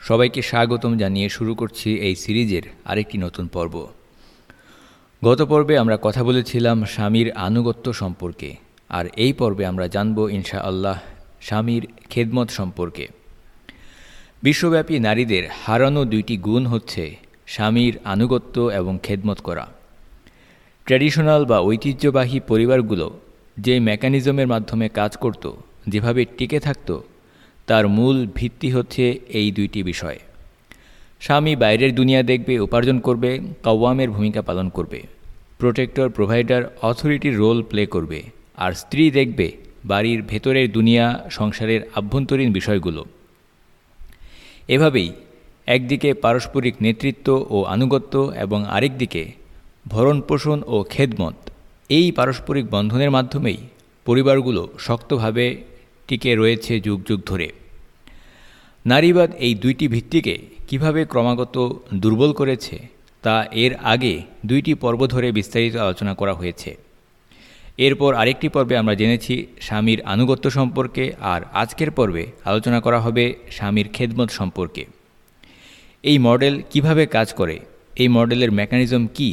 সবাইকে স্বাগতম জানিয়ে শুরু করছি এই সিরিজের আরেকটি নতুন পর্ব। গত পর্বে আমরা কথা বলেছিলাম স্বামীর আনুগত্য সম্পর্কে, আর এই পর্বে আমরা জানব ইনশা আল্লাহ স্বামীর খেদমত সম্পর্কে। বিশ্বব্যাপী নারীদের হারানো দুইটি গুণ হচ্ছে স্বামীর আনুগত্য এবং খেদমত করা। ট্র্যাডিশনাল বা ঐতিহ্যবাহী পরিবারগুলো যে মেকানিজমের মাধ্যমে কাজ করত, যেভাবে টিকে থাকত তার মূল ভিত্তি হচ্ছে এই দুইটি বিষয়। স্বামী বাইরের দুনিয়া দেখবে, উপার্জন করবে, কাওয়ামের ভূমিকা পালন করবে। প্রোটেক্টর, প্রোভাইডার অথরিটির রোল প্লে করবে। আর স্ত্রী দেখবে, বাড়ির ভেতরের দুনিয়া, সংসারের আভ্যন্তরীণ বিষয়গুলো। এভাবেই একদিকে পারস্পরিক নেতৃত্ব ও আনুগত্য এবং আরেকদিকে ভরণ পোষণ ও খেদমত। এই পারস্পরিক বন্ধনের মাধ্যমেই পরিবারগুলো শক্তভাবে টিকে রয়েছে যুগ যুগ ধরে। নারীবাদ এই দুইটি ভিত্তিকে কীভাবে ক্রমাগত দুর্বল করেছে, তা এর আগে দুইটি পর্ব ধরে বিস্তারিত আলোচনা করা হয়েছে। এরপর আরেকটি পর্বে আমরা জেনেছি স্বামীর আনুগত্য সম্পর্কে, আর আজকের পর্বে আলোচনা করা হবে স্বামীর খেদমত সম্পর্কে। এই মডেল কীভাবে কাজ করে, এই মডেলের মেকানিজম কি,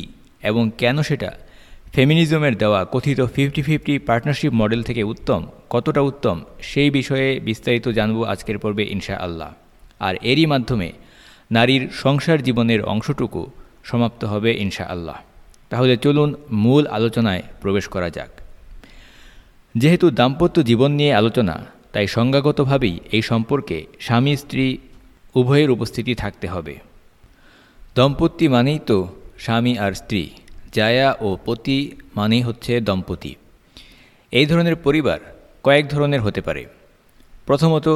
এবং কেন সেটা ফেমিনিজমের দেওয়া কথিত ফিফটি ফিফটি পার্টনারশিপ মডেল থেকে উত্তম, কতটা উত্তম, সেই বিষয়ে বিস্তারিত জানব আজকের পর্বে ইনশা আল্লাহ আর এরই মাধ্যমে নারীর সংসার জীবনের অংশটুকু সমাপ্ত হবে ইনশা আল্লাহ তাহলে চলুন মূল আলোচনায় প্রবেশ করা যাক। যেহেতু দাম্পত্য জীবন নিয়ে আলোচনা, তাই সংজ্ঞাগতভাবেই এই সম্পর্কে স্বামী, স্ত্রী, উভয়ের উপস্থিতি থাকতে হবে। দম্পতি মানেই তো স্বামী আর স্ত্রী। জায়া ও পতি মানেই হচ্ছে দম্পতি। এই ধরনের পরিবার কয়েক ধরনের হতে পারে। প্রথমত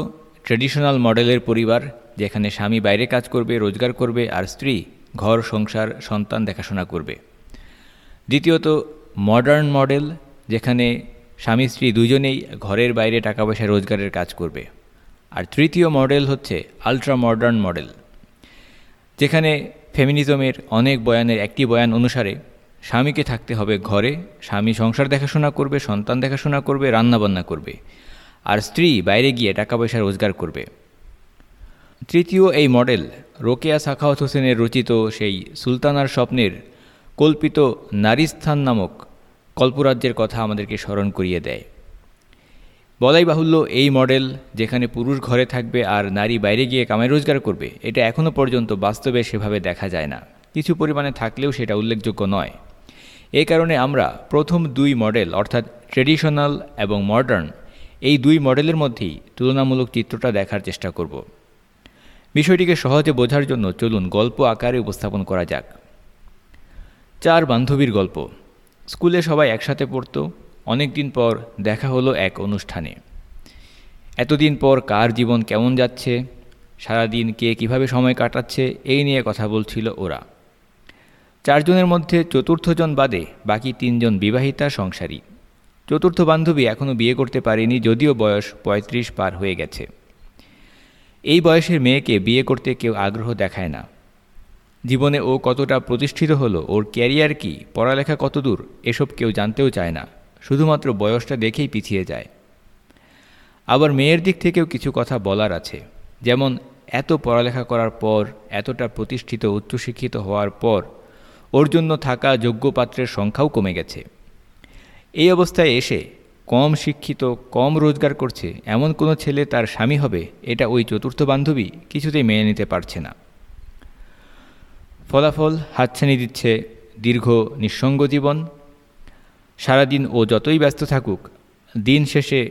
ট্রেডিশনাল মডেলের পরিবার, যেখানে স্বামী বাইরে কাজ করবে, রোজগার করবে, আর স্ত্রী ঘর, সংসার, সন্তান দেখাশোনা করবে। দ্বিতীয়ত মডার্ন মডেল যেখানে স্বামী স্ত্রী দুজনেই ঘরের বাইরে টাকা পয়সা রোজগারের কাজ করবে। আর তৃতীয় মডেল হচ্ছে আলট্রা মডার্ন মডেল যেখানে ফেমিনিজমের অনেক বয়ানের একটি বয়ান অনুসারে স্বামীকে থাকতে হবে ঘরে, স্বামী সংসার দেখাশোনা করবে, সন্তান দেখাশোনা করবে, রান্নাবান্না করবে। আর স্ত্রী বাইরে গিয়ে টাকা পয়সা রোজগার করবে। তৃতীয় এই মডেল, রোকেয়া সাখাওয়াত হোসেনের রচিত সেই সুলতানার স্বপ্নের কল্পিত নারীস্থান নামক কল্পরাজ্যের কথা আমাদেরকে স্মরণ করিয়ে দেয়। বলাই বাহুল্য এই মডেল, যেখানে পুরুষ ঘরে থাকবে আর নারী বাইরে গিয়ে কামাই রোজগার করবে, এটা এখনও পর্যন্ত বাস্তবে সেভাবে দেখা যায় না। কিছু পরিমাণে থাকলেও সেটা উল্লেখযোগ্য নয়। এই কারণে আমরা প্রথম দুই মডেল, অর্থাৎ ট্রেডিশনাল এবং মডার্ন, এই দুই মডেলের মধ্যেই তুলনামূলক চিত্রটা দেখার চেষ্টা করব। বিষয়টিকে সহজে বোঝার জন্য চলুন গল্প আকারে উপস্থাপন করা যাক। চার বান্ধবীর গল্প। স্কুলে সবাই একসাথে পড়তো। অনেক দিন পর দেখা হলো এক অনুষ্ঠানে। এতদিন পর কার জীবন কেমন যাচ্ছে? সারাদিন কে কীভাবে সময় কাটাচ্ছে? এই নিয়ে কথা বলছিল ওরা। চারজনের মধ্যে চতুর্থজন বাদে বাকি তিনজন বিবাহিতা সংসারী। চতুর্থ বান্ধবী এখনও বিয়ে করতে পারেনি, যদিও বয়স ৩৫ পার হয়ে গেছে। এই বয়সের মেয়েকে বিয়ে করতে কেউ আগ্রহ দেখায় না। জীবনে ও কতটা প্রতিষ্ঠিত হলো, ওর ক্যারিয়ার কি, পড়ালেখা কত দূর এসব কেউ জানতেও চায় না। শুধুমাত্র বয়সটা দেখেই পিছিয়ে যায়। আবার মেয়ের দিক থেকেও কিছু কথা বলার আছে। যেমন, এত পড়ালেখা করার পর, এতটা প্রতিষ্ঠিত, উচ্চশিক্ষিত হওয়ার পর ওর জন্য থাকা যোগ্য পাত্রের সংখ্যাও কমে গেছে। এই অবস্থায় এসে কম শিক্ষিত, কম রোজগার করছে এমন কোনো ছেলে তার স্বামী হবে এটা ওই চতুর্থ বান্ধবী কিছুতেই মেনে নিতে পারছে না। ফলাফল হাতছানি দিচ্ছে দীর্ঘ, নিঃসঙ্গ জীবন। সারাদিন ও যতই ব্যস্ত থাকুক, দিন শেষে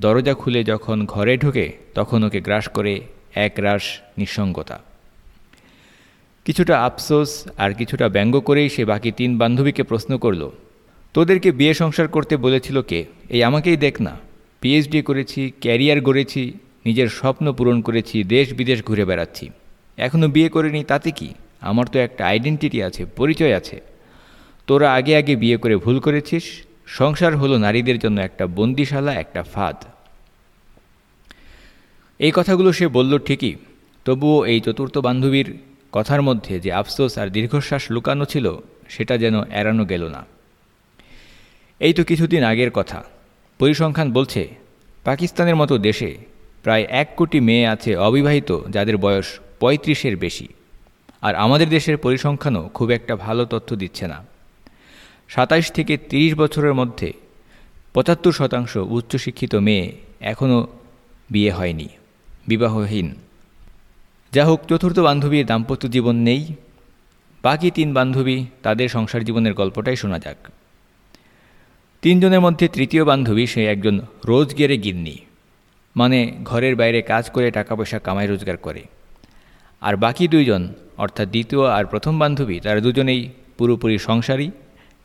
দরজা খুলে যখন ঘরে ঢোকে তখন ওকে গ্রাস করে এক রাস নিঃসঙ্গতা। কিছুটা আফসোস আর কিছুটা ব্যঙ্গ করেই সে বাকি তিন বান্ধবীকে প্রশ্ন করল, তোদেরকে বিয়ে সংসার করতে বলেছিল কে? এই আমাকেই দেখ না। পিএইচডি করেছি ক্যারিয়ার গড়েছি, নিজের স্বপ্ন পূরণ করেছি, দেশ বিদেশ ঘুরে বেড়াচ্ছি। এখনও বিয়ে করিনি, তাতে কি? আমার তো একটা আইডেন্টিটি আছে, পরিচয় আছে। তোরা আগে আগে বিয়ে করে ভুল করেছিস, সংসার হলো নারীদের জন্য একটা বন্দিশালা, একটা ফাঁদ। এই কথাগুলো সে বলল ঠিকই, তবুও এই চতুর্থ বান্ধবীর কথার মধ্যে যে আফসোস আর দীর্ঘশ্বাস লুকানো ছিল, সেটা যেন এড়ানো গেল না। এই তো কিছুদিন আগের কথা। পরিসংখ্যান বলছে, পাকিস্তানের মতো দেশে প্রায় এক কোটি মেয়ে আছে অবিবাহিত যাদের বয়স পঁয়ত্রিশের বেশি। আর আমাদের দেশের পরিসংখ্যানও খুব একটা ভালো তথ্য দিচ্ছে না। সাতাইশ থেকে ৩০ বছরের মধ্যে পঁচাত্তর শতাংশ উচ্চশিক্ষিত মেয়ে এখনও বিয়ে হয়নি। বিবাহহীন। যা হোক চতুর্থ বান্ধবীর দাম্পত্য জীবন নেই, বাকি তিন বান্ধবী তাদের সংসার জীবনের গল্পটাই শোনা যাক। তিনজনের মধ্যে তৃতীয় বান্ধবী, সে একজন রোজগেরে গিন্নি মানে ঘরের বাইরে কাজ করে টাকা পয়সা কামাই রোজগার করে। আর বাকি দুইজন, অর্থাৎ দ্বিতীয় আর প্রথম বান্ধবী, তারা দুজনেই পুরোপুরি সংসারী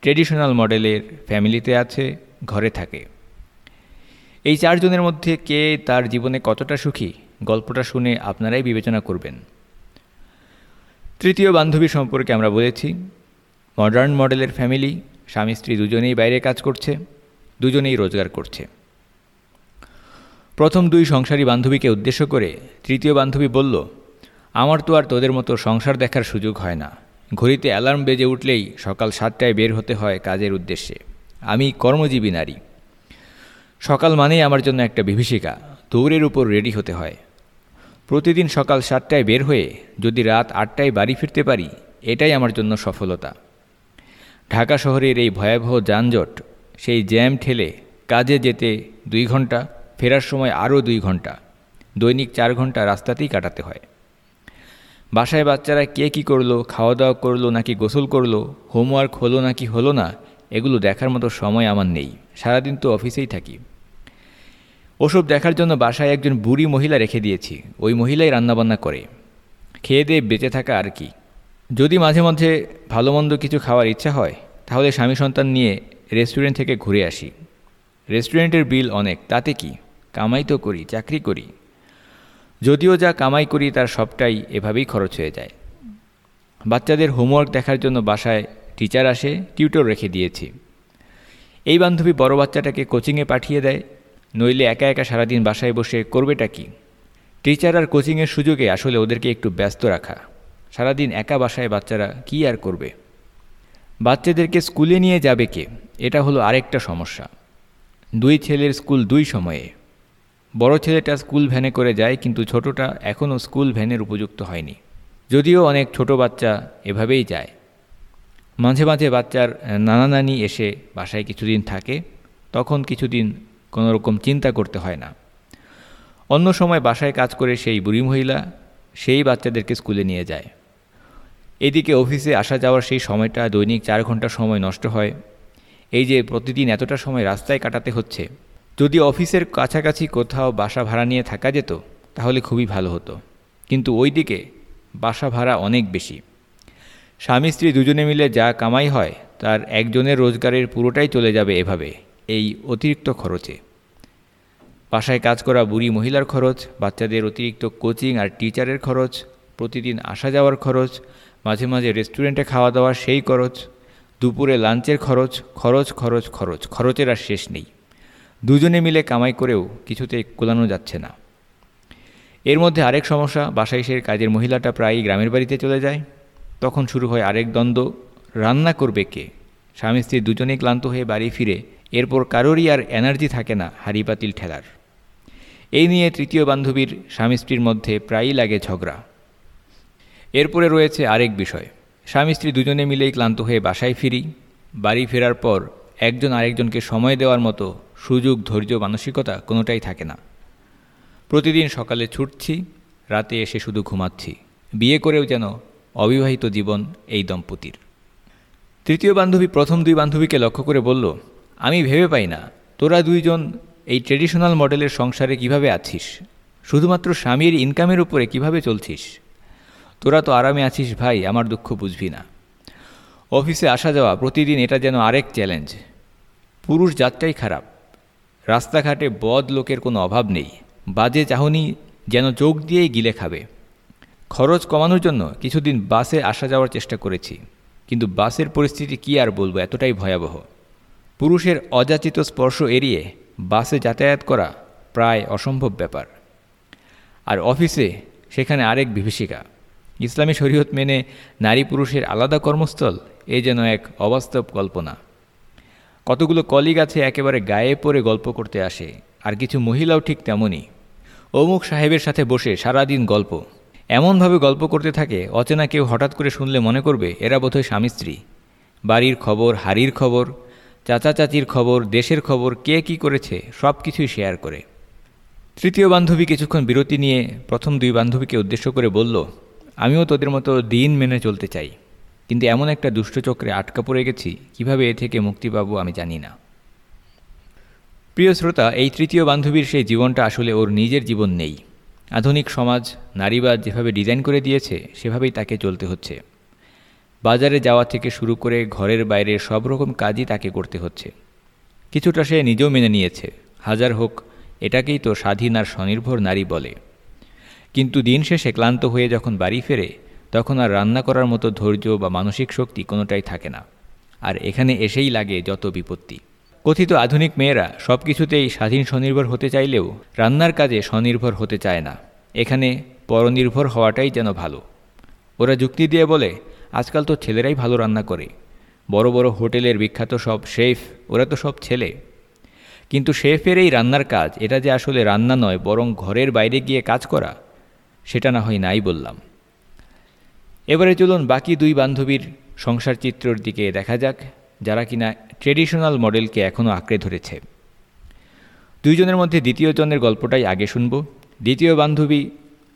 ট্রেডিশনাল মডেলের ফ্যামিলিতে আছে, ঘরে থাকে। এই চারজনের মধ্যে কে তার জীবনে কতটা সুখী গল্পটা শুনে আপনারাই বিবেচনা করবেন। তৃতীয় বান্ধবী সম্পর্কে আমরা বলেছি মডার্ন মডেলের ফ্যামিলি স্বামী স্ত্রী দুজনেই বাইরে কাজ করছে, দুজনেই রোজগার করছে। প্রথম দুই সংসারী বান্ধবীকে উদ্দেশ্য করে তৃতীয় বান্ধবী বলল, আমার তো আর তোদের মতো সংসার দেখার সুযোগ হয় না। ঘড়িতে অ্যালার্ম বেজে উঠলেই সকাল সাতটায় বের হতে হয় কাজের উদ্দেশ্যে। আমি কর্মজীবী নারী। সকাল মানেই আমার জন্য একটা বিভীষিকা, দৌড়ের উপর রেডি হতে হয়। প্রতিদিন সকাল সাতটায় বের হয়ে যদি রাত আটটায় বাড়ি ফিরতে পারি, এটাই আমার জন্য সফলতা। ঢাকা শহরের এই ভয়াবহ যানজট, সেই জ্যাম ঠেলে কাজে যেতে দুই ঘণ্টা ফেরার সময় আরও দুই ঘণ্টা দৈনিক চার ঘণ্টা রাস্তাতেই কাটাতে হয়। বাসায় বাচ্চারা কে কী করল খাওয়া দাওয়া করল নাকি গোসল করল, হোমওয়ার্ক হলো নাকি হলো না, এগুলো দেখার মতো সময় আমার নেই, সারাদিন তো অফিসেই থাকি। ওসব দেখার জন্য বাসায় একজন বুড়ি মহিলা রেখে দিয়েছি। ওই মহিলাই রান্নাবান্না করে। খেয়ে দিয়ে বেঁচে থাকা আর কি। যদি মাঝে মাঝে ভালো মন্দ কিছু খাওয়ার ইচ্ছা হয়, তাহলে স্বামী সন্তান নিয়ে রেস্টুরেন্ট থেকে ঘুরে আসি। রেস্টুরেন্টের বিল অনেক, তাতে কি? কামাই তো করি, চাকরি করি। যদিও যা কামাই করি, তার সবটাই এভাবেই খরচ হয়ে যায়। বাচ্চাদের হোমওয়ার্ক দেখার জন্য বাসায় টিচার আসে, টিউটর রেখে দিয়েছি। এই বান্ধবী বড় বাচ্চাটাকে কোচিংয়ে পাঠিয়ে দেয়। নইলে একা একা সারাদিন বাসায় বসে করবেটা কি? টিচার আর কোচিংয়ের সুযোগে আসলে ওদেরকে একটু ব্যস্ত রাখা। সারাদিন একা বাসায় বাচ্চারা কি আর করবে? বাচ্চাদেরকে স্কুলে নিয়ে যাবে কে? এটা হলো আরেকটা সমস্যা। দুই ছেলের স্কুল দুই সময়ে। বড় ছেলেটা স্কুল ভ্যানে করে যায়, কিন্তু ছোটটা এখনও স্কুল ভ্যানের উপযুক্ত হয়নি। যদিও অনেক ছোট বাচ্চা এভাবেই যায়। মাঝে মাঝে বাচ্চার নানা নানি এসে বাসায় কিছুদিন থাকে, তখন কিছুদিন কোনো রকম চিন্তা করতে হয় না। অন্য সময় বাসায় কাজ করে সেই বুড়ি মহিলা সেই বাচ্চাদেরকে স্কুলে নিয়ে যায়। এদিকে অফিসে আসা যাওয়ার সেই সময়টা দৈনিক চার ঘণ্টা সময় নষ্ট হয়। এই যে প্রতিদিন এতটা সময় রাস্তায় কাটাতে হচ্ছে, যদি অফিসের কাছাকাছি কোথাও বাসা ভাড়া নিয়ে থাকা যেত, তাহলে খুবই ভালো হতো। কিন্তু ওই দিকে বাসা ভাড়া অনেক বেশি। স্বামী স্ত্রী দুজনে মিলে যা কামাই হয়, তার একজনের রোজগারের পুরোটাই চলে যাবে এভাবে। এই অতিরিক্ত খরচে। বাসায় কাজ করা বুড়ি মহিলার খরচ, বাচ্চাদের অতিরিক্ত কোচিং আর টিচারের খরচ, প্রতিদিন আসা যাওয়ার খরচ, মাঝে মাঝে রেস্টুরেন্টে খাওয়া দাওয়ার সেই খরচ, দুপুরে লাঞ্চের খরচ খরচ খরচ খরচ, খরচের আর শেষ নেই। দুজনে মিলে কামাই করেও কিছুতে কোলানো যাচ্ছে না। এর মধ্যে আরেক সমস্যা, বাসায় সে কাজের মহিলাটা প্রায়ই গ্রামের বাড়িতে চলে যায়। তখন শুরু হয় আরেক দ্বন্দ্ব, রান্না করবে কে? স্বামী স্ত্রী দুজনেই ক্লান্ত হয়ে বাড়ি ফিরে এরপর কারোরই আর এনার্জি থাকে না হাড়ি পাতিল ঠেলার। এই নিয়ে তৃতীয় বান্ধবীর স্বামী স্ত্রীর মধ্যে প্রায়ই লাগে ঝগড়া। এরপরে রয়েছে আরেক বিষয়। স্বামী স্ত্রী দুজনে মিলেই ক্লান্ত হয়ে বাসায় ফিরি। বাড়ি ফেরার পর একজন আরেকজনকে সময় দেওয়ার মতো সুযোগ, ধৈর্য, মানসিকতা কোনোটাই থাকে না। প্রতিদিন সকালে ছুটছি, রাতে এসে শুধু ঘুমাচ্ছি। বিয়ে করেও যেন অবিবাহিত জীবন এই দম্পতির। তৃতীয় বান্ধবী প্রথম দুই বান্ধবীকে লক্ষ্য করে বলল আমি ভেবে পাই না, তোরা দুইজন এই ট্রেডিশনাল মডেলের সংসারে কীভাবে আছিস? শুধুমাত্র স্বামীর ইনকামের উপরে কীভাবে চলছিস? তোরা তো আরামে আছিস ভাই, আমার দুঃখ বুঝবি না। অফিসে আসা যাওয়া প্রতিদিন এটা যেন আরেক চ্যালেঞ্জ পুরুষ জাতটাই খারাপ। রাস্তাঘাটে বদ লোকের কোনো অভাব নেই। বাজে চাহনি যেন চোখ দিয়েই গিলে খাবে। খরচ কমানোর জন্য কিছুদিন বাসে আসা যাওয়ার চেষ্টা করেছি। কিন্তু বাসের পরিস্থিতি কি আর বলব, এতটাই ভয়াবহ। পুরুষের অযাচিত স্পর্শ এড়িয়ে বাসে যাতায়াত করা প্রায় অসম্ভব ব্যাপার। আর অফিসে সেখানে আরেক বিভীষিকা। ইসলামী শরীয়ত মেনে নারী পুরুষের আলাদা কর্মস্থল এ যেন এক অবাস্তব কল্পনা। কতগুলো কলিগ আছে একেবারে গায়ে পড়ে গল্প করতে আসে, আর কিছু মহিলাও ঠিক তেমনই। অমুক সাহেবের সাথে বসে সারাদিন গল্প। এমনভাবে গল্প করতে থাকে, অচেনা কেউ হঠাৎ করে শুনলে মনে করবে এরা বোধহয় স্বামী স্ত্রী। বাড়ির খবর, হাড়ির খবর চাচা চাচির খবর, দেশের খবর, কে কি করেছে, সব কিছুই শেয়ার করে। তৃতীয় বান্ধবী কিছুক্ষণ বিরতি নিয়ে প্রথম দুই বান্ধবীকে উদ্দেশ্য করে বলল, আমিও তোদের মতো দিন মেনে চলতে চাই, কিন্তু এমন একটা দুষ্টচক্রে আটকা পড়ে গেছি, কীভাবে এ থেকে মুক্তি পাবো আমি জানি না। প্রিয় শ্রোতা, এই তৃতীয় বান্ধবীর সেই জীবনটা আসলে ওর নিজের জীবন নেই। আধুনিক সমাজ, নারীবাদ যেভাবে ডিজাইন করে দিয়েছে, সেভাবেই তাকে চলতে হচ্ছে। বাজারে যাওয়া থেকে শুরু করে ঘরের বাইরে সব রকম কাজই তাকে করতে হচ্ছে। কিছুটা সে নিজেও মেনে নিয়েছে। হাজার হোক, এটাকেই তো স্বাধীন আর স্বনির্ভর নারী বলে। কিন্তু দিন শেষে ক্লান্ত হয়ে যখন বাড়ি ফেরে, তখন আর রান্না করার মতো ধৈর্য বা মানসিক শক্তি কোনোটাই থাকে না। আর এখানে এসেই লাগে যত বিপত্তি। কথিত আধুনিক মেয়েরা সব কিছুতেই স্বাধীন স্বনির্ভর হতে চাইলেও রান্নার কাজে স্বনির্ভর হতে চায় না। এখানে পরনির্ভর হওয়াটাই যেন ভালো। ওরা যুক্তি দিয়ে বলে আজকাল তো ছেলেরাই ভালো রান্না করে। বড় বড় হোটেলের বিখ্যাত সব শেফ, ওরা তো সব ছেলে। কিন্তু শেফের এই রান্নার কাজ, এটা যে আসলে রান্না নয়, বরং ঘরের বাইরে গিয়ে কাজ করা, সেটা না হয় নাই বললাম। এবারে চলুন বাকি দুই বান্ধবীর সংসার চিত্রর দিকে দেখা যাক, যারা কিনা ট্রেডিশনাল মডেলকে এখনও আঁকড়ে ধরেছে। দুইজনের মধ্যে দ্বিতীয় জনের গল্পটাই আগে শুনব। দ্বিতীয় বান্ধবী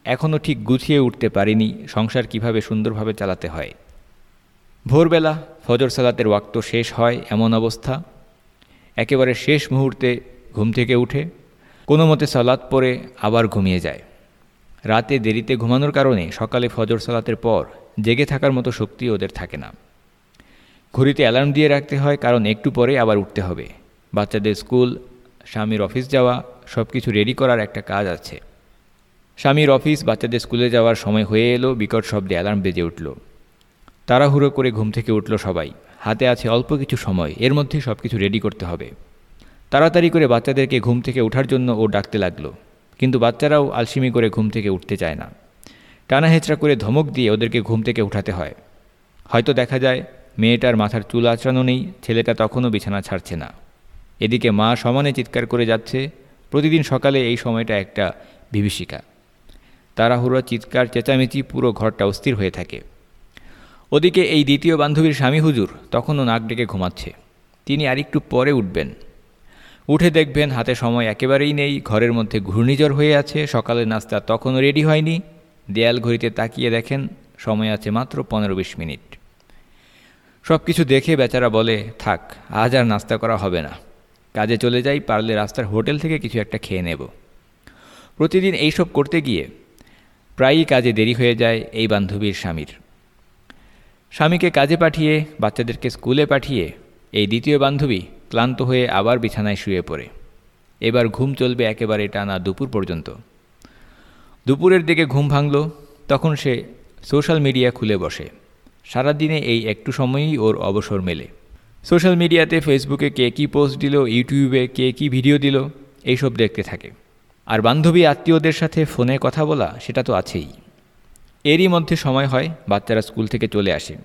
এখনও ঠিক গুছিয়ে উঠতে পারেনি, সংসার কীভাবে সুন্দরভাবে চালাতে হয়। ভোরবেলা ফজর সালাতের ওয়াক্ত শেষ হয় এমন অবস্থা। একেবারে শেষ মুহূর্তে ঘুম থেকে উঠে কোনো মতে সালাত পরে আবার ঘুমিয়ে যায়। রাতে দেরিতে ঘুমানোর কারণে সকালে ফজর সালাতের পর জেগে থাকার মতো শক্তি ওদের থাকে না। ঘড়িতে অ্যালার্ম দিয়ে রাখতে হয় কারণ একটু পরে আবার উঠতে হবে। বাচ্চাদের স্কুল, স্বামীর অফিস যাওয়া সব কিছু রেডি করার একটা কাজ আছে। স্বামীর অফিস বাচ্চাদের স্কুলে যাওয়ার সময় হয়ে এলো, বিকট শব্দে অ্যালার্ম বেজে উঠল। তাড়াহুড়ো করে ঘুম থেকে উঠল সবাই। হাতে আছে অল্প কিছু সময়, এর মধ্যে সব কিছু রেডি করতে হবে। তাড়াতাড়ি করে বাচ্চাদেরকে ঘুম থেকে ওঠার জন্য ও ডাকতে লাগল, কিন্তু বাচ্চারাও আলসিমি করে ঘুম থেকে উঠতে চায় না। টানা হেঁচড়া করে ধমক দিয়ে ওদেরকে ঘুম থেকে উঠাতে হয়। হয়তো দেখা যায়, মেয়েটার মাথার চুল আঁচড়ানো নেই, ছেলেটা তখনও বিছানা ছাড়ছে না। এদিকে মা সমানে চিৎকার করে যাচ্ছে, প্রতিদিন সকালে এই সময়টা একটা বিভীষিকা। তাড়াহুড়ো, চিৎকার, চেঁচামেচি, পুরো ঘরটা অস্থির হয়ে থাকে। ওদিকে এই দ্বিতীয় বান্ধবীর স্বামী হুজুর তখনও নাক ডেকে ঘুমাচ্ছে। তিনি আরেকটু পরে উঠবেন। উঠে দেখবেন হাতে সময় একেবারেই নেই, ঘরের মধ্যে ঘূর্ণিঝড় হয়ে আছে, সকালের নাস্তা তখনও রেডি হয়নি। দেয়াল ঘড়িতে তাকিয়ে দেখেন সময় আছে মাত্র পনেরো বিশ মিনিট। সব কিছু দেখে বেচারা বলে, থাক, আজ আর নাস্তা করা হবে না। কাজে চলে যাই, পারলে রাস্তার হোটেল থেকে কিছু একটা খেয়ে নেব। প্রতিদিন এইসব করতে গিয়ে প্রায়ই কাজে দেরি হয়ে যায় এই বান্ধবীর স্বামীর। স্বামীকে কাজে পাঠিয়ে, বাচ্চাদেরকে স্কুলে পাঠিয়ে, এই দ্বিতীয় বান্ধবী ক্লান্ত হয়ে আবার বিছানায় শুয়ে পড়ে। এবার ঘুম চলবে একেবারে টানা দুপুর পর্যন্ত। দুপুরের দিকে ঘুম ভাঙল, তখন সে সোশ্যাল মিডিয়া খুলে বসে। সারাদিনে এই একটু সময়ই ওর অবসর মেলে। সোশ্যাল মিডিয়াতে ফেসবুকে কে কী পোস্ট দিল, ইউটিউবে কে কী ভিডিও দিল, এইসব দেখতে থাকে। আর বান্ধবী আত্মীয়দের সাথে ফোনে কথা বলা, সেটা তো আছেই। এরই মধ্যে সময় হয় বাচ্চারা স্কুল থেকে চলে আসে।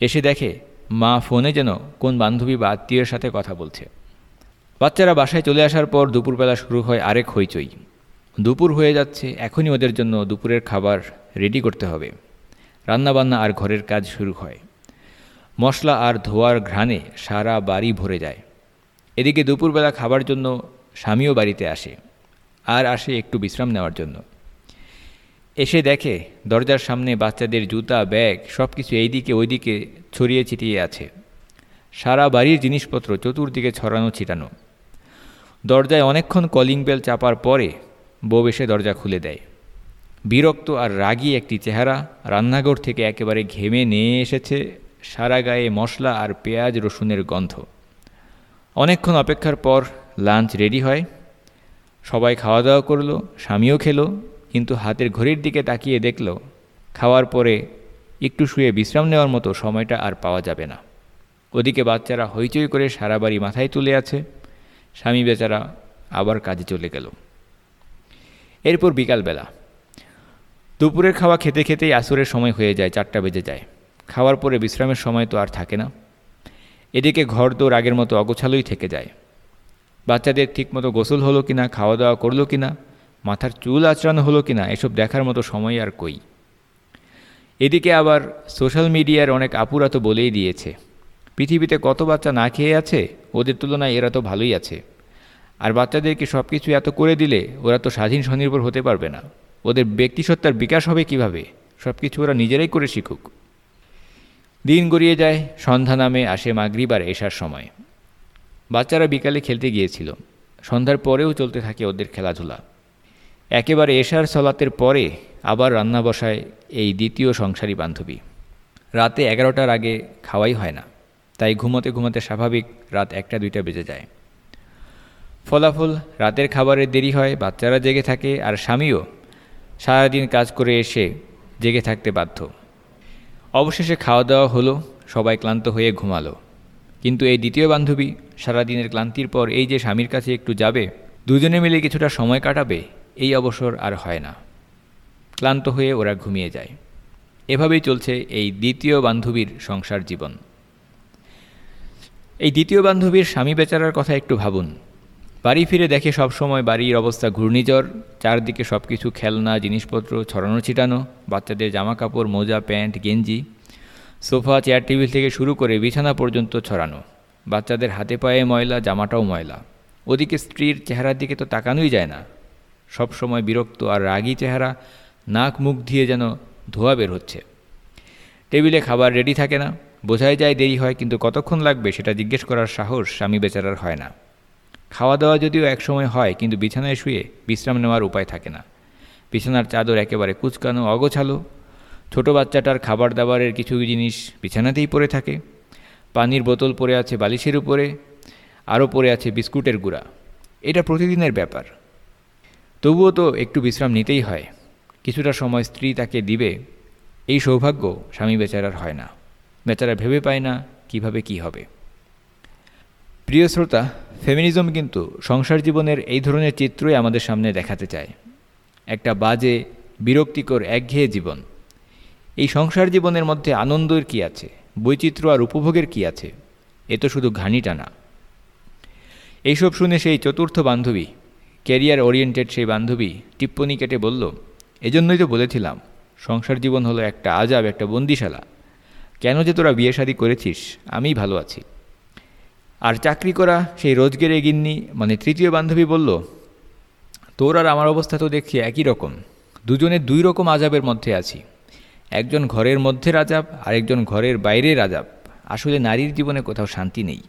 এসে দেখে মা ফোনে যেন কোন বান্ধবী বা আত্মীয়ের সাথে কথা বলছে। বাচ্চারা বাসায় চলে আসার পর দুপুরবেলা শুরু হয় আরেক হইচই। দুপুর হয়ে যাচ্ছে, এখনই ওদের জন্য দুপুরের খাবার রেডি করতে হবে। রান্নাবান্না আর ঘরের কাজ শুরু হয়। মশলা আর ধোয়ার ঘ্রাণে সারা বাড়ি ভরে যায়। এদিকে দুপুরবেলা খাবার জন্য স্বামীও বাড়িতে আসে। আর আসে একটু বিশ্রাম নেওয়ার জন্য। এসে দেখে দরজার সামনে বাচ্চাদের জুতা, ব্যাগ সব কিছু এইদিকে ওইদিকে ছড়িয়ে ছিটিয়ে আছে। সারা বাড়ির জিনিসপত্র চতুর্দিকে ছড়ানো, ছিটানো। দরজায় অনেকক্ষণ কলিং বেল চাপার পরে বউ এসে দরজা খুলে দেয়। বিরক্ত আর রাগী একটি চেহারা রান্নাঘর থেকে একেবারে ঘেমে নিয়ে এসেছে সারা গায়ে মশলা আর পেঁয়াজ রসুনের গন্ধ। অনেকক্ষণ অপেক্ষার পর লাঞ্চ রেডি হয়। সবাই খাওয়া দাওয়া করল, স্বামীও খেলো কিন্তু হাতের ঘড়ির দিকে তাকিয়ে দেখল, খাওয়ার পরে একটু শুয়ে বিশ্রাম নেওয়ার মতো সময়টা আর পাওয়া যাবে না। ওদিকে বাচ্চারা হইচই করে সারা বাড়ি মাথায় তুলে আছে। স্বামী বেচারা আবার কাজে চলে গেল। এরপর বিকালবেলা। দুপুরের খাওয়া খেতে খেতেই আসরের সময় হয়ে যায়, চারটা বেজে যায়। খাওয়ার পরে বিশ্রামের সময় তো আর থাকে না। এদিকে ঘর তো আগের মতো অগোছালোই থেকে যায়। বাচ্চাদের ঠিকমতো গোসল হলো কিনা, খাওয়া দাওয়া করল কিনা মাথার চুল আচড়ানো হলো কিনা, এসব দেখার মতো সময় আর কই। এদিকে আবার সোশ্যাল মিডিয়ার অনেক আপুরা তো বলেই দিয়েছে, পৃথিবীতে কত বাচ্চা না খেয়ে আছে, ওদের তুলনায় এরা তো ভালোই আছে। আর বাচ্চাদেরকে সব কিছু এত করে দিলে ওরা তো স্বাধীন স্বনির্ভর হতে পারবে না। ওদের ব্যক্তিসত্তার বিকাশ হবে কীভাবে সব কিছু ওরা নিজেরাই করে শিখুক। দিন গড়িয়ে যায়, সন্ধ্যা নামে আসে মাগরিবার এসার সময়। বাচ্চারা বিকালে খেলতে গিয়েছিল, সন্ধ্যার পরেও চলতে থাকে ওদের খেলাধুলা। একেবারে এশার সলাতের পরে আবার রান্না বসায় এই দ্বিতীয় সংসারী বান্ধবী। রাতে এগারোটার আগে খাওয়াই হয় না, তাই ঘুমোতে ঘুমোতে স্বাভাবিক রাত একটা দুইটা বেজে যায়। ফলাফল, রাতের খাবারের দেরি হয়, বাচ্চারা জেগে থাকে আর স্বামীও সারাদিন কাজ করে এসে জেগে থাকতে বাধ্য। অবশেষে খাওয়া দাওয়া হলো, সবাই ক্লান্ত হয়ে ঘুমালো। কিন্তু এই দ্বিতীয় বান্ধবী সারাদিনের ক্লান্তির পর এই যে স্বামীর কাছে একটু যাবে, দুজনে মিলে কিছুটা সময় কাটাবে এই অবসর আর হয় না। ক্লান্ত হয়ে ওরা ঘুমিয়ে যায়। এভাবেই চলছে এই দ্বিতীয় বান্ধবীর সংসার জীবন। এই দ্বিতীয় বান্ধবীর স্বামী বেচারার কথা একটু ভাবুন। বাড়ি ফিরে দেখে সবসময় বাড়ির অবস্থা ঘূর্ণিঝড়, চারদিকে সব কিছু খেলনা, জিনিসপত্র, ছড়ানো, ছিটানো, বাচ্চাদের জামা কাপড় মোজা, প্যান্ট, গেঞ্জি, সোফা, চেয়ার, টেবিল থেকে শুরু করে বিছানা পর্যন্ত ছড়ানো। বাচ্চাদের হাতে পায়ে ময়লা, জামাটাও ময়লা। ওদিকে স্ত্রীর চেহারার দিকে তো তাকানোই যায় না। সব সময় বিরক্ত আর রাগী চেহারা, নাক মুখ দিয়ে যেন ধোয়া বের হচ্ছে। টেবিলে খাবার রেডি থাকে না, বোঝাই যায় দেরি হয় কিন্তু কতক্ষণ লাগবে সেটা জিজ্ঞেস করার সাহস স্বামী বেচারার হয় না। খাওয়া দাওয়া যদিও একসময় হয় কিন্তু বিছানায় শুয়ে বিশ্রাম নেওয়ার উপায় থাকে না। বিছানার চাদর একেবারে কুচকানো, অগোছালো। ছোট বাচ্চাটার খাবার দাবারের কিছু জিনিস বিছানাতেই পড়ে থাকে। পানির বোতল পড়ে আছে বালিশের উপরে, আরও পড়ে আছে বিস্কুটের গুঁড়া। এটা প্রতিদিনের ব্যাপার। তবুও তো একটু বিশ্রাম নিতেই হয়। কিছুটা সময় স্ত্রী তাকে দিবে, এই সৌভাগ্য স্বামী বেচারার হয় না। বেচারা ভেবে পায় না কীভাবে কি হবে। প্রিয় শ্রোতা ফেমিনিজম কিন্তু সংসার জীবনের এই ধরনের চিত্রই আমাদের সামনে দেখাতে চায়। একটা বাজে, বিরক্তিকর, একঘেয়ে জীবন। এই সংসার জীবনের মধ্যে আনন্দের কি আছে? বৈচিত্র্য আর উপভোগের কি আছে? এ তো শুধু ঘানিটা না। এইসব শুনে সেই চতুর্থ বান্ধবী ক্যারিয়ার ওরিয়েন্টেড সেই বান্ধবী টিপ্পনি কেটে বলল, এজন্যই তো বলেছিলাম, সংসার জীবন হলো একটা আজাব, একটা বন্দিশালা। কেন যে তোরা বিয়ে শাদি করেছিস আমি ভালো আছি। আর চাকরি করা সেই রোজগের এগিন্নি মানে তৃতীয় বান্ধবী বলল, তোর আর আমার অবস্থা তো দেখছি একই রকম। দুজনের দুই রকম আজাবের মধ্যে আছি। একজন ঘরের মধ্যে রাজাব আরেকজন ঘরের বাইরে রাজাব আসলে নারীর জীবনে কোথাও শান্তি নেই।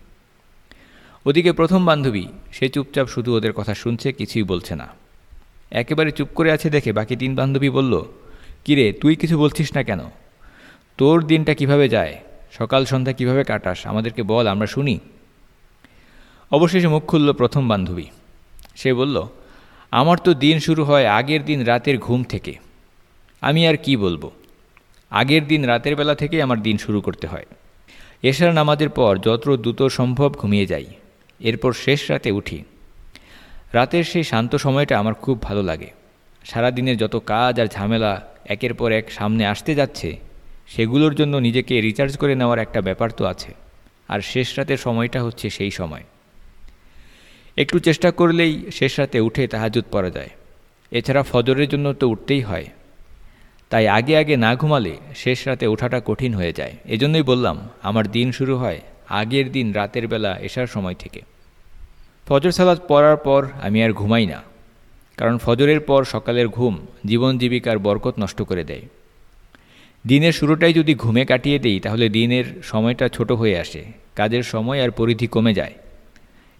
ওদিকে প্রথম বান্ধবী, সে চুপচাপ শুধু ওদের কথা শুনছে, কিছুই বলছে না। একেবারে চুপ করে আছে দেখে বাকি তিন বান্ধবী বলল, কিরে, তুই কিছু বলছিস না কেন? তোর দিনটা কীভাবে যায়? সকাল সন্ধ্যা কীভাবে কাটাস? আমাদেরকে বল, আমরা শুনি। অবশেষে মুখ খুলল প্রথম বান্ধবী। সে বলল, আমার তো দিন শুরু হয় আগের দিন রাতের ঘুম থেকে। আমি আর কি বলব? আগের দিন রাতের বেলা থেকে আমার দিন শুরু করতে হয়। এশার নামাজের পর যত দ্রুত সম্ভব ঘুমিয়ে যাই। এরপর শেষ রাতে উঠি। রাতের সেই শান্ত সময়টা আমার খুব ভালো লাগে। সারা দিনের যত কাজ আর ঝামেলা একের পর এক সামনে আসতে যাচ্ছে, সেগুলোর জন্য নিজেকে রিচার্জ করে নেওয়ার একটা ব্যাপার তো আছে। আর শেষ রাতের সময়টা হচ্ছে সেই সময়। একটু চেষ্টা করলেই শেষ রাতে উঠে তাহাজুত পরা যায়। এছাড়া ফজরের জন্য তো উঠতেই হয়। তাই আগে আগে না ঘুমালে শেষ রাতে ওঠাটা কঠিন হয়ে যায়। এজন্যই বললাম, আমার দিন শুরু হয় আগের দিন রাতের বেলা এসার সময় থেকে। ফজর সালাদ পড়ার পর আমি আর ঘুমাই না, কারণ ফজরের পর সকালের ঘুম জীবন জীবিকার বরকত নষ্ট করে দেয়। দিনের শুরুটাই যদি ঘুমে কাটিয়ে দিই, তাহলে দিনের সময়টা ছোট হয়ে আসে, কাজের সময় আর পরিধি কমে যায়।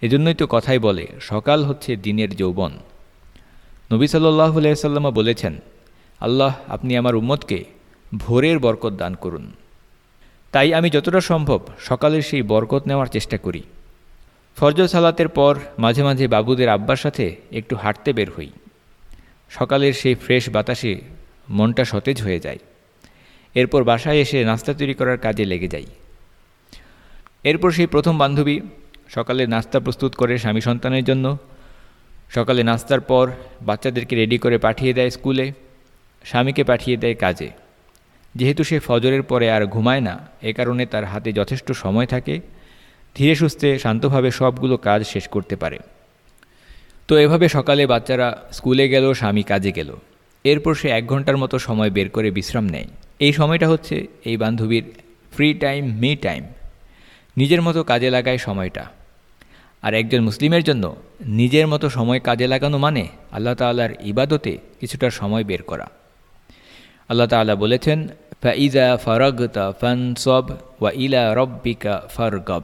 এজন্যই তো কথাই বলে, সকাল হচ্ছে দিনের যৌবন। নবী সাল্লাহ সাল্লামা বলেছেন, আল্লাহ, আপনি আমার উম্মতকে ভোরের বরকত দান করুন। তাই আমি যতটা সম্ভব সকালের সেই বরকত নেওয়ার চেষ্টা করি। ফরজ সালাতের পর মাঝে মাঝে বাবুদের আব্বার সাথে একটু হাঁটতে বের হই। সকালের সেই ফ্রেশ বাতাসে মনটা সতেজ হয়ে যায়। এরপর বাসায় এসে নাস্তা তৈরি করার কাজে লেগে যাই। এরপর সেই প্রথম বান্ধবী সকালে নাস্তা প্রস্তুত করে স্বামী সন্তানের জন্য। সকালে নাস্তার পর বাচ্চাদেরকে রেডি করে পাঠিয়ে দেয় স্কুলে। স্বামীকে পাঠিয়ে দেয় কাজে। যেহেতু সে ফজরের পরে আর ঘুমায় না, এ কারণে তার হাতে যথেষ্ট সময় থাকে, ধীরে সুস্থে শান্তভাবে সবগুলো কাজ শেষ করতে পারে। তো এভাবে সকালে বাচ্চারা স্কুলে গেল, স্বামী কাজে গেল। এরপর সে এক ঘণ্টার মতো সময় বের করে বিশ্রাম নেয়। এই সময়টা হচ্ছে এই বান্ধবীর ফ্রি টাইম মি টাইম নিজের মতো কাজে লাগায় সময়টা। আর একজন মুসলিমের জন্য নিজের মতো সময় কাজে লাগানো মানে আল্লাহ তাল্লার ইবাদতে কিছুটা সময় বের করা। আল্লাহ তাল্লাহ বলেছেন ফাইজা ফারগতা সব ওয়া ইলা রব্বিকা ফারগব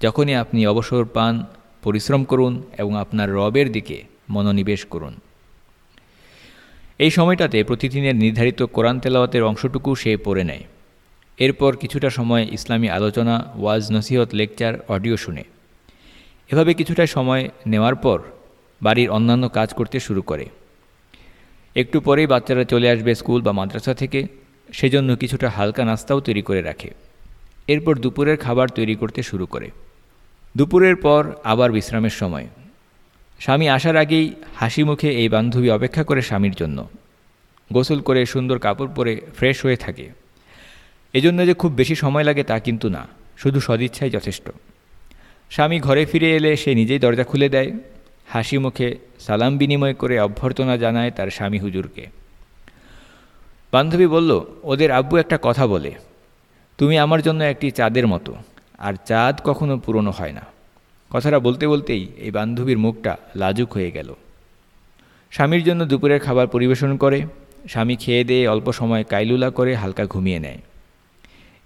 যখনই আপনি অবসর পান, পরিশ্রম করুন এবং আপনার রবের দিকে মনোনিবেশ করুন। এই সময়টাতে প্রতিদিনের নির্ধারিত কোরআন তেলাওয়াতের অংশটুকু সে পড়ে নেয়। এরপর কিছুটা সময় ইসলামী আলোচনা, ওয়াজ, নসিহত, লেকচার, অডিও শুনে। এভাবে কিছুটা সময় নেওয়ার পর বাড়ির অন্যান্য কাজ করতে শুরু করে। একটু পরেই বাচ্চারা চলে আসবে স্কুল বা মাদ্রাসা থেকে। সেজন্য কিছুটা হালকা নাস্তাও তৈরি করে রাখে। এরপর দুপুরের খাবার তৈরি করতে শুরু করে। দুপুরের পর আবার বিশ্রামের সময়। স্বামী আসার আগেই হাসি মুখে এই বান্ধবী অপেক্ষা করে স্বামীর জন্য। গোসল করে সুন্দর কাপড় পরে ফ্রেশ হয়ে থাকে। এজন্য যে খুব বেশি সময় লাগে তা কিন্তু না, শুধু সদিচ্ছাই যথেষ্ট। স্বামী ঘরে ফিরে এলে সে নিজেই দরজা খুলে দেয়। হাসি মুখে সালাম বিনিময় করে অভ্যর্থনা জানায় তার স্বামী হুজুরকে। বান্ধবী বলল, ওদের আব্বু একটা কথা বলে, তুমি আমার জন্য একটি চাঁদের মতো, আর চাঁদ কখনো পুরনো হয় না। কথাটা বলতে বলতেই এই বান্ধবীর মুখটা লাজুক হয়ে গেল। স্বামীর জন্য দুপুরের খাবার পরিবেশন করে, স্বামী খেয়ে দিয়ে অল্প সময় কাইলুলা করে হালকা ঘুমিয়ে নেয়।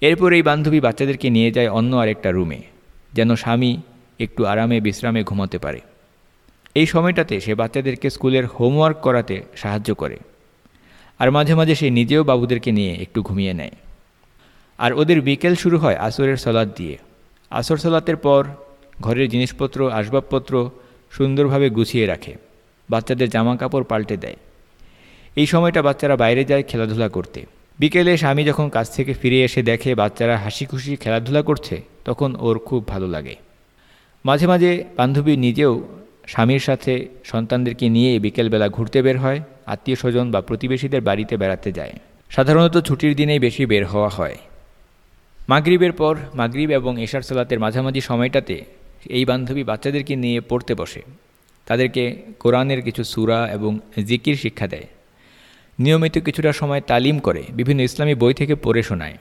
এরপর এই বান্ধবী বাচ্চাদেরকে নিয়ে যায় অন্য আরেকটা রুমে, যেন স্বামী একটু আরামে বিশ্রামে ঘুমাতে পারে। এই সময়টাতে সে বাচ্চাদেরকে স্কুলের হোমওয়ার্ক করাতে সাহায্য করে। আর মাঝে মাঝে সে নিজেও বাবুদেরকে নিয়ে একটু ঘুমিয়ে নেয়। আর ওদের বিকেল শুরু হয় আসরের সলাদ দিয়ে। আসর সলাতের পর ঘরের জিনিসপত্র, আসবাবপত্র সুন্দরভাবে গুছিয়ে রাখে। বাচ্চাদের জামা কাপড় পাল্টে দেয়। এই সময়টা বাচ্চারা বাইরে যায় খেলাধুলা করতে। বিকেলে স্বামী যখন কাজ থেকে ফিরে এসে দেখে বাচ্চারা হাসি খুশি খেলাধুলা করছে, তখন ওর খুব ভালো লাগে। মাঝে মাঝে বান্ধবী নিজেও স্বামীর সাথে সন্তানদেরকে নিয়ে বিকেলবেলা ঘুরতে বের হয়। আত্মীয় স্বজন বা প্রতিবেশীদের বাড়িতে বেড়াতে যায়। সাধারণত ছুটির দিনেই বেশি বের হওয়া হয়। মাগরিবের পর মাগরিব এবং এশার সালাতের মাঝামাঝি সময়টাতে এই বান্ধবী বাচ্চাদেরকে নিয়ে পড়তে বসে। তাদেরকে কোরআনের কিছু সুরা এবং জিকির শিক্ষা দেয়। নিয়মিত কিছুটা সময় তালিম করে বিভিন্ন ইসলামী বই থেকে পড়ে শোনায়।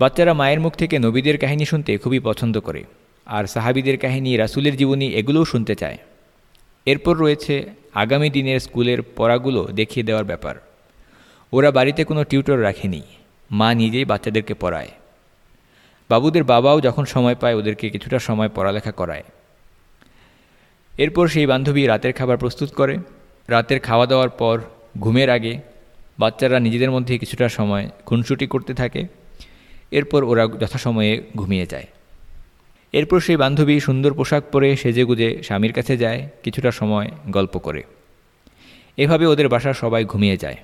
বাচ্চারা মায়ের মুখ থেকে নবীদের কাহিনী শুনতে খুবই পছন্দ করে। আর সাহাবিদের কাহিনী, রাসুলের জীবনী এগুলোও শুনতে চায়। এরপর রয়েছে আগামী দিনের স্কুলের পড়াগুলো দেখিয়ে দেওয়ার ব্যাপার। ওরা বাড়িতে কোনো টিউটর রাখেনি। মা নিজেই বাচ্চাদেরকে পড়ায়। বাবুদের বাবাও যখন সময় পায় ওদেরকে কিছুটা সময় পড়ালেখা করায়। এরপর সেই বান্ধবী রাতের খাবার প্রস্তুত করে। রাতের খাওয়া দাওয়ার পর, ঘুমের আগে, বাচ্চারা নিজেদের মধ্যে কিছুটা সময় খুনসুটি করতে থাকে। এরপর ওরা যথাসময়ে ঘুমিয়ে যায়। এরপর সেই বান্ধবী সুন্দর পোশাক পরে সেজেগুজে স্বামীর কাছে যায় কিছুটা সময় গল্প করে। এভাবে ওদের বাসার সবাই ঘুমিয়ে যায়।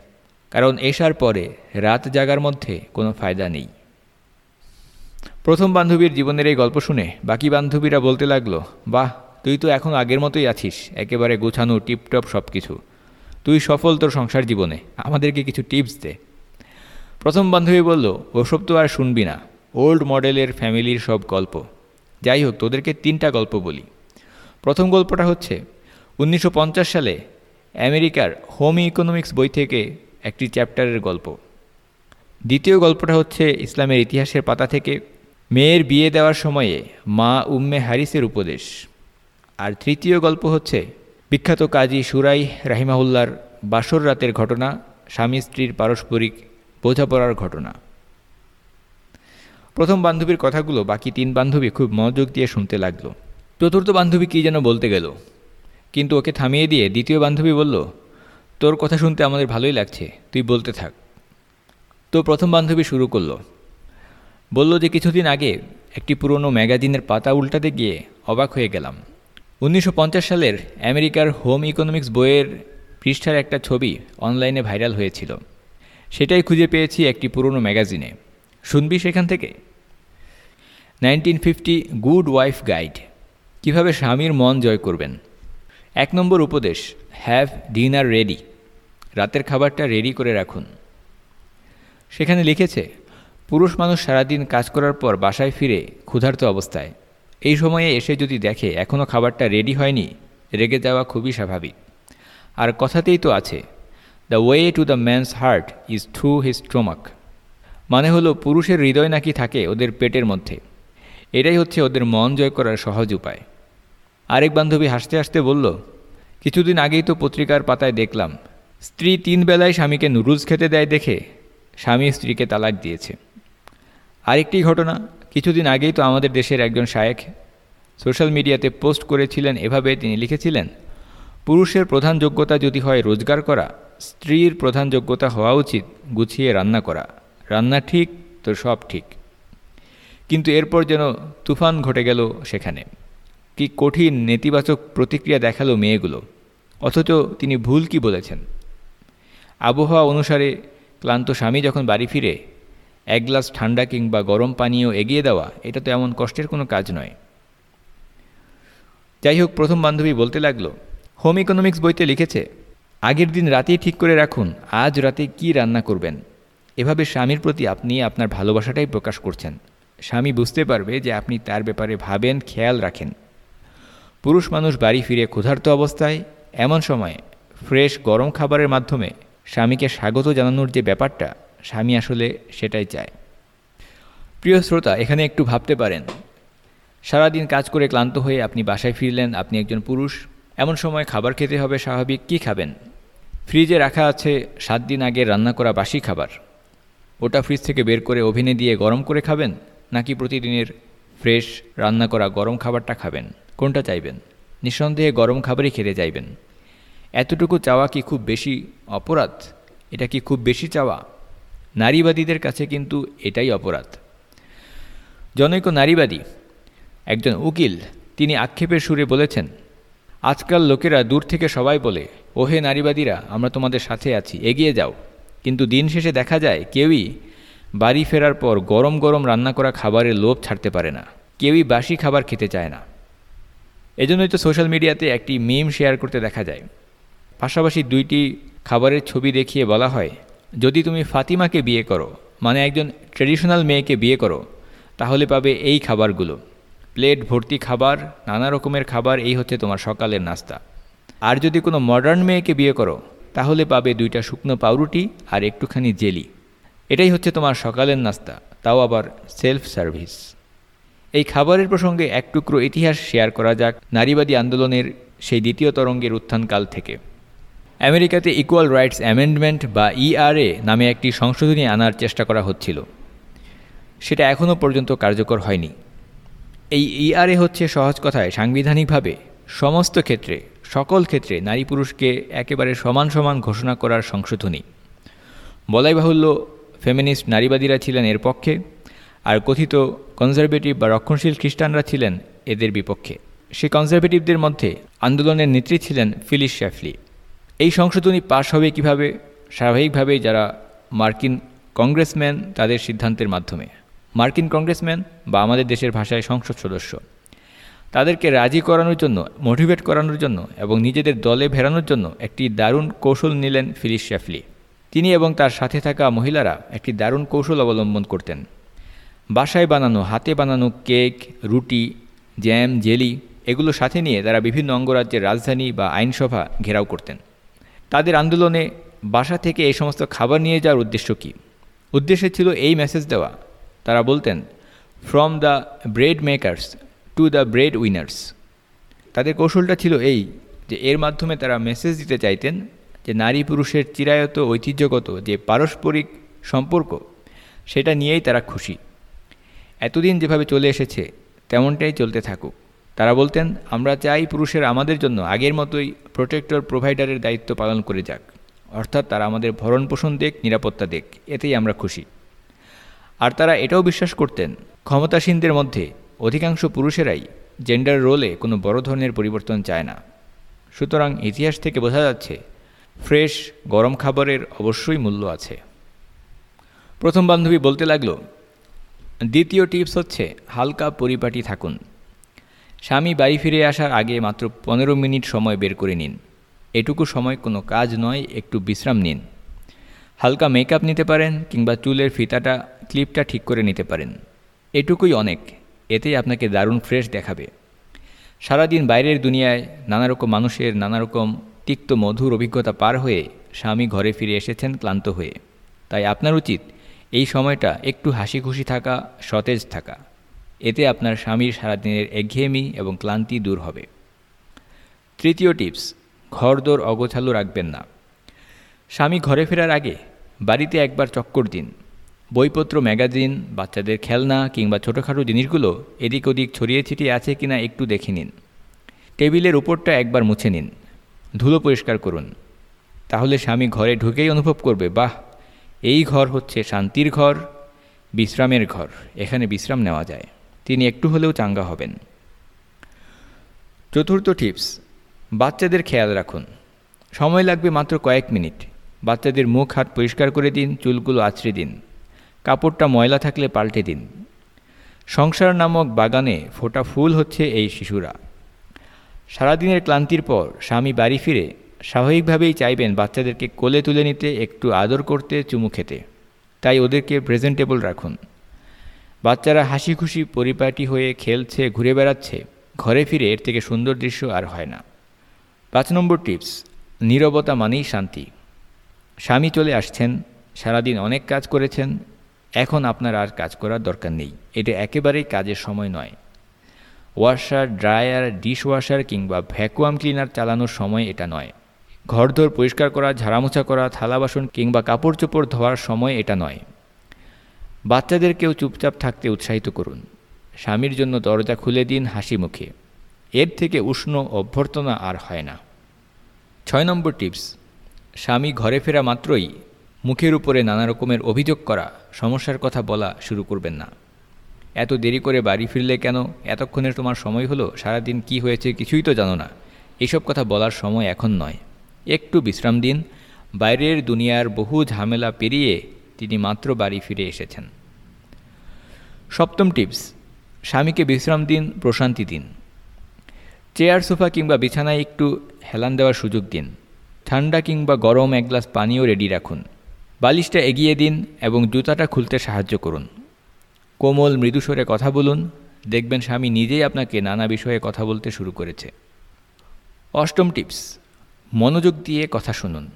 কারণ এসার পরে রাত জাগার মধ্যে কোনো ফায়দা নেই। প্রথম বান্ধবীর জীবনের এই গল্প শুনে বাকি বান্ধবীরা বলতে লাগল, বাহ, তুই তো এখন আগের মতোই আছিস, একেবারে গোছানো, টিপটপ সব কিছু তুই সফল তোর সংসার জীবনে, আমাদেরকে কিছু টিপস দে। প্রথম বান্ধবী বলল, ওসব তো আর শুনবি না। ওল্ড মডেলের ফ্যামিলির সব গল্প। যাই হোক, তোদেরকে তিনটা গল্প বলি। প্রথম গল্পটা হচ্ছে, উনিশশো পঞ্চাশ সালে আমেরিকার হোম ইকোনমিক্স বই থেকে একটি চ্যাপ্টারের গল্প। দ্বিতীয় গল্পটা হচ্ছে, ইসলামের ইতিহাসের পাতা থেকে মেয়ের বিয়ে দেওয়ার সময়ে মা উম্মে হারিসের উপদেশ। আর তৃতীয় গল্প হচ্ছে, বিখ্যাত কাজী সুরাই রাহিমাহুল্লার বাসর রাতের ঘটনা, স্বামী স্ত্রীর পারস্পরিক বোঝাপড়ার ঘটনা। প্রথম বান্ধবীর কথাগুলো বাকি তিন বান্ধবী খুব মনোযোগ দিয়ে শুনতে লাগল। চতুর্থ বান্ধবী কী যেন বলতে গেল। কিন্তু ওকে থামিয়ে দিয়ে দ্বিতীয় বান্ধবী বলল, তোর কথা শুনতে আমাদের ভালোই লাগছে, তুই বলতে থাক। তো প্রথম বান্ধবী শুরু করল। বলল যে কিছুদিন আগে একটি পুরনো ম্যাগাজিনের পাতা উল্টাতে গিয়ে অবাক হয়ে গেলাম। উনিশশো পঞ্চাশ সালের আমেরিকার হোম ইকোনমিক্স বইয়ের পৃষ্ঠার একটা ছবি অনলাইনে ভাইরাল হয়েছিল। সেটাই খুঁজে পেয়েছি একটি পুরনো ম্যাগাজিনে। শুনবি সেখান থেকে? Nineteen fifty good wife guide. কীভাবে স্বামীর মন জয় করবেন? এক নম্বর উপদেশ, হ্যাভ ডিনার রেডি। রাতের খাবারটা রেডি করে রাখুন। সেখানে লিখেছে, পুরুষ মানুষ সারাদিন কাজ করার পর বাসায় ফিরে ক্ষুধার্ত অবস্থায়। এই সময়ে এসে যদি দেখে এখনও খাবারটা রেডি হয়নি, রেগে যাওয়া খুবই স্বাভাবিক। আর কথাতেই তো আছে, the way to the man's heart is through his stomach মানে হলো পুরুষের হৃদয় নাকি থাকে ওদের পেটের মধ্যে। এটাই হচ্ছে ওদের মন জয় করার সহজ উপায়। আরেক বান্ধবী হাসতে হাসতে বলল, কিছুদিন আগেই তো পত্রিকার পাতায় দেখলাম, স্ত্রী তিন বেলায় স্বামীকে নুডলস খেতে দেয় দেখে স্বামী স্ত্রীকে তালাক দিয়েছে। আরেকটি ঘটনা, কিছুদিন আগেই তো আমাদের দেশের একজন শায়েখ সোশ্যাল মিডিয়াতে পোস্ট করেছিলেন, এভাবে তিনি লিখেছিলেন, পুরুষের প্রধান যোগ্যতা যদি হয় রোজগার করা, স্ত্রীর প্রধান যোগ্যতা হওয়া উচিত, গুছিয়ে রান্না করা। রান্না ঠিক তো সব ঠিক। কিন্তু এরপর যেন তুফান ঘটে গেল সেখানে। কি কঠিন নেতিবাচক প্রতিক্রিয়া দেখাল মেয়েগুলো। অথচ তিনি ভুল কি বলেছেন? আবহাওয়া অনুসারে ক্লান্ত স্বামী যখন বাড়ি ফিরে, এক গ্লাস ঠান্ডা কিংবা গরম পানীয় এগিয়ে দেওয়া, এটা তো এমন কষ্টের কোনো কাজ নয়। যাই হোক, প্রথম বান্ধবী বলতে লাগল, হোম ইকোনমিক্স বইতে লিখেছে, আগের দিন রাতেই ঠিক করে রাখুন, আজ রাতে কি রান্না করবেন? এভাবে স্বামীর প্রতি আপনি আপনার ভালোবাসাটাই প্রকাশ করছেন। স্বামী বুঝতে পারবে যে আপনি তার ব্যাপারে ভাবেন, খেয়াল রাখেন। পুরুষ মানুষ বাড়ি ফিরে ক্ষুধার্ত অবস্থায়, এমন সময় ফ্রেশ গরম খাবারের মাধ্যমে স্বামীকে স্বাগত জানানোর যে ব্যাপারটা, স্বামী আসলে সেটাই চায়। প্রিয় শ্রোতা, এখানে একটু ভাবতে পারেন। সারাদিন কাজ করে ক্লান্ত হয়ে আপনি বাসায় ফিরলেন, আপনি একজন পুরুষ। এমন সময় খাবার খেতে হবে, স্বাভাবিক। কি খাবেন? ফ্রিজে রাখা আছে সাত দিন আগে রান্না করা বাসি খাবার। ওটা ফ্রিজ থেকে বের করে ওভেনে দিয়ে গরম করে খাবেন, নাকি প্রতিদিনের ফ্রেশ রান্না করা গরম খাবারটা খাবেন? কোনটা চাইবেন? নিঃসন্দেহে গরম খাবারই খেতে চাইবেন। এতটুকু চাওয়া কি খুব বেশি অপরাধ? এটা কি খুব বেশি চাওয়া? নারীবাদীদের কাছে কিন্তু এটাই অপরাধ। জনৈক নারীবাদী, একজন উকিল, তিনি আক্ষেপের সুরে বলেছেন, আজকাল লোকেরা দূর থেকে সবাই বলে, ওহে নারীবাদীরা, আমরা তোমাদের সাথে আছি, এগিয়ে যাও কিন্তু দিন শেষে দেখা যায় কেউই বাড়ি ফেরার পর গরম গরম রান্না করা খাবারের লোভ ছাড়তে পারে না। কেউই বাসি খাবার খেতে চায় না। এজন্যই তো সোশ্যাল মিডিয়াতে একটি মিম শেয়ার করতে দেখা যায়। পাশাপাশি দুইটি খাবারের ছবি দেখিয়ে বলা হয়, যদি তুমি ফাতিমাকে বিয়ে করো মানে একজন ট্রেডিশনাল মেয়েকে বিয়ে করো, তাহলে পাবে এই খাবারগুলো। প্লেট ভর্তি খাবার, নানা রকমের খাবার, এই হচ্ছে তোমার সকালের নাস্তা। আর যদি কোনো মডার্ন মেয়েকে বিয়ে করো তাহলে পাবে দুইটা শুকনো পাউরুটি আর একটুখানি জেলি। এটাই হচ্ছে তোমার সকালের নাস্তা, তাও আবার সেলফ সার্ভিস এই খাবারের প্রসঙ্গে এক টুকরো ইতিহাস শেয়ার করা যাক নারীবাদী আন্দোলনের সেই দ্বিতীয় তরঙ্গের উত্থানকাল থেকে। আমেরিকাতে ইকুয়াল রাইটস অ্যামেন্ডমেন্ট বা ইআরএ নামে একটি সংশোধনী আনার চেষ্টা করা হচ্ছিল। সেটা এখনও পর্যন্ত কার্যকর হয়নি। এই ইআরএ হচ্ছে সহজ কথায় সাংবিধানিকভাবে সমস্ত ক্ষেত্রে সকল ক্ষেত্রে নারী পুরুষকে একেবারে সমান সমান ঘোষণা করার সংশোধনী। বলাই বাহুল্য, ফেমিনিস্ট নারীবাদীরা ছিলেন এর পক্ষে, আর কথিত কনজারভেটিভ বা রক্ষণশীল খ্রিস্টানরা ছিলেন এদের বিপক্ষে। সে কনজারভেটিভদের মধ্যে আন্দোলনের নেত্রী ছিলেন ফিলিস শ্যাফলি। এই সংশোধনী পাশ হবে কীভাবে? স্বাভাবিকভাবেই যারা মার্কিন কংগ্রেসম্যান তাদের সিদ্ধান্তের মাধ্যমে। মার্কিন কংগ্রেসম্যান বা আমাদের দেশের ভাষায় সংসদ সদস্য। তাদেরকে রাজি করানোর জন্য মোটিভেট করানোর জন্য এবং নিজেদের দলে ভেড়ানোর জন্য একটি দারুণ কৌশল নিলেন ফিলিস শ্যাফলি তিনি এবং তার সাথে থাকা মহিলারা একটি দারুণ কৌশল অবলম্বন করতেন। বাসায় বানানো, হাতে বানানো কেক, রুটি জ্যাম জেলি এগুলো সাথে নিয়ে তারা বিভিন্ন অঙ্গরাজ্যের রাজধানী বা আইনসভা ঘেরাও করতেন। তাদের আন্দোলনে বাসা থেকে এই সমস্ত খাবার নিয়ে যাওয়ার উদ্দেশ্য কী? উদ্দেশ্য ছিল এই মেসেজ দেওয়া। তারা বলতেন from the bread makers to the bread winners তাদের কৌশলটা ছিল এই, যে এর মাধ্যমে তারা মেসেজ দিতে চাইতেন যে নারী পুরুষের চিরায়ত ঐতিহ্যগত যে পারস্পরিক সম্পর্ক, সেটা নিয়েই তারা খুশি। এতদিন যেভাবে চলে এসেছে, তেমনটাই চলতে থাকুক। তারা বলতেন, আমরা চাই পুরুষের আমাদের জন্য আগের মতোই প্রোটেক্টর প্রোভাইডারের দায়িত্ব পালন করে যাক। অর্থাৎ তারা আমাদের ভরণ পোষণ দেখ, নিরাপত্তা দেখ, এতেই আমরা খুশি। আর তারা এটাও বিশ্বাস করতেন, ক্ষমতাসীনদের মধ্যে অধিকাংশ পুরুষেরাই জেন্ডার রোলে কোনো বড় ধরনের পরিবর্তন চায় না। সুতরাং ইতিহাস থেকে বোঝা যাচ্ছে, ফ্রেশ, গরম খাবারের অবশ্যই মূল্য আছে। প্রথম বান্ধবী বলতে লাগল, দ্বিতীয় টিপস হচ্ছে হালকা পরিপাটি থাকুন। স্বামী বাড়ি ফিরে আসার আগে মাত্র পনেরো মিনিট সময় বের করে নিন। এটুকু সময় কোনো কাজ নয়, একটু বিশ্রাম নিন। হালকা মেকআপ নিতে পারেন কিংবা চুলের ফিতাটা ক্লিপটা ঠিক করে নিতে পারেন। এটুকুই অনেক। এতেই আপনাকে দারুণ ফ্রেশ দেখাবে। সারাদিন বাইরের দুনিয়ায় নানা রকম মানুষের নানা রকম তিক্ত মধুর অভিজ্ঞতা পার হয়ে স্বামী ঘরে ফিরে এসেছেন ক্লান্ত হয়ে। তাই আপনার উচিত এই সময়টা একটু হাসি খুশি থাকা, সতেজ থাকা। এতে আপনার স্বামীর সারাদিনের একঘেয়েমি এবং ক্লান্তি দূর হবে। তৃতীয় টিপস, ঘরদোর অগোছালো রাখবেন না। স্বামী ঘরে ফেরার আগে বাড়িতে একবার চক্কর দিন। বইপত্র, ম্যাগাজিন, বাচ্চাদের খেলনা কিংবা ছোটোখাটো জিনিসগুলো এদিক ওদিক ছড়িয়ে ছিটিয়ে আছে কিনা একটু দেখে নিন। টেবিলের উপরটা একবার মুছে নিন। ধুলো পরিষ্কার করুন। তাহলে স্বামী ঘরে ঢুকেই অনুভব করবে, বাহ, এই ঘর হচ্ছে শান্তির ঘর, বিশ্রামের ঘর, এখানে বিশ্রাম নেওয়া যায়। তিনি একটু হলেও চাঙ্গা হবেন। চতুর্থ টিপস, বাচ্চাদের খেয়াল রাখুন। সময় লাগবে মাত্র কয়েক মিনিট। বাচ্চাদের মুখ হাত পরিষ্কার করে দিন, চুলগুলো আছড়ে দিন। কাপড়টা ময়লা থাকলে পাল্টে দিন। সংসার নামক বাগানে ফোটা ফুল হচ্ছে এই শিশুরা। সারাদিনের ক্লান্তির পর স্বামী বাড়ি ফিরে স্বাভাবিকভাবেই চাইবেন বাচ্চাদেরকে কোলে তুলে নিতে, একটু আদর করতে, চুমু খেতে। তাই ওদেরকে প্রেজেন্টেবল রাখুন। বাচ্চারা হাসি খুশি পরিপাটি হয়ে খেলছে, ঘুরে বেড়াচ্ছে, ঘরে ফিরে এর থেকে সুন্দর দৃশ্য আর হয় না। পাঁচ নম্বর টিপস, নীরবতা মানেই শান্তি। স্বামী চলে আসছেন, সারাদিন অনেক কাজ করেছেন এখন আপনার আর কাজ করার দরকার নেই। এটা একেবারেই কাজের সময় নয়। ওয়াশার, ড্রায়ার ডিশ ওয়াশার কিংবা ভ্যাকুয়াম ক্লিনার চালানোর সময় এটা নয়। ঘরদোর পরিষ্কার করা, ঝাড়ামোছা করা, থালা বাসন কিংবা কাপড় চোপড় ধোয়ার সময় এটা নয়। বাচ্চাদেরকেও চুপচাপ থাকতে উৎসাহিত করুন। স্বামীর জন্য দরজা খুলে দিন হাসি মুখে। এর থেকে উষ্ণ অভ্যর্থনা আর হয় না। ছয় নম্বর টিপস, স্বামী ঘরে ফেরা মাত্রই মুখের উপরে নানা রকমের অভিযোগ করা, সমস্যার কথা বলা শুরু করবেন না। এত দেরি করে বাড়ি ফিরলে কেন? এতক্ষণের তোমার সময় হলো? সারাদিন কি হয়েছে কিছুই তো জানো না। এসব কথা বলার সময় এখন নয়। একটু বিশ্রাম দিন। বাইরের দুনিয়ার বহু ঝামেলা পেরিয়ে তিনি মাত্র বাড়ি ফিরে এসেছেন। সপ্তম টিপস, স্বামীকে বিশ্রাম দিন, প্রশান্তি দিন। চেয়ার, সোফা কিংবা বিছানায় একটু হেলান দেওয়ার সুযোগ দিন। ঠান্ডা কিংবা গরম এক গ্লাস পানিও রেডি রাখুন। বালিশটা এগিয়ে দিন এবং জুতাটা খুলতে সাহায্য করুন। কোমল মৃদুস্বরে কথা বলুন। দেখবেন স্বামী নিজেই আপনাকে নানা বিষয়ে কথা বলতে শুরু করেছে। অষ্টম টিপস, মনোযোগ দিয়ে কথা শুনুন।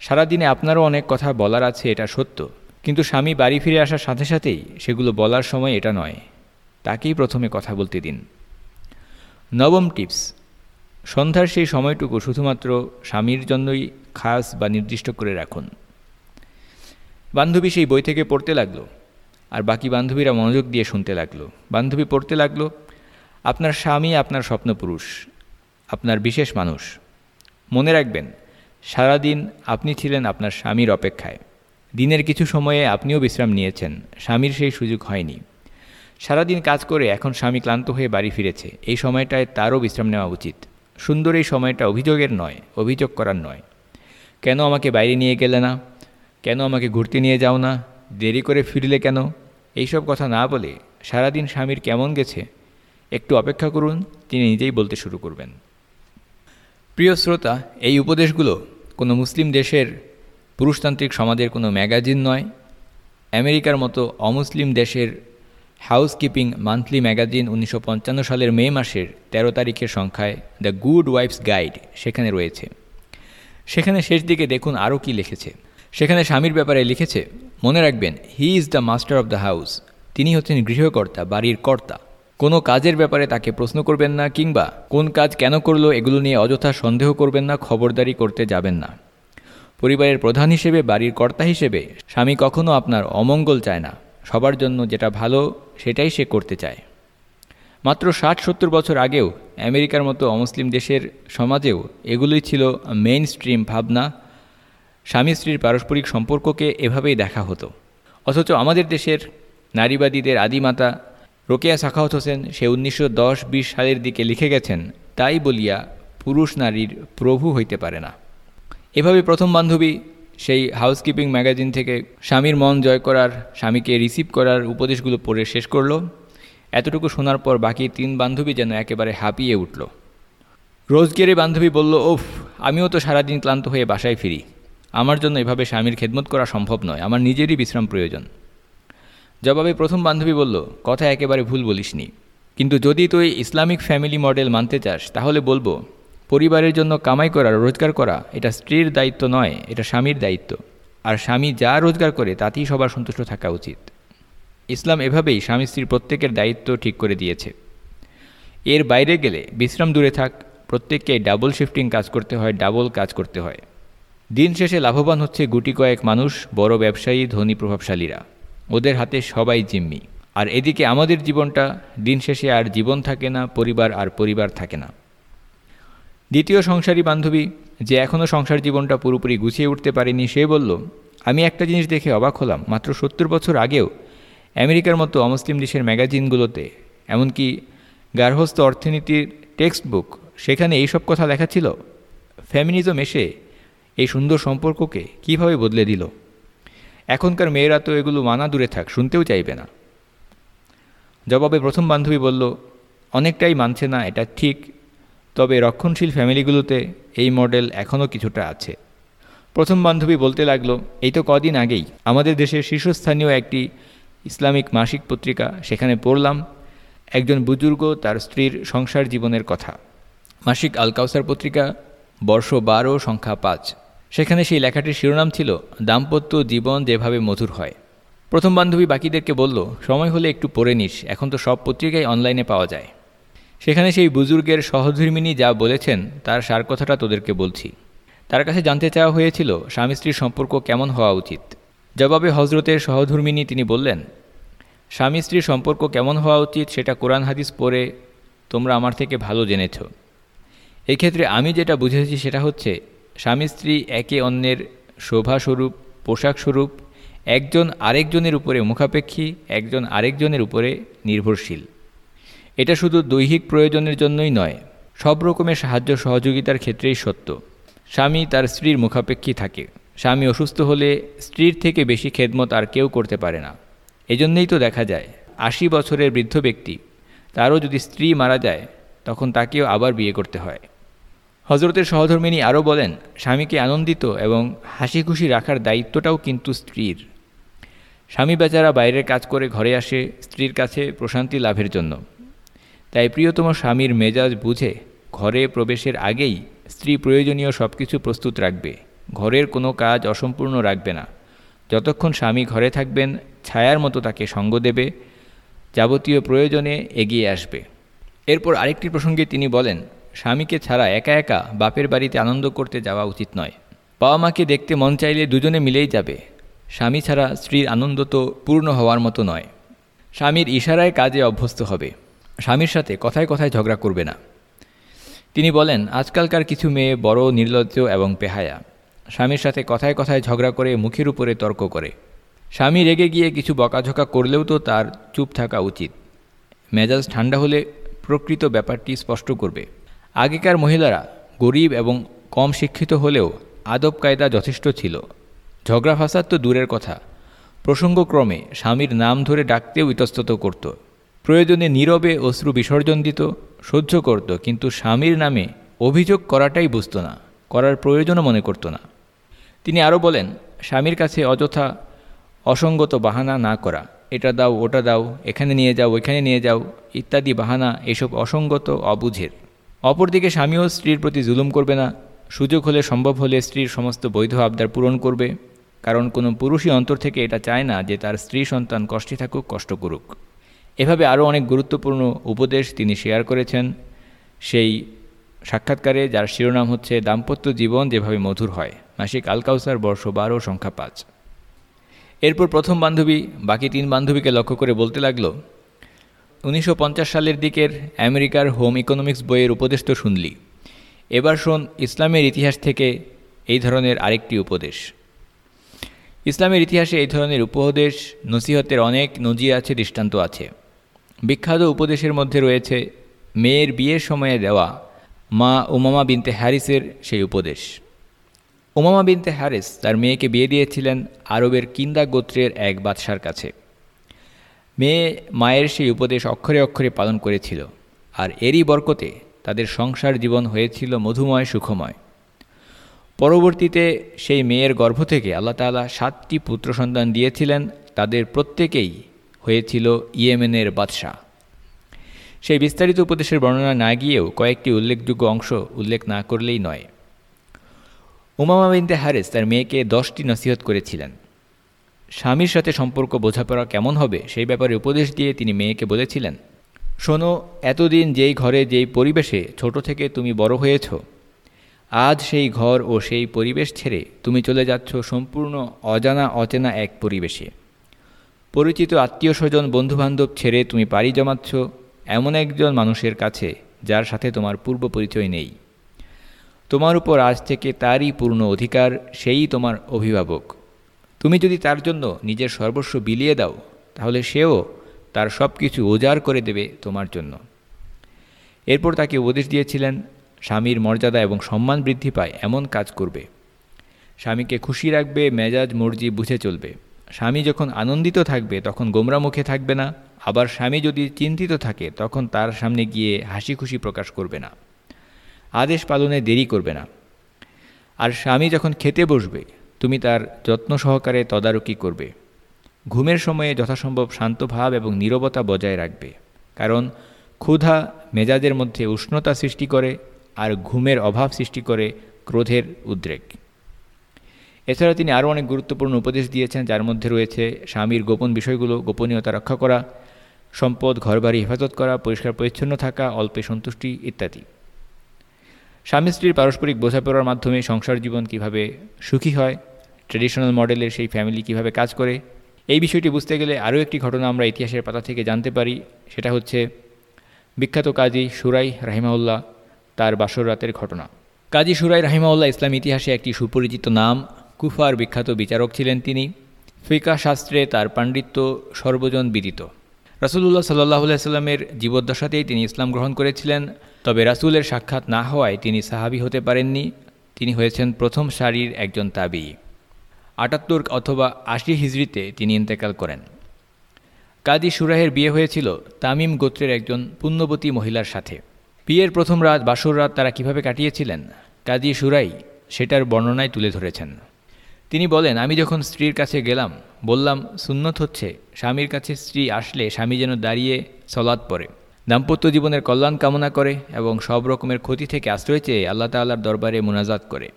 সারাদিনে আপনারও অনেক কথা বলার আছে, এটা সত্য। কিন্তু স্বামী বাড়ি ফিরে আসার সাথে সাথেই সেগুলো বলার সময় এটা নয়। তাকেই প্রথমে কথা বলতে দিন। নবম টিপস, সন্ধ্যার সেই সময়টুকু শুধুমাত্র স্বামীর জন্যই খাস বা নির্দিষ্ট করে রাখুন। বান্ধবী সেই বই থেকে পড়তে লাগল, আর বাকি বান্ধবীরা মনোযোগ দিয়ে শুনতে লাগল। বান্ধবী পড়তে লাগল, আপনার স্বামী আপনার স্বপ্নপুরুষ আপনার বিশেষ মানুষ। মনে রাখবেন, সারাদিন আপনি ছিলেন আপনার স্বামীর অপেক্ষায়। দিনের কিছু সময়ে আপনিও বিশ্রাম নিয়েছেন, স্বামীর সেই সুযোগ হয়নি। সারাদিন কাজ করে এখন স্বামী ক্লান্ত হয়ে বাড়ি ফিরেছে, এই সময়টায় তারও বিশ্রাম নেওয়া উচিত। সুন্দর এই সময়টা অভিযোগের নয়, অভিযোগ করার নয়। কেন আমাকে বাইরে নিয়ে গেলে না? কেন আমাকে ঘুরতে নিয়ে যাও না? দেরি করে ফিরলে কেন? এইসব কথা না বলে সারাদিন স্বামীর কেমন গেছে? একটু অপেক্ষা করুন, তিনি নিজেই বলতে শুরু করবেন। প্রিয় শ্রোতা, এই উপদেশগুলো কোনো মুসলিম দেশের পুরুষতান্ত্রিক সমাজের কোনো ম্যাগাজিন নয়। আমেরিকার মতো অমুসলিম দেশের হাউসকিপিং মান্থলি ম্যাগাজিন উনিশশো পঞ্চান্ন সালের মে মাসের ১৩ তারিখের সংখ্যায় দ্য গুড ওয়াইফস গাইড সেখানে রয়েছে। সেখানে শেষ দিকে দেখুন আরও কি লিখেছে। সেখানে স্বামীর ব্যাপারে লিখেছে, মনে রাখবেন he is the master of the house তিনি হচ্ছেন গৃহকর্তা, বাড়ির কর্তা। কোনো কাজের ব্যাপারে তাকে প্রশ্ন করবেন না কিংবা কোন কাজ কেন করল এগুলো নিয়ে অযথা সন্দেহ করবেন না, খবরদারি করতে যাবেন না। পরিবারের প্রধান হিসেবে, বাড়ির কর্তা হিসেবে, স্বামী কখনো আপনার অমঙ্গল চায় না। সবার জন্য যেটা ভালো, সেটাই সে করতে চায়। মাত্র ষাট সত্তর বছর আগেও, আমেরিকার মতো অমুসলিম দেশের সমাজেও এগুলোই ছিল মেইন স্ট্রিম ভাবনা। স্বামী স্ত্রীর পারস্পরিক সম্পর্ককে এভাবেই দেখা হতো। অথচ আমাদের দেশের নারীবাদীদের আদিমাতা রোকেয়া সাখাওয়াত হোসেন সে উনিশশো দশ বিশ সালের দিকে লিখে গেছেন, তাই বলিয়া পুরুষ নারীর প্রভু হইতে পারে না। এভাবে প্রথম বান্ধবী সেই হাউসকিপিং ম্যাগাজিন থেকে স্বামীর মন জয় করার, স্বামীকে রিসিভ করার উপদেশগুলো পড়ে শেষ করল। এতটুকু শোনার পর বাকি তিন বান্ধবী যেন একেবারে হাঁপিয়ে উঠল। রোজগেরে বান্ধবী বলল, ওফ, আমিও তো সারাদিন ক্লান্ত হয়ে বাসায় ফিরি। আমার জন্য এভাবে স্বামীর খেদমত করা সম্ভব নয়, আমার নিজেরই বিশ্রাম প্রয়োজন। জবাবে প্রথম বান্ধবী বলল, কথা একেবারে ভুল বলিসনি। কিন্তু যদি তুই ইসলামিক ফ্যামিলি মডেল মানতে চাস, তাহলে বলব, পরিবারের জন্য কামাই করা, রোজগার করা, এটা স্ত্রীর দায়িত্ব নয়, এটা স্বামীর দায়িত্ব। আর স্বামী যা রোজগার করে, তাতেই সবার সন্তুষ্ট থাকা উচিত। ইসলাম এভাবেই স্বামী স্ত্রীর প্রত্যেকের দায়িত্ব ঠিক করে দিয়েছে। এর বাইরে গেলে, বিশ্রাম দূরে থাক, প্রত্যেককে ডাবল শিফটিং কাজ করতে হয় ডাবল কাজ করতে হয়। দিন শেষে লাভবান হচ্ছে গুটি কয়েক মানুষ, বড় ব্যবসায়ী, ধনী প্রভাবশালীরা। ওদের হাতে সবাই জিম্মি। আর এদিকে আমাদের জীবনটা, দিন শেষে আর জীবন থাকে না, পরিবার আর পরিবার থাকে না। দ্বিতীয় সংসারী বান্ধবী যে এখনও সংসার জীবনটা পুরোপুরি গুছিয়ে উঠতে পারেনি, সে বলল, আমি একটা জিনিস দেখে অবাক হলাম। মাত্র সত্তর বছর আগেও আমেরিকার মতো অমুসলিম দেশের ম্যাগাজিনগুলোতে, এমনকি গার্হস্থ অর্থনীতির টেক্সট বুক সেখানে এইসব কথা লেখা ছিল। ফ্যামিনিজম এসে এই সুন্দর সম্পর্ককে কীভাবে বদলে দিল? এখনকার মেয়েরা তো এগুলো মানা দূরে থাক, শুনতেও চাইবে না। জবাবে প্রথম বান্ধবী বলল, অনেকটাই মানছে না, এটা ঠিক। তবে রক্ষণশীল ফ্যামিলিগুলোতে এই মডেল এখনও কিছুটা আছে। প্রথম বান্ধবী বলতে লাগল, এই তো কদিন আগেই আমাদের দেশের শীর্ষস্থানীয় একটি ইসলামিক মাসিক পত্রিকা, সেখানে পড়লাম একজন বুজুর্গ তার স্ত্রীর সংসার জীবনের কথা। মাসিক আল কাউসার পত্রিকা, বর্ষ বারো, সংখ্যা পাঁচ। সেখানে সেই লেখাটির শিরোনাম ছিল, দাম্পত্য জীবন যেভাবে মধুর হয়। প্রথম বান্ধবী বাকিদেরকে বলল, সময় হলে একটু পড়ে নিস, এখন তো সব পত্রিকাই অনলাইনে পাওয়া যায়। সেখানে সেই বুজুর্গের সহধর্মিনী যা বলেছেন, তার সার কথাটা তোদেরকে বলছি। তার কাছে জানতে চাওয়া হয়েছিল, স্বামী স্ত্রীর সম্পর্ক কেমন হওয়া উচিত? জবাবে হজরতের সহধর্মিনী তিনি বললেন, স্বামী স্ত্রীর সম্পর্ক কেমন হওয়া উচিত সেটা কোরআন হাদিস পড়ে তোমরা আমার থেকে ভালো জেনেছ। এক্ষেত্রে আমি যেটা বুঝেছি সেটা হচ্ছে স্বামী স্ত্রী একে অন্যের শোভাস্বরূপ, পোশাকস্বরূপ, একজন আরেকজনের উপরে মুখাপেক্ষী, একজন আরেকজনের উপরে নির্ভরশীল। এটা শুধু দৈহিক প্রয়োজনের জন্যই নয়, সব রকমের সাহায্য সহযোগিতার ক্ষেত্রেই সত্য। স্বামী তার স্ত্রীর মুখাপেক্ষী থাকে। স্বামী অসুস্থ হলে স্ত্রীর থেকে বেশি খেদমত আর কেউ করতে পারে না। এজন্যই তো দেখা যায়, আশি বছরের বৃদ্ধ ব্যক্তি, তারও যদি স্ত্রী মারা যায়, তখন তাকেও আবার বিয়ে করতে হয়। হজরতের সহধর্মিনী আরও বলেন, স্বামীকে আনন্দিত এবং হাসি খুশি রাখার দায়িত্বটাও কিন্তু স্ত্রীর। স্বামী বেচারা বাইরের কাজ করে ঘরে আসে, স্ত্রীর কাছে প্রশান্তি লাভের জন্য। তাই প্রিয়তম স্বামীর মেজাজ বুঝে ঘরে প্রবেশের আগেই স্ত্রী প্রয়োজনীয় সব কিছু প্রস্তুত রাখবে। ঘরের কোনো কাজ অসম্পূর্ণ রাখবে না। যতক্ষণ স্বামী ঘরে থাকবেন, ছায়ার মতো তাকে সঙ্গ দেবে, যাবতীয় প্রয়োজনে এগিয়ে আসবে। এরপর আরেকটি প্রসঙ্গে তিনি বলেন স্বামীকে ছাড়া একা একা বাপের বাড়িতে আনন্দ করতে যাওয়া উচিত নয়। বাবা মাকে দেখতে মন চাইলে দুজনে মিলেই যাবে। স্বামী ছাড়া স্ত্রীর আনন্দ তো পূর্ণ হওয়ার মতো নয়। স্বামীর ইশারায় কাজে অভ্যস্ত হবে। স্বামীর সাথে কথায় কথায় ঝগড়া করবে না। তিনি বলেন, আজকালকার কিছু মেয়ে বড়, নির্লজ্জ এবং পেহায়া স্বামীর সাথে কথায় কথায় ঝগড়া করে মুখের উপরে তর্ক করে। স্বামী রেগে গিয়ে কিছু বকাঝকা করলেও তো তার চুপ থাকা উচিত। মেজাজ ঠান্ডা হলে প্রকৃত ব্যাপারটি স্পষ্ট করবে। আগেকার মহিলারা গরিব এবং কম শিক্ষিত হলেও আদব কায়দা যথেষ্ট ছিল। ঝগড়া ফাসাদ তো দূরের কথা। প্রসঙ্গক্রমে স্বামীর নাম ধরে ডাকতেও ইতস্তত করত। প্রয়োজনে নীরবে অশ্রু বিসর্জন দিত, সহ্য করত, কিন্তু স্বামীর নামে অভিযোগ করাটাই বুঝত না, করার প্রয়োজনও মনে করত না। তিনি আরও বলেন, স্বামীর কাছে অযথা অসঙ্গত বাহানা না করা। এটা দাও, ওটা দাও, এখানে নিয়ে যাও, ওইখানে নিয়ে যাও, ইত্যাদি বাহানা, এসব অসঙ্গত, অবুঝের। অপরদিকে স্বামীও স্ত্রীর প্রতি জুলুম করবে না। সুযোগ হলে সম্ভব হলে স্ত্রীর সমস্ত বৈধ আবদার পূরণ করবে। কারণ কোনো পুরুষই অন্তর থেকে এটা চায় না যে তার স্ত্রী সন্তান কষ্টে থাকুক, কষ্ট করুক। এভাবে আরও অনেক গুরুত্বপূর্ণ উপদেশ তিনি শেয়ার করেছেন। সেই সাক্ষাৎকারে যার শিরোনাম হচ্ছে, দাম্পত্য জীবন যেভাবে মধুর হয়। মাসিক আলকাউসার, বর্ষ বারো, সংখ্যা পাঁচ। এরপর প্রথম বান্ধবী, বাকি তিন বান্ধবীকে লক্ষ্য করে বলতে লাগল উনিশশো পঞ্চাশ সালের দিকের আমেরিকার হোম ইকোনমিক্স বইয়ের উপদেশ তো শুনলি। এবার শোন, ইসলামের ইতিহাস থেকে এই ধরনের আরেকটি উপদেশ। ইসলামের ইতিহাসে এই ধরনের উপদেশ, নসিহতের অনেক নজির আছে, দৃষ্টান্ত আছে। বিখ্যাত উপদেশের মধ্যে রয়েছে, মেয়ের বিয়ের সময়ে দেওয়া মা উমামা বিনতে হ্যারিসের সেই উপদেশ। ওমামা বিনতে হ্যারিস তার মেয়েকে বিয়ে দিয়েছিলেন আরবের কিন্দা গোত্রের এক বাদশার কাছে। মেয়ে মায়ের সেই উপদেশ অক্ষরে অক্ষরে পালন করেছিল, আর এরই বরকতে তাদের সংসার জীবন হয়েছিল মধুময় সুখময়। পরবর্তীতে সেই মেয়ের গর্ভ থেকে আল্লাহ তালা সাতটি পুত্র সন্তান দিয়েছিলেন, তাদের প্রত্যেকেই হয়েছিল ইয়েমেনের বাদশাহ। সেই বিস্তারিত উপদেশের বর্ণনা না গিয়েও কয়েকটি উল্লেখযোগ্য অংশ উল্লেখ না করলেই নয়। উমামা বিনতে হারেস তার মেয়েকে দশটি নসিহত করেছিলেন। স্বামীর সাথে সম্পর্ক বোঝাপড়া কেমন হবে সেই ব্যাপারে উপদেশ দিয়ে তিনি মেয়েকে বলেছিলেন, শোনো, এতদিন যেই ঘরে যেই পরিবেশে ছোট থেকে তুমি বড় হয়েছ, আজ সেই ঘর ও সেই পরিবেশ ছেড়ে তুমি চলে যাচ্ছ সম্পূর্ণ অজানা অচেনা এক পরিবেশে। পরিচিত আত্মীয় স্বজন বন্ধুবান্ধব ছেড়ে তুমি পাড়ি জমাচ্ছ এমন একজন মানুষের কাছে যার সাথে তোমার পূর্ব পরিচয় নেই। তোমার উপর আজ থেকে তারই পূর্ণ অধিকার, সেই তোমার অভিভাবক। তুমি যদি তার জন্য নিজের সর্বস্ব বিলিয়ে দাও, তাহলে সেও তার সব কিছু উজাড় করে দেবে তোমার জন্য। এরপর তাকে উপদেশ দিয়েছিলেন, স্বামীর মর্যাদা এবং সম্মান বৃদ্ধি পায়, এমন কাজ করবে। স্বামীকে খুশি রাখবে, মেজাজ, মর্জি বুঝে চলবে। স্বামী যখন আনন্দিত থাকবে, তখন গোমরা মুখে থাকবে না। আবার স্বামী যদি চিন্তিত থাকে, তখন তার সামনে গিয়ে হাসি খুশি প্রকাশ করবে না। আদেশ পালনে দেরি করবে না। আর স্বামী যখন খেতে বসবে তুমি তার যত্ন সহকারে তদারকি করবে। ঘুমের সময়ে যথাসম্ভব শান্ত ভাব এবং নীরবতা বজায় রাখবে। কারণ ক্ষুধা মেজাজের মধ্যে উষ্ণতা সৃষ্টি করে আর ঘুমের অভাব সৃষ্টি করে ক্রোধের উদ্রেক। এছাড়া তিনি আরও অনেক গুরুত্বপূর্ণ উপদেশ দিয়েছেন, যার মধ্যে রয়েছে স্বামীর গোপন বিষয়গুলো, গোপনীয়তা রক্ষা করা, সম্পদ, ঘরবাড়ি হেফাজত করা পরিষ্কার পরিচ্ছন্ন থাকা, অল্পে সন্তুষ্টি ইত্যাদি। স্বামী স্ত্রীর পারস্পরিক বোঝাপড়ার মাধ্যমে সংসার জীবন কীভাবে সুখী হয় ট্রেডিশনাল মডেলের সেই ফ্যামিলি কীভাবে কাজ করে, এই বিষয়টি বুঝতে গেলে আরও একটি ঘটনা আমরা ইতিহাসের পাতা থেকে জানতে পারি, সেটা হচ্ছে বিখ্যাত কাজী সুরাই রাহিমাউল্লাহ তার বাসর রাতের ঘটনা। কাজী সুরাই রাহিমাউল্লাহ ইসলাম ইতিহাসে একটি সুপরিচিত নাম, কুফার বিখ্যাত বিচারক ছিলেন তিনি। ফিকা শাস্ত্রে তার পাণ্ডিত্য সর্বজন বিদিত। রাসুলুল্লাহ সাল্লাহ সাল্লামের জীবদ্দশাতেই তিনি ইসলাম গ্রহণ করেছিলেন। তবে রাসুলের সাক্ষাৎ না হওয়ায় তিনি সাহাবি হতে পারেননি। তিনি হয়েছেন প্রথম সারির একজন তাবি। আটাত্তর অথবা আশি হিজড়িতে তিনি ইন্তেকাল করেন। কাজী সুরাহের বিয়ে হয়েছিল তামিম গোত্রের একজন পুণ্যবতী মহিলার সাথে। বিয়ের প্রথম রাত, বাসর রাত তারা কীভাবে কাটিয়েছিলেন? কাজী সুরাই সেটার বর্ণনায় তুলে ধরেছেন। তিনি বলেন, আমি যখন স্ত্রীর কাছে গেলাম, বললাম, সুন্নত হচ্ছে, স্বামীর কাছে স্ত্রী আসলে স্বামী যেন দাঁড়িয়ে সলাদ পরে দাম্পত্য জীবনের কল্যাণ কামনা করে এবং সব রকমের ক্ষতি থেকে আশ্রয় চেয়ে আল্লাহ তাল্লার দরবারে মোনাজাত করে।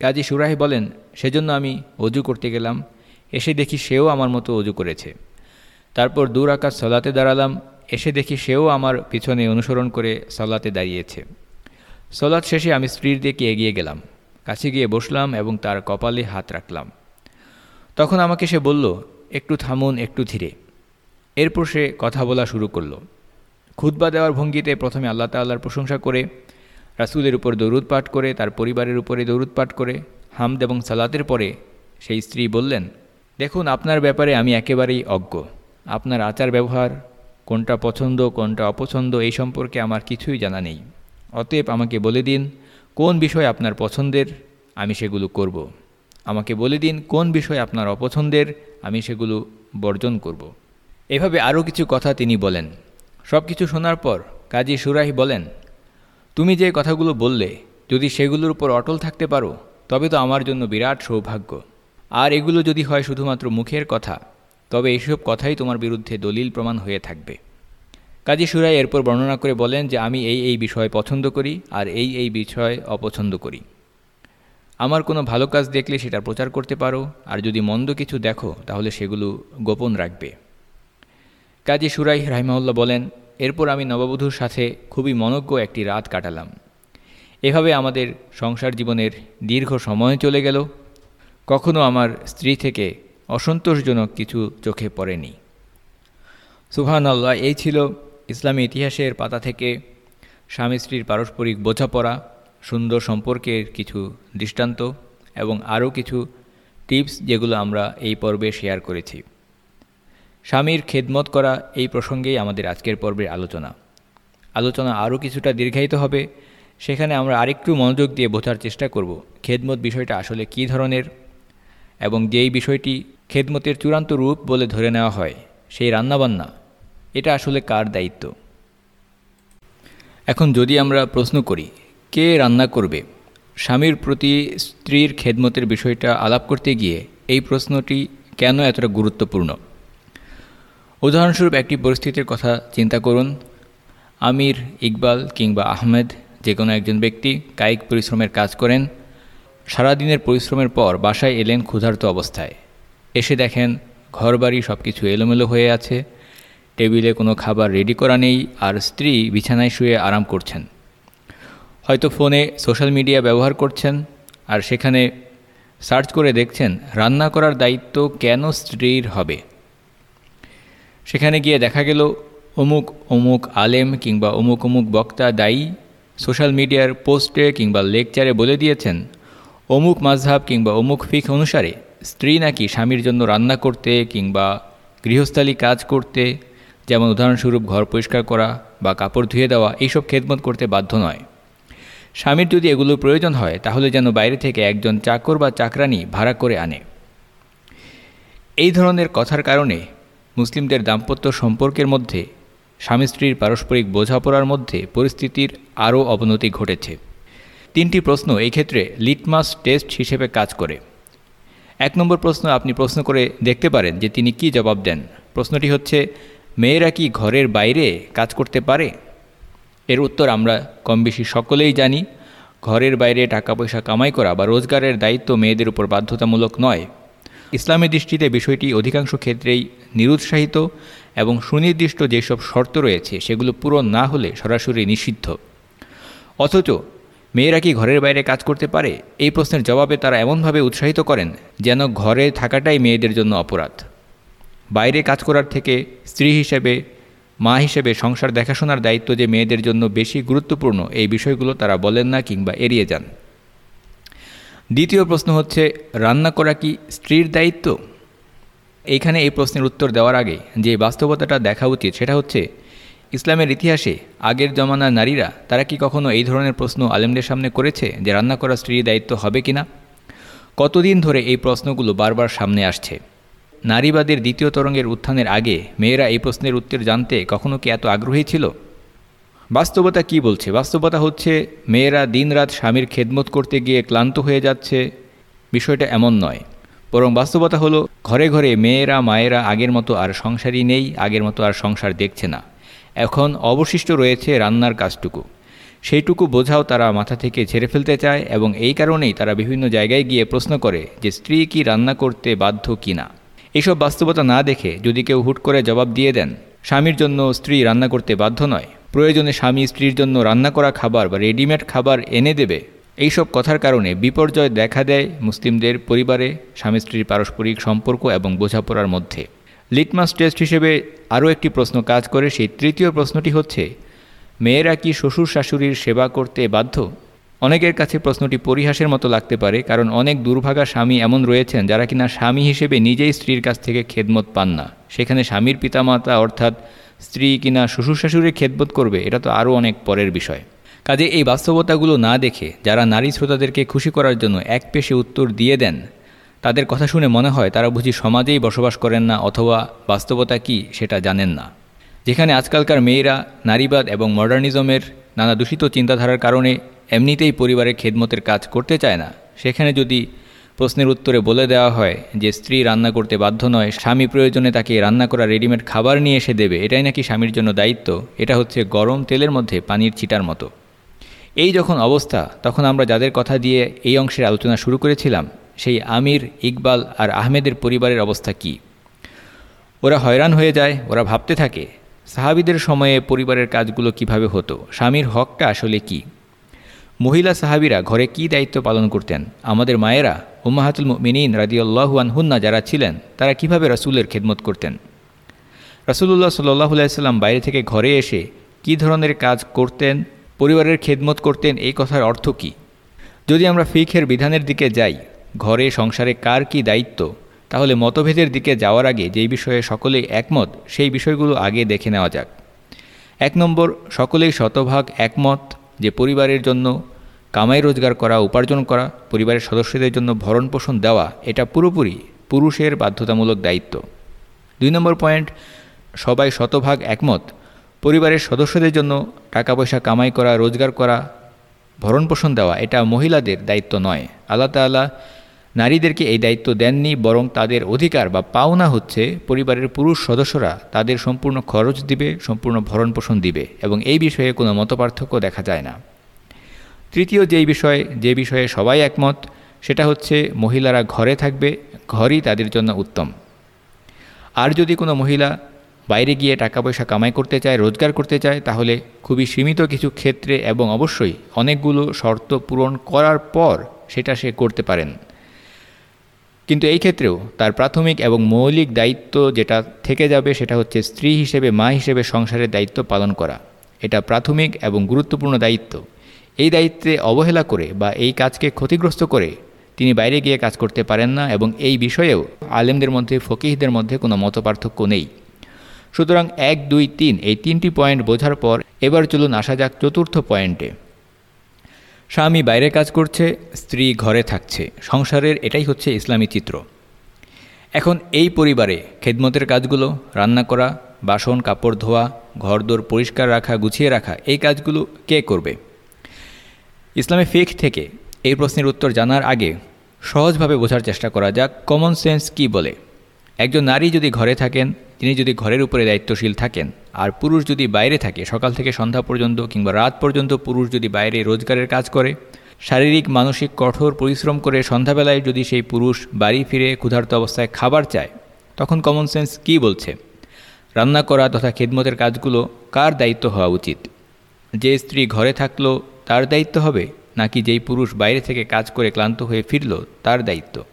কাজী সুরাহি বলেন, সেজন্য আমি অজু করতে গেলাম, এসে দেখি সেও আমার মতো অজু করেছে। তারপর দূর আকাশ সলাতে দাঁড়ালাম, এসে দেখি সেও আমার পিছনে অনুসরণ করে সলাতে দাঁড়িয়েছে। সলাৎ শেষে আমি স্ত্রীর দিকে এগিয়ে গেলাম, কাছে গিয়ে বসলাম এবং তার কপালে হাত রাখলাম। তখন আমাকে সে বলল, একটু থামুন, একটু ধীরে। এরপর সে কথা বলা শুরু করল। খুদ্া দেওয়ার ভঙ্গিতে প্রথমে আল্লাহ তাল্লার প্রশংসা করে, রাসুলের উপর দৌরুদ পাঠ করে, তার পরিবারের উপরে দৌরুদ পাঠ করে, হামদ এবং সালাতের পরে সেই স্ত্রী বললেন, দেখুন, আপনার ব্যাপারে আমি একেবারেই অজ্ঞ আপনার আচার ব্যবহার, কোনটা পছন্দ, কোনটা অপছন্দ, এই সম্পর্কে আমার কিছুই জানা নেই অতএব আমাকে বলে দিন, কোন বিষয় আপনার পছন্দের, আমি সেগুলো করব। আমাকে বলে দিন, কোন বিষয় আপনার অপছন্দের, আমি সেগুলো বর্জন করব। এভাবে আরও কিছু কথা তিনি বলেন সব কিছু শোনার পর কাজী সুরাহি বলেন, তুমি যে কথাগুলো বললে, যদি সেগুলোর উপর অটল থাকতে পারো, তবে তো আমার জন্য বিরাট সৌভাগ্য। আর এগুলো যদি হয় শুধুমাত্র মুখের কথা, তবে এইসব কথাই তোমার বিরুদ্ধে দলিল প্রমাণ হয়ে থাকবে। কাজী সুরাই এরপর বর্ণনা করে বলেন যে, আমি এই এই বিষয় পছন্দ করি আর এই এই বিষয় অপছন্দ করি। আমার কোনো ভালো কাজ দেখলে সেটা প্রচার করতে পারো, আর যদি মন্দ কিছু দেখো, তাহলে সেগুলো গোপন রাখবে। কাজী সুরাই রাহিমাউল্লাহ বলেন, এরপর আমি নববধূর সাথে খুবই মনজ্ঞ একটি রাত কাটালাম। এভাবে আমাদের সংসার জীবনের দীর্ঘ সময় চলে গেল। কখনো আমার স্ত্রী থেকে অসন্তোষজনক কিছু চোখে পড়েনি। সুহান আল্লাহ এই ছিল ইসলামী ইতিহাসের পাতা থেকে স্বামী স্ত্রীর পারস্পরিক বোঝাপড়া, সুন্দর সম্পর্কের কিছু দৃষ্টান্ত এবং আরও কিছু টিপস যেগুলো আমরা এই পর্বে শেয়ার করেছি। স্বামীর খেদমত করা এই প্রসঙ্গেই আমাদের আজকের পর্বের আলোচনা। আলোচনা আরও কিছুটা দীর্ঘায়িত হবে। সেখানে আমরা আরেকটু মনোযোগ দিয়ে বোঝার চেষ্টা করব, খেদমত বিষয়টা আসলে কী ধরনের এবং যেই বিষয়টি খেদমতের চূড়ান্ত রূপ বলে ধরে নেওয়া হয়, সেই রান্নাবান্না, এটা আসলে কার দায়িত্ব? এখন যদি আমরা প্রশ্ন করি, কে রান্না করবে? স্বামীর প্রতি স্ত্রীর খেদমতের বিষয়টা আলাপ করতে গিয়ে এই প্রশ্নটি কেন এতটা গুরুত্বপূর্ণ? উদাহরণস্বরূপ একটি পরিস্থিতির কথা চিন্তা করুন। আমির ইকবাল কিংবা আহমেদ যে কোনো একজন ব্যক্তি কায়িক পরিশ্রমের কাজ করেন, সারাদিনের পরিশ্রমের পর বাসায় এলেন ক্ষুধার্ত অবস্থায়। এসে দেখেন ঘরবাড়ি সব কিছু এলোমেলো হয়ে আছে, টেবিলে কোনো খাবার রেডি করা নেই, আর স্ত্রী বিছানায় শুয়ে আরাম করছেন। হয়তো ফোনে সোশ্যাল মিডিয়া ব্যবহার করছেন, আর সেখানে সার্চ করে দেখছেন, রান্না করার দায়িত্ব কেন স্ত্রীর হবে? সেখানে গিয়ে দেখা গেল অমুক অমুক আলেম কিংবা অমুক অমুক বক্তা দায়ী সোশ্যাল মিডিয়ার পোস্টে কিংবা লেকচারে বলে দিয়েছেন, অমুক মাঝহাব কিংবা অমুক ফিক অনুসারে স্ত্রী নাকি স্বামীর জন্য রান্না করতে কিংবা গৃহস্থালী কাজ করতে, যেমন উদাহরণস্বরূপ ঘর পরিষ্কার করা বা কাপড় ধুয়ে দেওয়া, এইসব খেদমত করতে বাধ্য নয়। স্বামীর যদি এগুলোর প্রয়োজন হয়, তাহলে যেন বাইরে থেকে একজন চাকর বা চাকরানি ভাড়া করে আনে। এই ধরনের কথার কারণে মুসলিমদের দাম্পত্য সম্পর্কের মধ্যে, স্বামী স্ত্রীর পারস্পরিক বোঝাপড়ার মধ্যে পরিস্থিতির আরও অবনতি ঘটেছে। তিনটি প্রশ্ন এই ক্ষেত্রে লিটমাস টেস্ট হিসেবে কাজ করে। এক নম্বর প্রশ্ন আপনি প্রশ্ন করে দেখতে পারেন যে তিনি কি জবাব দেন। প্রশ্নটি হচ্ছে, মেয়েরা কি ঘরের বাইরে কাজ করতে পারে? এর উত্তর আমরা কম বেশি সকলেই জানি, ঘরের বাইরে টাকা পয়সা কামাই করা বা রোজগারের দায়িত্ব মেয়েদের উপর বাধ্যতামূলক নয়। ইসলামের দৃষ্টিতে বিষয়টি অধিকাংশ ক্ষেত্রেই নিরুৎসাহিত এবং সুনির্দিষ্ট যেসব শর্ত রয়েছে, সেগুলো পূরণ না হলে সরাসরি নিষিদ্ধ। অথচ মেয়েরা কি ঘরের বাইরে কাজ করতে পারে? এই প্রশ্নের জবাবে তারা এমনভাবে উৎসাহিত করেন যেন ঘরে থাকাটাই মেয়েদের জন্য অপরাধ। বাইরে কাজ করার থেকে স্ত্রী হিসেবে, মা হিসেবে সংসার দেখাশোনার দায়িত্ব যে মেয়েদের জন্য বেশি গুরুত্বপূর্ণ এই বিষয়গুলো তারা বলেন না কিংবা এড়িয়ে যান। দ্বিতীয় প্রশ্ন হচ্ছে, রান্না করা কি স্ত্রীর দায়িত্ব? এইখানে এই প্রশ্নের উত্তর দেওয়ার আগে যে বাস্তবতাটা দেখা উচিত সেটা হচ্ছে, ইসলামের ইতিহাসে আগের জমানার নারীরা, তারা কি কখনো এই ধরনের প্রশ্ন আলেমদের সামনে করেছে যে রান্না করা স্ত্রীর দায়িত্ব হবে কি না কতদিন ধরে এই প্রশ্নগুলো বারবার সামনে আসছে? নারীবাদের দ্বিতীয় তরঙ্গের উত্থানের আগে মেয়েরা এই প্রশ্নের উত্তর জানতে কখনো কি এত আগ্রহী ছিল? বাস্তবতা কি বলছে? বাস্তবতা হচ্ছে, মেয়েরা দিনরাত স্বামীর খেদমত করতে গিয়ে ক্লান্ত হয়ে যাচ্ছে। বিষয়টা এমন নয়। বরং বাস্তবতা হলো, ঘরে ঘরে মেয়েরা, মায়েরা আগের মতো আর সংসারই নেই, আগের মতো আর সংসার দেখছে না। এখন অবশিষ্ট রয়েছে রান্নার কাজটুকু। সেইটুকু বোঝাও তারা মাথা থেকে ঝেড়ে ফেলতে চায় এবং এই কারণেই তারা বিভিন্ন জায়গায় গিয়ে প্রশ্ন করে যে স্ত্রী কি রান্না করতে বাধ্য কি না। এসব বাস্তবতা না দেখে যদি কেউ হুট করে জবাব দিয়ে দেন, স্বামীর জন্য স্ত্রী রান্না করতে বাধ্য নয়। প্রয়োজনে স্বামী স্ত্রীর জন্য রান্না করা খাবার বা রেডিমেড খাবার এনে দেবে। এইসব কথার কারণে বিপর্যয় দেখা দেয় মুসলিমদের পরিবারে, স্বামী স্ত্রীর পারস্পরিক সম্পর্ক এবং বোঝাপড়ার মধ্যে। লিটমাস টেস্ট হিসেবে আরও একটি প্রশ্ন কাজ করে, সেই তৃতীয় প্রশ্নটি হচ্ছে, মেয়েরা কি শ্বশুর শাশুড়ির সেবা করতে বাধ্য? অনেকের কাছে প্রশ্নটি পরিহাসের মতো লাগতে পারে, কারণ অনেক দুর্ভাগা স্বামী এমন রয়েছেন যারা কিনা স্বামী হিসেবে নিজেই স্ত্রীর কাছ থেকে খেদমত পান না। সেখানে স্বামীর পিতামাতা অর্থাৎ স্ত্রী কিনা শ্বশুর শাশুড়ির খেদমত করবে, এটা তো আরও অনেক পরের বিষয়। কাজে এই বাস্তবতাগুলো না দেখে যারা নারী শ্রোতাদেরকে খুশি করার জন্য এক পেশে উত্তর দিয়ে দেন, তাদের কথা শুনে মনে হয় তারা বুঝি সমাজেই বসবাস করেন না অথবা বাস্তবতা কি সেটা জানেন না। যেখানে আজকালকার মেয়েরা নারীবাদ এবং মডার্নিজমের নানা দূষিত চিন্তাধারার কারণে এমনিতেই পরিবারের খেদমতের কাজ করতে চায় না, সেখানে যদি প্রশ্নের উত্তরে বলে দেওয়া হয় যে স্ত্রী রান্না করতে বাধ্য নয়, স্বামী প্রয়োজনে তাকে রান্না করা রেডিমেড খাবার নিয়ে এসে দেবে, এটাই নাকি স্বামীর জন্য দায়িত্ব? এটা হচ্ছে গরম তেলের মধ্যে পানির ছিটার মতো। এই যখন অবস্থা, তখন আমরা যাদের কথা দিয়ে এই অংশের আলোচনা শুরু করেছিলাম, সেই আমির, ইকবাল আর আহমেদের পরিবারের অবস্থা কি? ওরা হয়রান হয়ে যায়, ওরা ভাবতে থাকে, সাহাবিদের সময়ে পরিবারের কাজগুলো কীভাবে হতো? স্বামীর হকটা আসলে কি? মহিলা সাহাবিরা ঘরে কি দায়িত্ব পালন করতেন? আমাদের মায়েরা উম্মাহাতুল মিনীন রাদিউল্লাহুয়ান হুন্না যারা ছিলেন, তারা কীভাবে রাসুলের খেদমত করতেন? রাসুলুল্লাহ সাল্লাইসাল্লাম বাইরে থেকে ঘরে এসে কি ধরনের কাজ করতেন, পরিবারের খেদমত করতেন, এই কথার অর্থ কী? যদি আমরা ফিখের বিধানের দিকে যাই, ঘরে, সংসারে কার কি দায়িত্ব, তাহলে মতভেদের দিকে যাওয়ার আগে যেই বিষয়ে সকলেই একমত, সেই বিষয়গুলো আগে দেখে নেওয়া যাক। এক নম্বর, সকলেই শতভাগ একমত যে পরিবারের জন্য কামাই রোজগার করা, উপার্জন করা, পরিবারের সদস্যদের জন্য ভরণ পোষণ দেওয়া, এটা পুরোপুরি পুরুষের বাধ্যতামূলক দায়িত্ব। দুই নম্বর পয়েন্ট, সবাই শতভাগ একমত। পরিবারের সদস্যদের জন্য টাকা পয়সা কামাই করা, রোজগার করা, ভরণ পোষণ দেওয়া, এটা মহিলাদের দায়িত্ব নয়। আল্লাহ তাল্লাহ নারীদেরকে এই দায়িত্ব দেননি, বরং তাদের অধিকার বা পাওনা হচ্ছে পরিবারের পুরুষ সদস্যরা তাদের সম্পূর্ণ খরচ দিবে, সম্পূর্ণ ভরণ পোষণ দিবে এবং এই বিষয়ে কোনো মতপার্থক্য দেখা যায় না। তৃতীয় যেই বিষয়, যে বিষয়ে সবাই একমত, সেটা হচ্ছে মহিলারা ঘরে থাকবে, ঘরই তাদের জন্য উত্তম। আর যদি কোনো মহিলা বাইরে গিয়ে টাকা পয়সা কামাই করতে চায়, রোজগার করতে চায়, তাহলে খুবই সীমিত কিছু ক্ষেত্রে এবং অবশ্যই অনেকগুলো শর্ত পূরণ করার পর সেটা সে করতে পারেন। কিন্তু এই ক্ষেত্রেও তার প্রাথমিক এবং মৌলিক দায়িত্ব যেটা থেকে যাবে সেটা হচ্ছে স্ত্রী হিসেবে, মা হিসেবে সংসারের দায়িত্ব পালন করা। এটা প্রাথমিক এবং গুরুত্বপূর্ণ দায়িত্ব। এই দায়িত্বে অবহেলা করে বা এই কাজকে ক্ষতিগ্রস্ত করে তিনি বাইরে গিয়ে কাজ করতে পারেন না এবং এই বিষয়েও আলেমদের মধ্যে, ফকিহদের মধ্যে কোনো মতপার্থক্য নেই। সুতরাং এক, দুই, তিন, এই তিনটি পয়েন্ট বোঝার পর এবার চলুন আসা যাক চতুর্থ পয়েন্টে। স্বামী বাইরে কাজ করছে, স্ত্রী ঘরে থাকছে। সংসারের এটাই হচ্ছে ইসলামী চিত্র। এখন এই পরিবারে খেদমতের কাজগুলো, রান্না করা, বাসন, কাপড় ধোয়া, ঘরদোর পরিষ্কার রাখা, গুছিয়ে রাখা, এই কাজগুলো কে করবে? ইসলামী ফেক থেকে এই প্রশ্নের উত্তর জানার আগে সহজভাবে বোঝার চেষ্টা করা যাক কমন সেন্স কি বলে? একজন নারী যদি ঘরে থাকেন, তিনি যদি ঘরের উপরে দায়িত্বশীল থাকেন, আর পুরুষ যদি বাইরে থাকে, সকাল থেকে সন্ধ্যা পর্যন্ত কিংবা রাত পর্যন্ত পুরুষ যদি বাইরে রোজগারের কাজ করে, শারীরিক, মানসিক কঠোর পরিশ্রম করে সন্ধ্যাবেলায় যদি সেই পুরুষ বাড়ি ফিরে ক্ষুধার্ত অবস্থায় খাবার চায়, তখন কমন সেন্স কী বলছে? রান্না করা তথা খেদমতের কাজগুলো কার দায়িত্ব হওয়া উচিত? যে স্ত্রী ঘরে থাকল, তার দায়িত্ব হবে, নাকি যেই পুরুষ বাইরে থেকে কাজ করে ক্লান্ত হয়ে ফিরল, তার দায়িত্ব?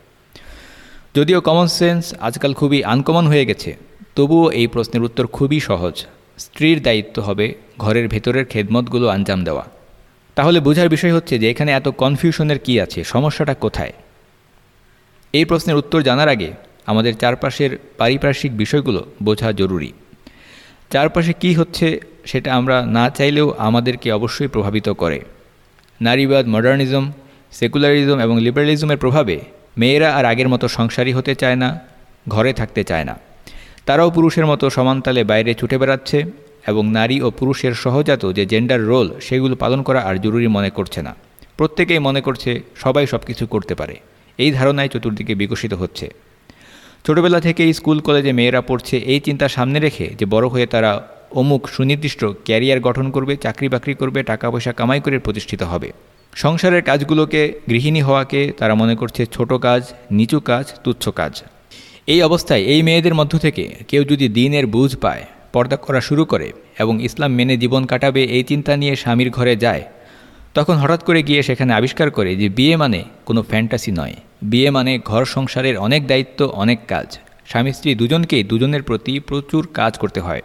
যদিও কমন সেন্স আজকাল খুবই আনকমন হয়ে গেছে, তবুও এই প্রশ্নের উত্তর খুবই সহজ। স্ত্রীর দায়িত্ব হবে ঘরের ভেতরের খেদমতগুলো আঞ্জাম দেওয়া। তাহলে বোঝার বিষয় হচ্ছে যে এখানে এত কনফিউশনের কি আছে, সমস্যাটা কোথায়? এই প্রশ্নের উত্তর জানার আগে আমাদের চারপাশের পারিপার্শ্বিক বিষয়গুলো বোঝা জরুরি। চারপাশে কি হচ্ছে সেটা আমরা না চাইলেও আমাদেরকে অবশ্যই প্রভাবিত করে। নারীবাদ মডার্নিজম সেকুলারিজম এবং লিবারালিজমের প্রভাবে মেয়েরা আর আগের মতো সংসারী হতে চায় না, ঘরে থাকতে চায় না। তারাও পুরুষের মতো সমানতালে বাইরে ছুটে বেড়াচ্ছে এবং নারী ও পুরুষের সহজাত যে জেন্ডার রোল সেগুলো পালন করা আর জরুরি মনে করছে না। প্রত্যেকেই মনে করছে সবাই সব কিছু করতে পারে। এই ধারণায় চতুর্দিকে বিকশিত হচ্ছে। ছোটবেলা থেকেই স্কুল, কলেজে মেয়েরা পড়ছে এই চিন্তা সামনে রেখে যে বড় হয়ে তারা অমুক সুনির্দিষ্ট ক্যারিয়ার গঠন করবে চাকরি বাকরি করবে টাকা পয়সা কামাই করে প্রতিষ্ঠিত হবে। সংসারের কাজগুলোকে গৃহিণী হওয়াকে তারা মনে করছে ছোট কাজ, নিচু কাজ, তুচ্ছ কাজ। এই অবস্থায় এই মেয়েদের মধ্য থেকে কেউ যদি দিনের বুঝ পায়, পর্দা করা শুরু করে এবং ইসলাম মেনে জীবন কাটাবে এই চিন্তা নিয়ে স্বামীর ঘরে যায়, তখন হঠাৎ করে গিয়ে সেখানে আবিষ্কার করে যে বিয়ে মানে কোনো ফ্যান্টাসি নয়। বিয়ে মানে ঘর সংসারের অনেক দায়িত্ব, অনেক কাজ। স্বামী স্ত্রী দুজনকেই দুজনের প্রতি প্রচুর কাজ করতে হয়।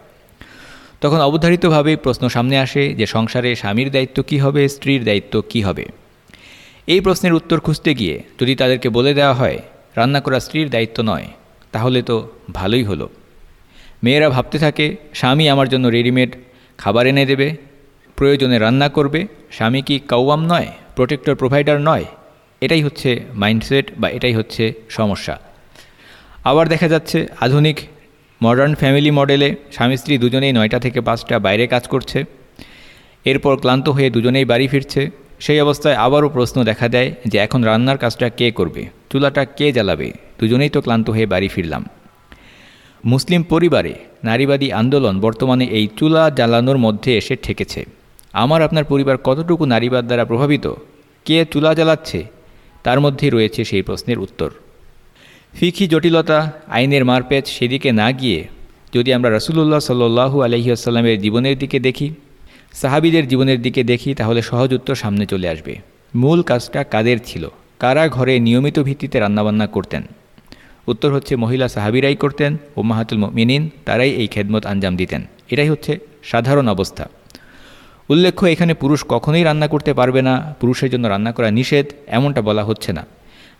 তখন অবধারিতভাবেই প্রশ্ন সামনে আসে যে সংসারে স্বামীর দায়িত্ব কি হবে, স্ত্রীর দায়িত্ব কি হবে? এই প্রশ্নের উত্তর খুঁজতে গিয়ে যদি তাদেরকে বলে দেওয়া হয়, রান্না করা স্ত্রীর দায়িত্ব নয়, তাহলে তো ভালোই হলো। মেয়েরা ভাবতে থাকে, স্বামী আমার জন্য রেডিমেড খাবার এনে দেবে, প্রয়োজনে রান্না করবে, স্বামী কি কাউয়াম নয়, প্রোটেক্টর, প্রোভাইডার নয়? এটাই হচ্ছে মাইন্ডসেট বা এটাই হচ্ছে সমস্যা। আবার দেখা যাচ্ছে আধুনিক মডার্ন ফ্যামিলি মডেলে স্বামী স্ত্রী দুজনেই নয়টা থেকে পাঁচটা বাইরে কাজ করছে। এরপর ক্লান্ত হয়ে দুজনেই বাড়ি ফিরছে। সেই অবস্থায় আবারও প্রশ্ন দেখা দেয় যে এখন রান্নার কাজটা কে করবে? চুলাটা কে জ্বালাবে? দুজনেই তো ক্লান্ত হয়ে বাড়ি ফিরলাম। মুসলিম পরিবারে নারীবাদী আন্দোলন বর্তমানে এই চুলা জ্বালানোর মধ্যে এসে ঠেকেছে। আমার আপনার পরিবার কতটুকু নারীবাদ দ্বারা প্রভাবিত? কে চুলা জ্বালাচ্ছে? তার মধ্যেই রয়েছে সেই প্রশ্নের উত্তর। ফিখি জটিলতা, আইনের মারপেচ সেদিকে না গিয়ে যদি আমরা রসুল্লাহ সাল্লু আলহিউসাল্লামের জীবনের দিকে দেখি, সাহাবিদের জীবনের দিকে দেখি, তাহলে সহজ উত্তর সামনে চলে আসবে। মূল কাজটা কাদের ছিল? কারা ঘরে নিয়মিত ভিত্তিতে রান্নাবান্না করতেন? উত্তর হচ্ছে, মহিলা সাহাবিরাই করতেন ও মাহাতুল মিনিন তারাই এই খেদমত আঞ্জাম দিতেন। এটাই হচ্ছে সাধারণ অবস্থা। উল্লেখ্য, এখানে পুরুষ কখনোই রান্না করতে পারবে না, পুরুষের জন্য রান্না করা নিষেধ, এমনটা বলা হচ্ছে না।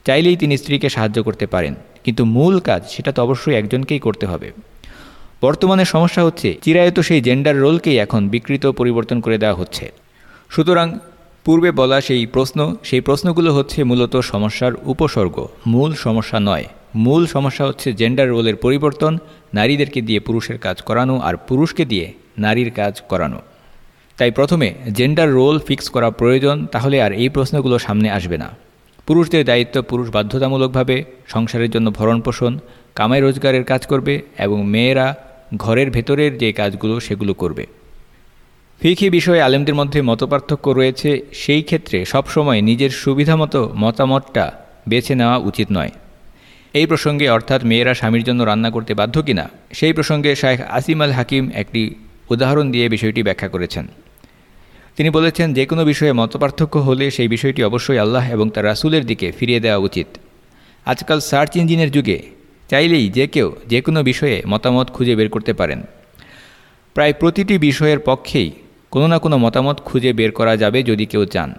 চাইলেই তিনি স্ত্রীকে সাহায্য করতে পারেন, কিন্তু মূল কাজ সেটা তো অবশ্যই একজনকেই করতে হবে। বর্তমানে সমস্যা হচ্ছে, চিরায়ত সেই জেন্ডার রোলকেই এখন বিকৃত পরিবর্তন করে দেওয়া হচ্ছে। সুতরাং পূর্বে বলা সেই প্রশ্ন, সেই প্রশ্নগুলো হচ্ছে মূলত সমস্যার উপসর্গ, মূল সমস্যা নয়। মূল সমস্যা হচ্ছে জেন্ডার রোলের পরিবর্তন, নারীদেরকে দিয়ে পুরুষের কাজ করানো আর পুরুষকে দিয়ে নারীর কাজ করানো। তাই প্রথমে জেন্ডার রোল ফিক্স করা প্রয়োজন, তাহলে আর এই প্রশ্নগুলো সামনে আসবে না। পুরুষদের দায়িত্ব পুরুষ বাধ্যতামূলকভাবে, সংসারের জন্য ভরণ পোষণ কামাই রোজগারের কাজ করবে এবং মেয়েরা ঘরের ভেতরের যে কাজগুলো সেগুলো করবে। ফিকি বিষয়ে আলেমদের মধ্যে মতপার্থক্য রয়েছে, সেই ক্ষেত্রে সবসময় নিজের সুবিধামতো মতামতটা বেছে নেওয়া উচিত নয়। এই প্রসঙ্গে অর্থাৎ মেয়েরা স্বামীর জন্য রান্না করতে বাধ্য কিনা, সেই প্রসঙ্গে শায়েখ আসিম আল হাকিম একটি উদাহরণ দিয়ে বিষয়টি ব্যাখ্যা করেছেন। তিনি বলেছেন, যে কোনো বিষয়ে মতপার্থক্য হলে সেই বিষয়টি অবশ্যই আল্লাহ এবং তার রাসুলের দিকে ফিরিয়ে দেওয়া উচিত। আজকাল সার্চ ইঞ্জিনের যুগে চাইলেই যে কেউ যে কোনো বিষয়ে মতামত খুঁজে বের করতে পারেন। প্রায় প্রতিটি বিষয়ের পক্ষেই কোনো না কোনো মতামত খুঁজে বের করা যাবে যদি কেউ চান।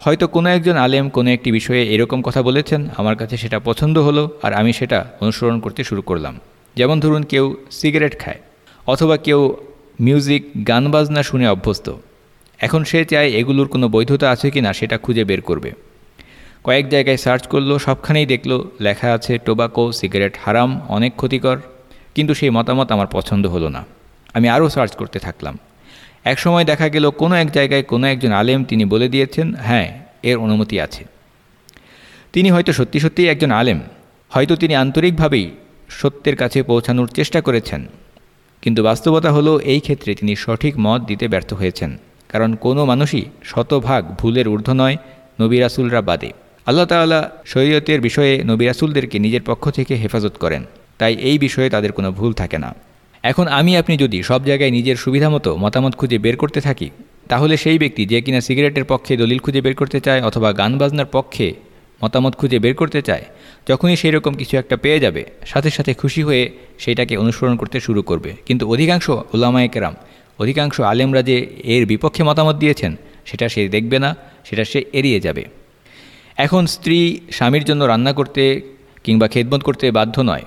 হয়তো কোনো একজন আলেম কোনো একটি বিষয়ে এরকম কথা বলেছেন, আমার কাছে সেটা পছন্দ হলো আর আমি সেটা অনুসরণ করতে শুরু করলাম। যেমন ধরুন, কেউ সিগারেট খায় অথবা কেউ মিউজিক, গান বাজনা শুনে অভ্যস্ত। এখন সে চায় এগুলোর কোনো বৈধতা আছে কি না সেটা খুঁজে বের করবে। কয়েক জায়গায় সার্চ করল, সবখানেই দেখল, লেখা আছে, টোবাকো, সিগারেট হারাম, অনেক ক্ষতিকর। কিন্তু সেই মতামত আমার পছন্দ হলো না। আমি আরও সার্চ করতে থাকলাম। এক সময় দেখা গেল কোনো এক জায়গায় কোনো একজন আলেম তিনি বলে দিয়েছেন হ্যাঁ এর অনুমতি আছে। তিনি হয়তো সত্যি সত্যিই একজন আলেম। হয়তো তিনি আন্তরিকভাবেই সত্যের কাছে পৌঁছানোর চেষ্টা করেছেন। কিন্তু বাস্তবতা হলো, এই ক্ষেত্রে তিনি সঠিক মত দিতে ব্যর্থ হয়েছেন। কারণ কোনো মানুষই শতভাগ ভুলের ঊর্ধ্ব নয় নবিরাসুলরা বাদে। আল্লাহ তাল্লাহ শরীয়তের বিষয়ে নবিরাসুলদেরকে নিজের পক্ষ থেকে হেফাজত করেন, তাই এই বিষয়ে তাদের কোনো ভুল থাকে না। এখন আমি আপনি যদি সব জায়গায় নিজের সুবিধা মতো মতামত খুঁজে বের করতে থাকি, তাহলে সেই ব্যক্তি যে কিনা সিগারেটের পক্ষে দলিল খুঁজে বের করতে চায় অথবা গান বাজনার পক্ষে মতামত খুঁজে বের করতে চায়, যখনই সেই রকম কিছু একটা পেয়ে যাবে, সাথে সাথে খুশি হয়ে সেইটাকে অনুসরণ করতে শুরু করবে। কিন্তু অধিকাংশ ওলামায় কেরাম অধিকাংশ আলেমরা যে এর বিপক্ষে মতামত দিয়েছেন, সেটা সে দেখবে না, সেটা সে এড়িয়ে যাবে। এখন স্ত্রী স্বামীর জন্য রান্না করতে কিংবা খেদমত করতে বাধ্য নয়।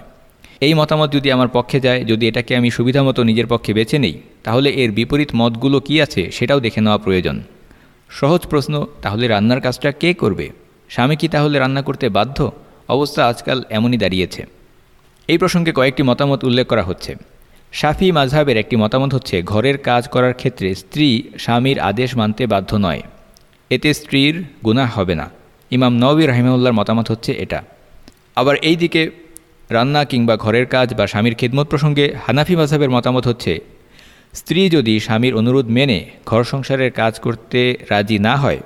এই মতামত যদি আমার পক্ষে যায়, যদি এটাকে আমি সুবিধা মতো নিজের পক্ষে বেছে নেই, তাহলে এর বিপরীত মতগুলো কি আছে, সেটাও দেখে নেওয়া প্রয়োজন। সহজ প্রশ্ন, তাহলে রান্নার কাজটা কে করবে? স্বামী কি তাহলে রান্না করতে বাধ্য? অবস্থা আজকাল এমনই দাঁড়িয়েছে। এই প্রসঙ্গে কয়েকটি মতামত উল্লেখ করা হচ্ছে। শাফি মাঝহাবের একটি মতামত হচ্ছে, ঘরের কাজ করার ক্ষেত্রে স্ত্রী স্বামীর আদেশ মানতে বাধ্য নয়। এতে স্ত্রীর গুণা হবে না। ইমাম নবী রাহিমউল্লার মতামত হচ্ছে এটা। আবার এই দিকে রান্না কিংবা ঘরের কাজ বা স্বামীর খেদমত প্রসঙ্গে হানাফি মাঝাবের মতামত হচ্ছে, স্ত্রী যদি স্বামীর অনুরোধ মেনে ঘর সংসারের কাজ করতে রাজি না হয়,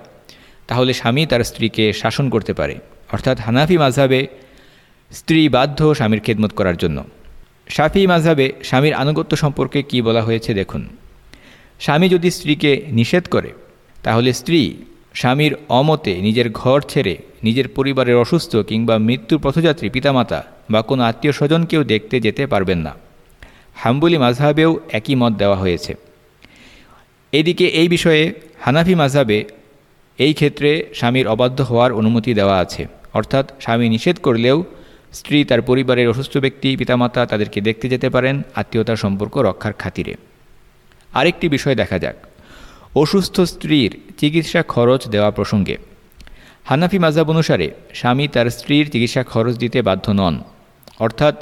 তাহলে স্বামী তার স্ত্রীকে শাসন করতে পারে। অর্থাৎ হানাফি মাঝাবে স্ত্রী বাধ্য স্বামীর খেদমত করার জন্য। শাফি মাঝাবে স্বামীর আনুগত্য সম্পর্কে কি বলা হয়েছে দেখুন। স্বামী যদি স্ত্রীকে নিষেধ করে, তাহলে স্ত্রী স্বামীর অমতে নিজের ঘর ছেড়ে নিজের পরিবারের অসুস্থ কিংবা মৃত্যুর পথযাত্রী, পিতামাতা বা কোনো আত্মীয় স্বজনকেও দেখতে যেতে পারবেন না। হাম্বুলি মাঝহাবেও একই মত দেওয়া হয়েছে। এদিকে এই বিষয়ে হানাফি মাঝহাবে এই ক্ষেত্রে স্বামীর অবাধ্য হওয়ার অনুমতি দেওয়া আছে। অর্থাৎ স্বামী নিষেধ করলেও স্ত্রী তার পরিবারের অসুস্থ ব্যক্তি, পিতামাতা তাদেরকে দেখতে যেতে পারেন, আত্মীয়তার সম্পর্ক রক্ষার খাতিরে। আরেকটি বিষয় দেখা যাক। অসুস্থ স্ত্রীর চিকিৎসা খরচ দেওয়া প্রসঙ্গে। হানাফি মাজাব অনুসারে স্বামী তার স্ত্রীর চিকিৎসা খরচ দিতে বাধ্য নন। অর্থাৎ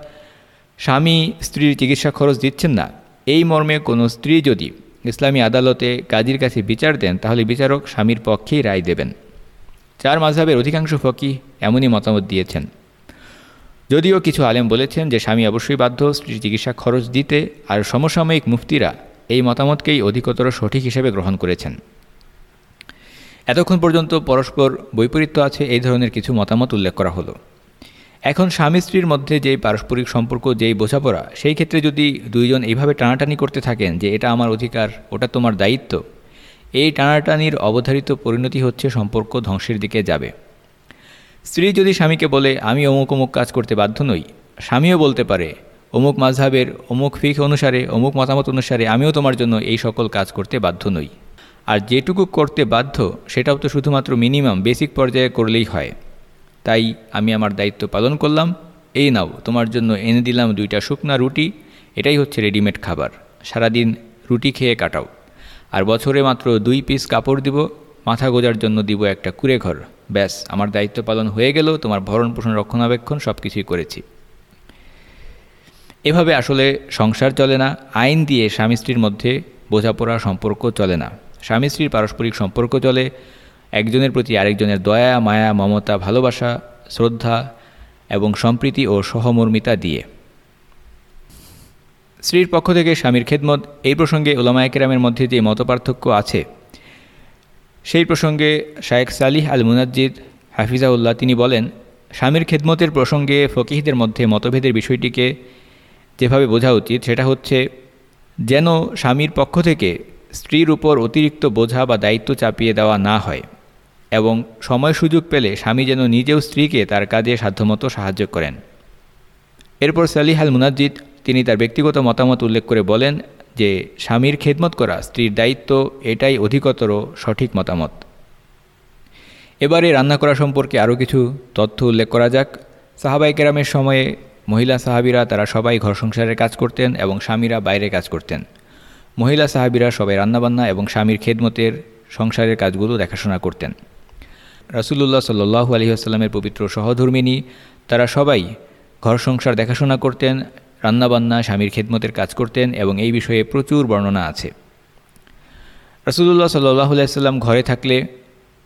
স্বামী স্ত্রীর চিকিৎসা খরচ দিচ্ছেন না। এই মর্মে কোনো স্ত্রী যদি ইসলামী আদালতে কাজীর কাছে বিচার দেন, তাহলে বিচারক স্বামীর পক্ষেই রায় দেবেন। চার মাঝাবের অধিকাংশ ফকি এমনই মতামত দিয়েছেন। যদিও কিছু আলেম বলেছেন যে স্বামী অবশ্যই বাধ্য, স্ত্রীর চিকিৎসা খরচ দিতে আর সমসাময়িক মুফতিরা এই মতামতকেই অধিকতর সঠিক হিসেবে গ্রহণ করেছেন। এতক্ষণ পর্যন্ত পরস্পর বৈপরীত্য আছে, এই ধরনের কিছু মতামত উল্লেখ করা হলো। এখন স্বামী স্ত্রীর মধ্যে যেই পারস্পরিক সম্পর্ক, যেই বোঝাপড়া, সেই ক্ষেত্রে যদি দুইজন এইভাবে টানাটানি করতে থাকেন যে এটা আমার অধিকার, ওটা তোমার দায়িত্ব, এই টানাটানির অবধারিত পরিণতি হচ্ছে সম্পর্ক ধ্বংসের দিকে যাবে। স্ত্রী যদি স্বামীকে বলে, আমি অমুক অমুক কাজ করতে বাধ্য নই। স্বামীও বলতে পারে, অমুক মাঝহাবের, অমুক ফিক অনুসারে, অমুক মতামত অনুসারে আমিও তোমার জন্য এই সকল কাজ করতে বাধ্য নই। আর যেটুকু করতে বাধ্য, সেটাও তো শুধুমাত্র মিনিমাম বেসিক পর্যায়ে করলেই হয়। তাই আমি আমার দায়িত্ব পালন করলাম। এই নাও, তোমার জন্য এনে দিলাম দুইটা শুকনা রুটি। এটাই হচ্ছে রেডিমেড খাবার। সারাদিন রুটি খেয়ে কাটাও। আর বছরে মাত্র দুই পিস কাপড় দিব। মাথা গোজার জন্য দিব একটা কুড়ে ঘর ব্যাস, আমার দায়িত্ব পালন হয়ে গেল, তোমার ভরণ পোষণ, রক্ষণাবেক্ষণ সব কিছুই করেছি। এভাবে আসলে সংসার চলে না, আইন দিয়ে স্বামী স্ত্রীর মধ্যে বোঝাপড়া সম্পর্ক চলে না। স্বামী স্ত্রীর পারস্পরিক সম্পর্ক চলে, একজনের প্রতি আরেকজনের দয়া, মায়া, মমতা, ভালোবাসা, শ্রদ্ধা এবং সম্প্রীতি ও সহমর্মিতা দিয়ে। স্ত্রীর পক্ষ থেকে স্বামীর খেদমত, এই প্রসঙ্গে ওলামায়কেরামের মধ্যে যে মতপার্থক্য আছে সেই প্রসঙ্গে শায়েখ সালিহ আল মুনাজ্জিদ হাফিজাউল্লাহ তিনি বলেন, স্বামীর খেদমতের প্রসঙ্গে ফকিহদের মধ্যে মতভেদের বিষয়টিকে যেভাবে বোঝা উচিত, সেটা হচ্ছে যেন স্বামীর পক্ষ থেকে স্ত্রীর উপর অতিরিক্ত বোঝা বা দায়িত্ব চাপিয়ে দেওয়া না হয় এবং সময় সুযোগ পেলে স্বামী যেন নিজেও স্ত্রীকে তার কাজে সাধ্যমতো সাহায্য করেন। এরপর সালিহ আল মুনাজ্জিদ তিনি তার ব্যক্তিগত মতামত উল্লেখ করে বলেন যে স্বামীর খেদমত করা স্ত্রীর দায়িত্ব, এটাই অধিকতর সঠিক মতামত। এবারে রান্না করা সম্পর্কে আরও কিছু তথ্য উল্লেখ করা যাক। সাহাবাই কেরামের সময়ে মহিলা সাহাবিরা তারা সবাই ঘর সংসারের কাজ করতেন এবং স্বামীরা বাইরে কাজ করতেন। মহিলা সাহাবিরা সবাই রান্নাবান্না এবং স্বামীর খেদমতের সংসারের কাজগুলো দেখাশোনা করতেন। রাসুলুল্লাহ সাল্লু আলহিহাস্লামের পবিত্র সহধর্মিনী, তারা সবাই ঘর সংসার দেখাশোনা করতেন রান্নাবান্না, স্বামীর খেদমতের কাজ করতেন এবং এই বিষয়ে প্রচুর বর্ণনা আছে। রাসুলুল্লাহ সাল্লাহ আলাইসাল্লাম ঘরে থাকলে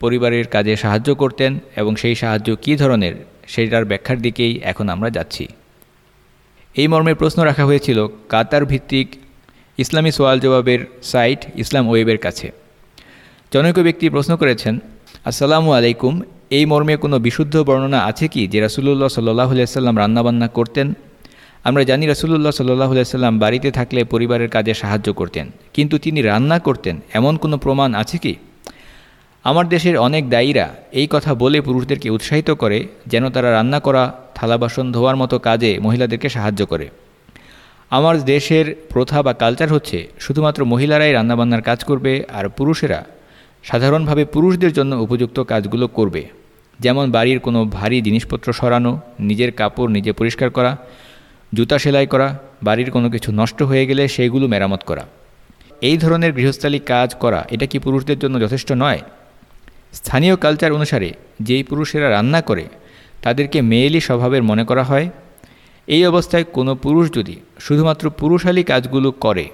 পরিবারের কাজে সাহায্য করতেন এবং সেই সাহায্য কী ধরনের সেটার ব্যাখ্যার দিকেই এখন আমরা যাচ্ছি। এই মর্মে প্রশ্ন রাখা হয়েছিল, কাতার ভিত্তিক ইসলামী সোয়াল জবাবের সাইট ইসলাম ওয়েবের কাছে। জনৈক ব্যক্তি প্রশ্ন করেছেন, আসসালামু আলাইকুম, এই মর্মে কোনো বিশুদ্ধ বর্ণনা আছে কি যে রাসুল্লাহ সাল্লাহ সাল্লাম রান্নাবান্না করতেন আমরা জানি রাসুল্লাহ সাল্লাহ সাল্লাম বাড়িতে থাকলে পরিবারের কাজে সাহায্য করতেন, কিন্তু তিনি রান্না করতেন, এমন কোনো প্রমাণ আছে কি? আমার দেশের অনেক দায়ীরা এই কথা বলে পুরুষদেরকে উৎসাহিত করে যেন তারা রান্না করা, থালা বাসন ধোয়ার মতো কাজে মহিলাদেরকে সাহায্য করে। আমার দেশের প্রথা বা কালচার হচ্ছে শুধুমাত্র মহিলারাই রান্নাবান্নার কাজ করবে আর পুরুষেরা সাধারণভাবে পুরুষদের জন্য উপযুক্ত কাজগুলো করবে। যেমন বাড়ির কোনো ভারী জিনিসপত্র সরানো, নিজের কাপড় নিজে পরিষ্কার করা জুতা সেলাই করা, বাড়ির কোনো কিছু নষ্ট হয়ে গেলে সেইগুলো মেরামত করা। এই ধরনের গৃহস্থালী কাজ করা, এটা কি পুরুষদের জন্য যথেষ্ট নয়? স্থানীয় কালচার অনুসারে যেই পুরুষেরা রান্না করে, তাদেরকে মেয়েলি স্বভাবের মনে করা হয়। এই অবস্থায় কোনো পুরুষ যদি শুধুমাত্র পুরুষালী কাজগুলো করে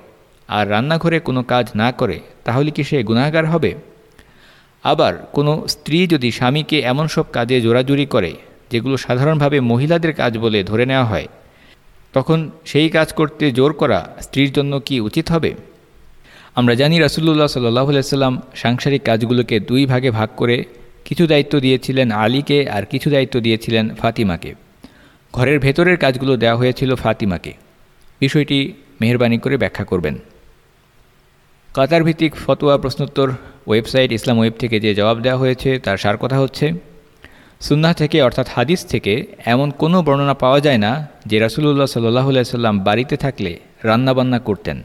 আর রান্নাঘরে কোনো কাজ না করে, তাহলে কি সে গুণাগার হবে? আবার কোনো স্ত্রী যদি স্বামীকে এমন সব কাজে জোরাজুরি করে, যেগুলো সাধারণভাবে মহিলাদের কাজ বলে ধরে নেওয়া হয় তখন সেই কাজ করতে জোর করা স্ত্রীর জন্য কি উচিত হবে? আমরা জানি রাসুল্লাহ সাল্লাহ সাল্লাম সাংসারিক কাজগুলোকে দুই ভাগে ভাগ করে কিছু দায়িত্ব দিয়েছিলেন আলীকে আর কিছু দায়িত্ব দিয়েছিলেন ফাতিমাকে। ঘরের ভেতরের কাজগুলো দেওয়া হয়েছিল ফাতিমাকে। বিষয়টি মেহরবানি করে ব্যাখ্যা করবেন। কাতার ভিত্তিক ফতোয়া প্রশ্নোত্তর ওয়েবসাইট ইসলাম ওয়েব থেকে যে জবাব দেওয়া হয়েছে তার সার কথা হচ্ছে সুন্না থেকে অর্থাৎ হাদিস থেকে এমন কোনো বর্ণনা পাওয়া যায় না যে রাসুলুল্লাহ সাল্লাহ সাল্লাম বাড়িতে থাকলে রান্নাবান্না করতেন।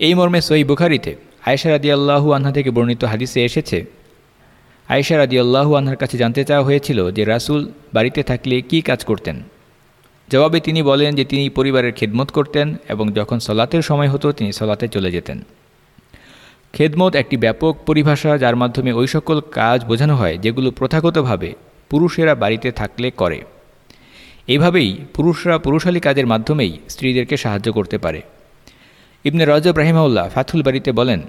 এই মর্মে সই বুখারিতে আয়েশা রাদি আল্লাহু আনহা থেকে বর্ণিত হাদিসে এসেছে, আয়েশা রাদি আল্লাহু আনহার কাছে জানতে চাওয়া হয়েছিল যে রাসুল বাড়িতে থাকলে কি কাজ করতেন। জবাবে তিনি বলেন যে তিনি পরিবারের খেদমত করতেন এবং যখন সলাতের সময় হতো তিনি সলাতে চলে যেতেন। খেদমত একটি ব্যাপক পরিভাষা যার মাধ্যমে ওই সকল কাজ বোঝানো হয় যেগুলো প্রথাগতভাবে পুরুষেরা বাড়িতে থাকলে করে। এইভাবেই পুরুষরা পুরুষালী কাজের মাধ্যমেই স্ত্রীদেরকে সাহায্য করতে পারে। ইবনে রজব রাহিমাউল্লাহ ফাথুল বাড়িতে বলেন,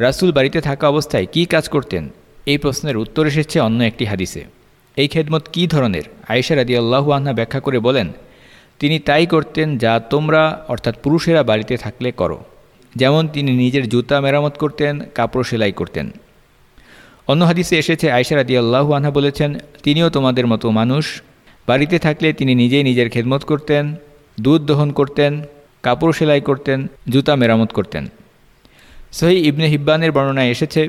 রাসুল বাড়িতে থাকা অবস্থায় কি কাজ করতেন? এই প্রশ্নের উত্তর এসেছে অন্য একটি হাদিসে। এই খেদমত কী ধরনের? আয়েশা রাদি আল্লাহু আহ্না ব্যাখ্যা করে বলেন, তিনি তাই করতেন যা তোমরা, অর্থাৎ পুরুষেরা বাড়িতে থাকলে করো। যেমন তিনি নিজের জুতা মেরামত করতেন, কাপড় সেলাই করতেন। অন্য হাদিসে এসেছে আয়সা রাদি আল্লাহু আনহা বলেছেন, তিনিও তোমাদের মতো মানুষ। বাড়িতে থাকলে তিনি নিজেই নিজের খেদমত করতেন, দুধ দহন করতেন, কাপড় সেলাই করতেন, জুতা মেরামত করতেন। সহি ইবনে হিব্বানের বর্ণনায় এসেছে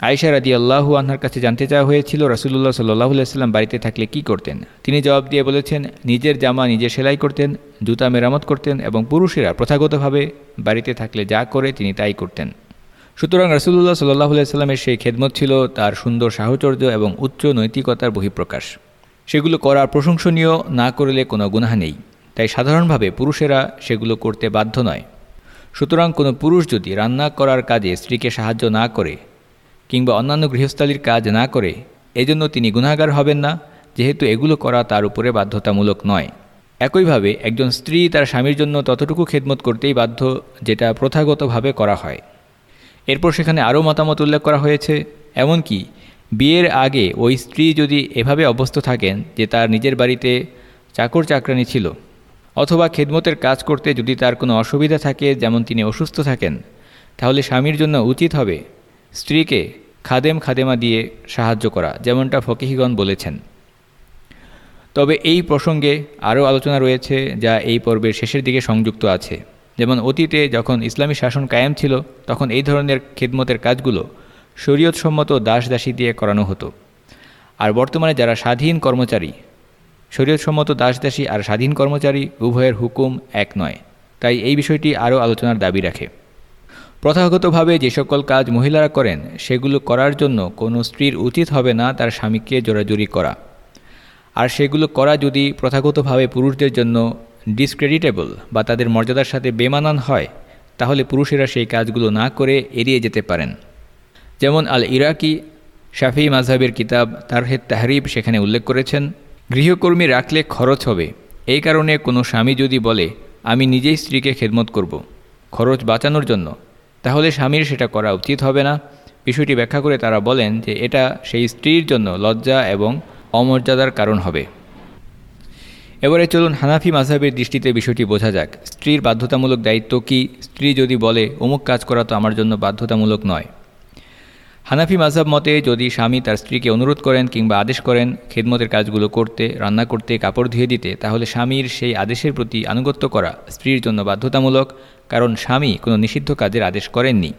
আয়সা রাদি আল্লাহু আনহার কাছে জানতে চাওয়া হয়েছিল রাসুল্লাহ সাল্লাহ সাল্লাম বাড়িতে থাকলে কি করতেন? তিনি জবাব দিয়ে বলেছেন, নিজের জামা নিজে সেলাই করতেন, জুতা মেরামত করতেন এবং পুরুষেরা প্রথাগতভাবে বাড়িতে থাকলে যা করে তিনি তাই করতেন। সুতরাং রাসুল্লাহ সাল্লাহ সাল্লামের সেই খেদমত ছিল তার সুন্দর সাহচর্য এবং উচ্চ নৈতিকতার বহিঃপ্রকাশ। সেগুলো করার প্রশংসনীয় না করলে কোনো গুনাহা নেই। তাই সাধারণভাবে পুরুষেরা সেগুলো করতে বাধ্য নয়। সুতরাং কোনো পুরুষ যদি রান্না করার কাজে স্ত্রীকে সাহায্য না করে কিংবা অন্যান্য গৃহস্থালির কাজ না করে, এজন্য তিনি গুণাগার হবেন না, যেহেতু এগুলো করা তার উপরে বাধ্যতামূলক নয়। একইভাবে একজন স্ত্রী তার স্বামীর জন্য ততটুকু খেদমত করতেই বাধ্য, যেটা প্রথাগতভাবে করা হয়। এরপর সেখানে আরও মতামত উল্লেখ করা হয়েছে, এমনকি বিয়ের আগে ওই স্ত্রী যদি এভাবে অভ্যস্ত থাকেন যে তার নিজের বাড়িতে চাকর চাকরানি ছিল, অথবা খেদমতের কাজ করতে যদি তার কোনো অসুবিধা থাকে, যেমন তিনি অসুস্থ থাকেন, তাহলে স্বামীর জন্য উচিত হবে স্ত্রীকে খাদেম খাদেমা দিয়ে সাহায্য করা, যেমনটা ফকিহিগণ বলেছেন। তবে এই প্রসঙ্গে আরও আলোচনা রয়েছে যা এই পর্বের শেষের দিকে সংযুক্ত আছে। যেমন অতীতে যখন ইসলামী শাসন কায়েম ছিল, তখন এই ধরনের খেদমতের কাজগুলো শরীয়তসম্মত দাস দাসী দিয়ে করানো হতো। আর বর্তমানে যারা স্বাধীন কর্মচারী, শরীয়তসম্মত দাস দাসী আর স্বাধীন কর্মচারী, উভয়ের হুকুম এক নয়। তাই এই বিষয়টি আরও আলোচনার দাবি রাখে। প্রথাগতভাবে যে সকল কাজ মহিলারা করেন, সেগুলো করার জন্য কোনো স্ত্রীর উচিত হবে না তার স্বামীকে জোরাজুরি করা আর সেগুলো করা যদি প্রথাগতভাবে পুরুষদের জন্য ডিসক্রেডিটেবল বা তাদের মর্যাদার সাথে বেমানান হয়, তাহলে পুরুষেরা সেই কাজগুলো না করে এড়িয়ে যেতে পারেন যেমন আল ইরাকি শাফি মাঝহাবের কিতাব তারহেদ তাহরিব সেখানে উল্লেখ করেছেন, গৃহকর্মী রাখলে খরচ হবে এই কারণে কোনো স্বামী যদি বলে, আমি নিজেই স্ত্রীকে খেদমত করব। খরচ বাঁচানোর জন্য তাহলে স্বামীর সেটা করা উচিত হবে না। বিষয়টি ব্যাখ্যা করে তারা বলেন যে এটা সেই স্ত্রীর জন্য লজ্জা এবং অমর্যাদার কারণ হবে। এবারে চলুন হানাফি মাঝহাবের দৃষ্টিতে বিষয়টি বোঝা যাক। স্ত্রীর বাধ্যতামূলক দায়িত্ব কি? স্ত্রী যদি বলে, অমুক কাজ করা তো আমার জন্য বাধ্যতামূলক নয়। হানাফি মাঝহাব মতে যদি স্বামী তার স্ত্রীকে অনুরোধ করেন কিংবা আদেশ করেন খেদমতের কাজগুলো করতে, রান্না করতে, কাপড় ধুয়ে দিতে, তাহলে স্বামীর সেই আদেশের প্রতি আনুগত্য করা স্ত্রীর জন্য বাধ্যতামূলক। কারণ স্বামী কোনো নিষিদ্ধ কাজের আদেশ করেননি।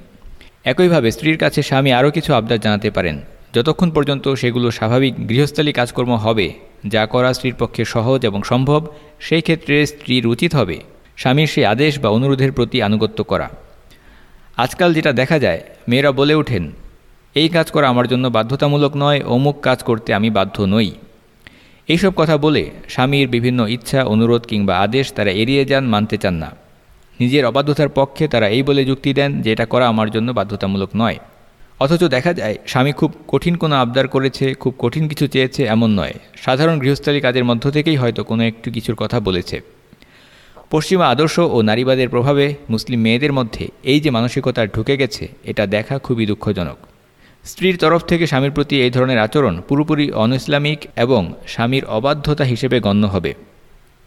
একইভাবে স্ত্রীর কাছে স্বামী আরও কিছু আবদার জানাতে পারেন। যতক্ষণ পর্যন্ত সেগুলো স্বাভাবিক গৃহস্থালী কাজকর্ম হবে, যা করা স্ত্রীর পক্ষে সহজ এবং সম্ভব, সেই ক্ষেত্রে স্ত্রীর উচিত হবে স্বামীর সেই আদেশ বা অনুরোধের প্রতি আনুগত্য করা। আজকাল যেটা দেখা যায়, মেয়েরা বলে ওঠেন, এই কাজ করা আমার জন্য বাধ্যতামূলক নয়, অমুক কাজ করতে আমি বাধ্য নই। এইসব কথা বলে স্বামীর বিভিন্ন ইচ্ছা, অনুরোধ কিংবা আদেশ তারা এড়িয়ে যান, মানতে চান না। নিজের অবাধ্যতার পক্ষে তারা এই বলে যুক্তি দেন যে এটা করা আমার জন্য বাধ্যতামূলক নয়। অথচ দেখা যায়, স্বামী খুব কঠিন কোনো আবদার করেছে, খুব কঠিন কিছু চেয়েছে এমন নয়। সাধারণ গৃহস্থালী কাজের মধ্য থেকেই হয়তো কোনো একটু কিছুর কথা বলেছে। পশ্চিমা আদর্শ ও নারীবাদের প্রভাবে মুসলিম মেয়েদের মধ্যে এই যে মানসিকতা ঢুকে গেছে, এটা দেখা খুবই দুঃখজনক। স্ত্রীর তরফ থেকে স্বামীর প্রতি এই ধরনের আচরণ পুরোপুরি অনইসলামিক এবং স্বামীর অবাধ্যতা হিসেবে গণ্য হবে।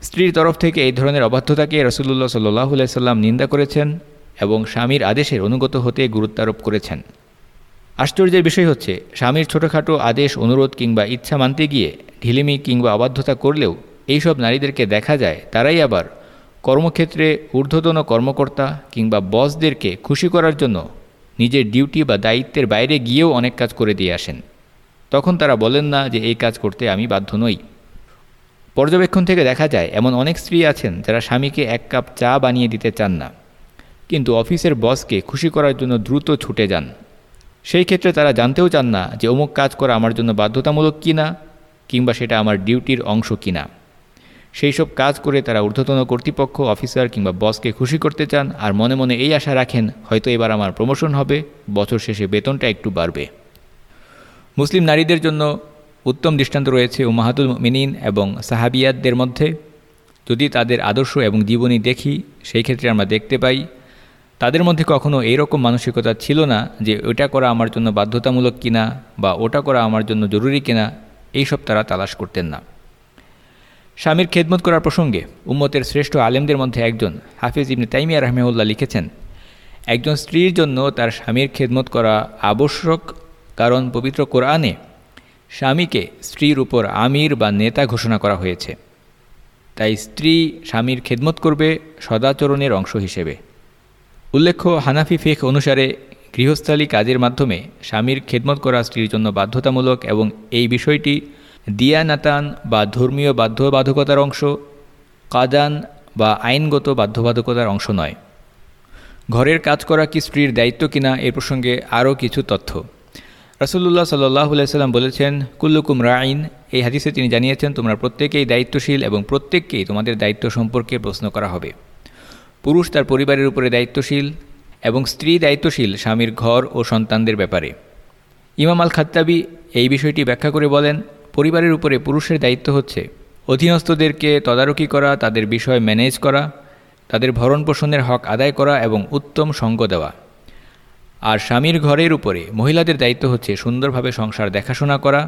স্ত্রীর তরফ থেকে এই ধরনের অবাধ্যতাকে রসুল্লাহ সাল্লাহ সাল্লাম নিন্দা করেছেন এবং স্বামীর আদেশের অনুগত হতে গুরুত্বারোপ করেছেন। আশ্চর্যের বিষয় হচ্ছে, স্বামীর ছোটোখাটো আদেশ, অনুরোধ কিংবা ইচ্ছা মানতে গিয়ে ঢিলিমি কিংবা অবাধ্যতা করলেও এইসব নারীদেরকে দেখা যায়, তারাই আবার কর্মক্ষেত্রে ঊর্ধ্বতন কর্মকর্তা কিংবা বসদেরকে খুশি করার জন্য নিজের ডিউটি বা দায়িত্বের বাইরে গিয়েও অনেক কাজ করে দিয়ে আসেন। তখন তারা বলেন না যে, এই কাজ করতে আমি বাধ্য নই। পর্যবেক্ষণ থেকে দেখা যায়, এমন অনেক স্ত্রী আছেন যারা স্বামীকে এক কাপ চা বানিয়ে দিতে চান না। কিন্তু অফিসের বসকে খুশি করার জন্য দ্রুত ছুটে যান। সেই ক্ষেত্রে তারা জানতেও চান না যে অমুক কাজ করা আমার জন্য বাধ্যতামূলক কিনা কিংবা সেটা আমার ডিউটির অংশ কিনা সেই সব কাজ করে তারা ঊর্ধ্বতন কর্তৃপক্ষ, অফিসার কিংবা বসকে খুশি করতে চান, আর মনে মনে এই আশা রাখেন, হয়তো এবার আমার প্রমোশন হবে, বছর শেষে বেতনটা একটু বাড়বে। মুসলিম নারীদের জন্য উত্তম দৃষ্টান্ত রয়েছে উমাহাতুল মিনিন এবং সাহাবিয়াতদের মধ্যে। যদি তাদের আদর্শ এবং জীবনী দেখি, সেই ক্ষেত্রে আমরা দেখতে পাই, তাদের মধ্যে কখনো এইরকম মানসিকতা ছিল না যে ওটা করা আমার জন্য বাধ্যতামূলক কিনা বা ওটা করা আমার জন্য জরুরি কিনা এইসব তারা তালাশ করতেন না। স্বামীর খেদমত করার প্রসঙ্গে উম্মতের শ্রেষ্ঠ আলেমদের মধ্যে একজন হাফিজ ইবনে তাইমিয়া রহমেউল্লাহ লিখেছেন, একজন স্ত্রীর জন্য তার স্বামীর খেদমত করা আবশ্যক, কারণ পবিত্র কোরআনে স্বামীকে স্ত্রীর উপর আমির বা নেতা ঘোষণা করা হয়েছে। তাই স্ত্রী স্বামীর খেদমত করবে সদাচরণের অংশ হিসেবে। উল্লেখ্য, হানাফি ফেক অনুসারে গৃহস্থালী কাজের মাধ্যমে স্বামীর খেদমত করা স্ত্রীর জন্য বাধ্যতামূলক এবং এই বিষয়টি দিয়ানাতান বা ধর্মীয় বাধ্যবাধকতার অংশ, কাদান বা আইনগত বাধ্যবাধকতার অংশ নয়। ঘরের কাজ করা কি স্ত্রীর দায়িত্ব কিনা এ প্রসঙ্গে আরও কিছু তথ্য। রাসুল্লাহ সাল্লাহ সাল্লাম বলেছেন, কুল্লুকুম রাইন এই হাদিসে তিনি জানিয়েছেন, তোমরা প্রত্যেকেই দায়িত্বশীল এবং প্রত্যেককেই তোমাদের দায়িত্ব সম্পর্কে প্রশ্ন করা হবে। পুরুষ তার পরিবারের উপরে দায়িত্বশীল এবং স্ত্রী দায়িত্বশীল স্বামীর ঘর ও সন্তানদের ব্যাপারে। ইমাম আল খাত্তাবি এই বিষয়টি ব্যাখ্যা করে বলেন, পরিবারের উপরে পুরুষের দায়িত্ব হচ্ছে অধীনস্থদেরকে তদারকি করা, তাদের বিষয় ম্যানেজ করা, তাদের ভরণ পোষণের হক আদায় করা এবং উত্তম সঙ্গ দেওয়া। আর স্বামীর ঘরের উপরে মহিলাদের দায়িত্ব হচ্ছে সুন্দরভাবে সংসার দেখাশোনা করা।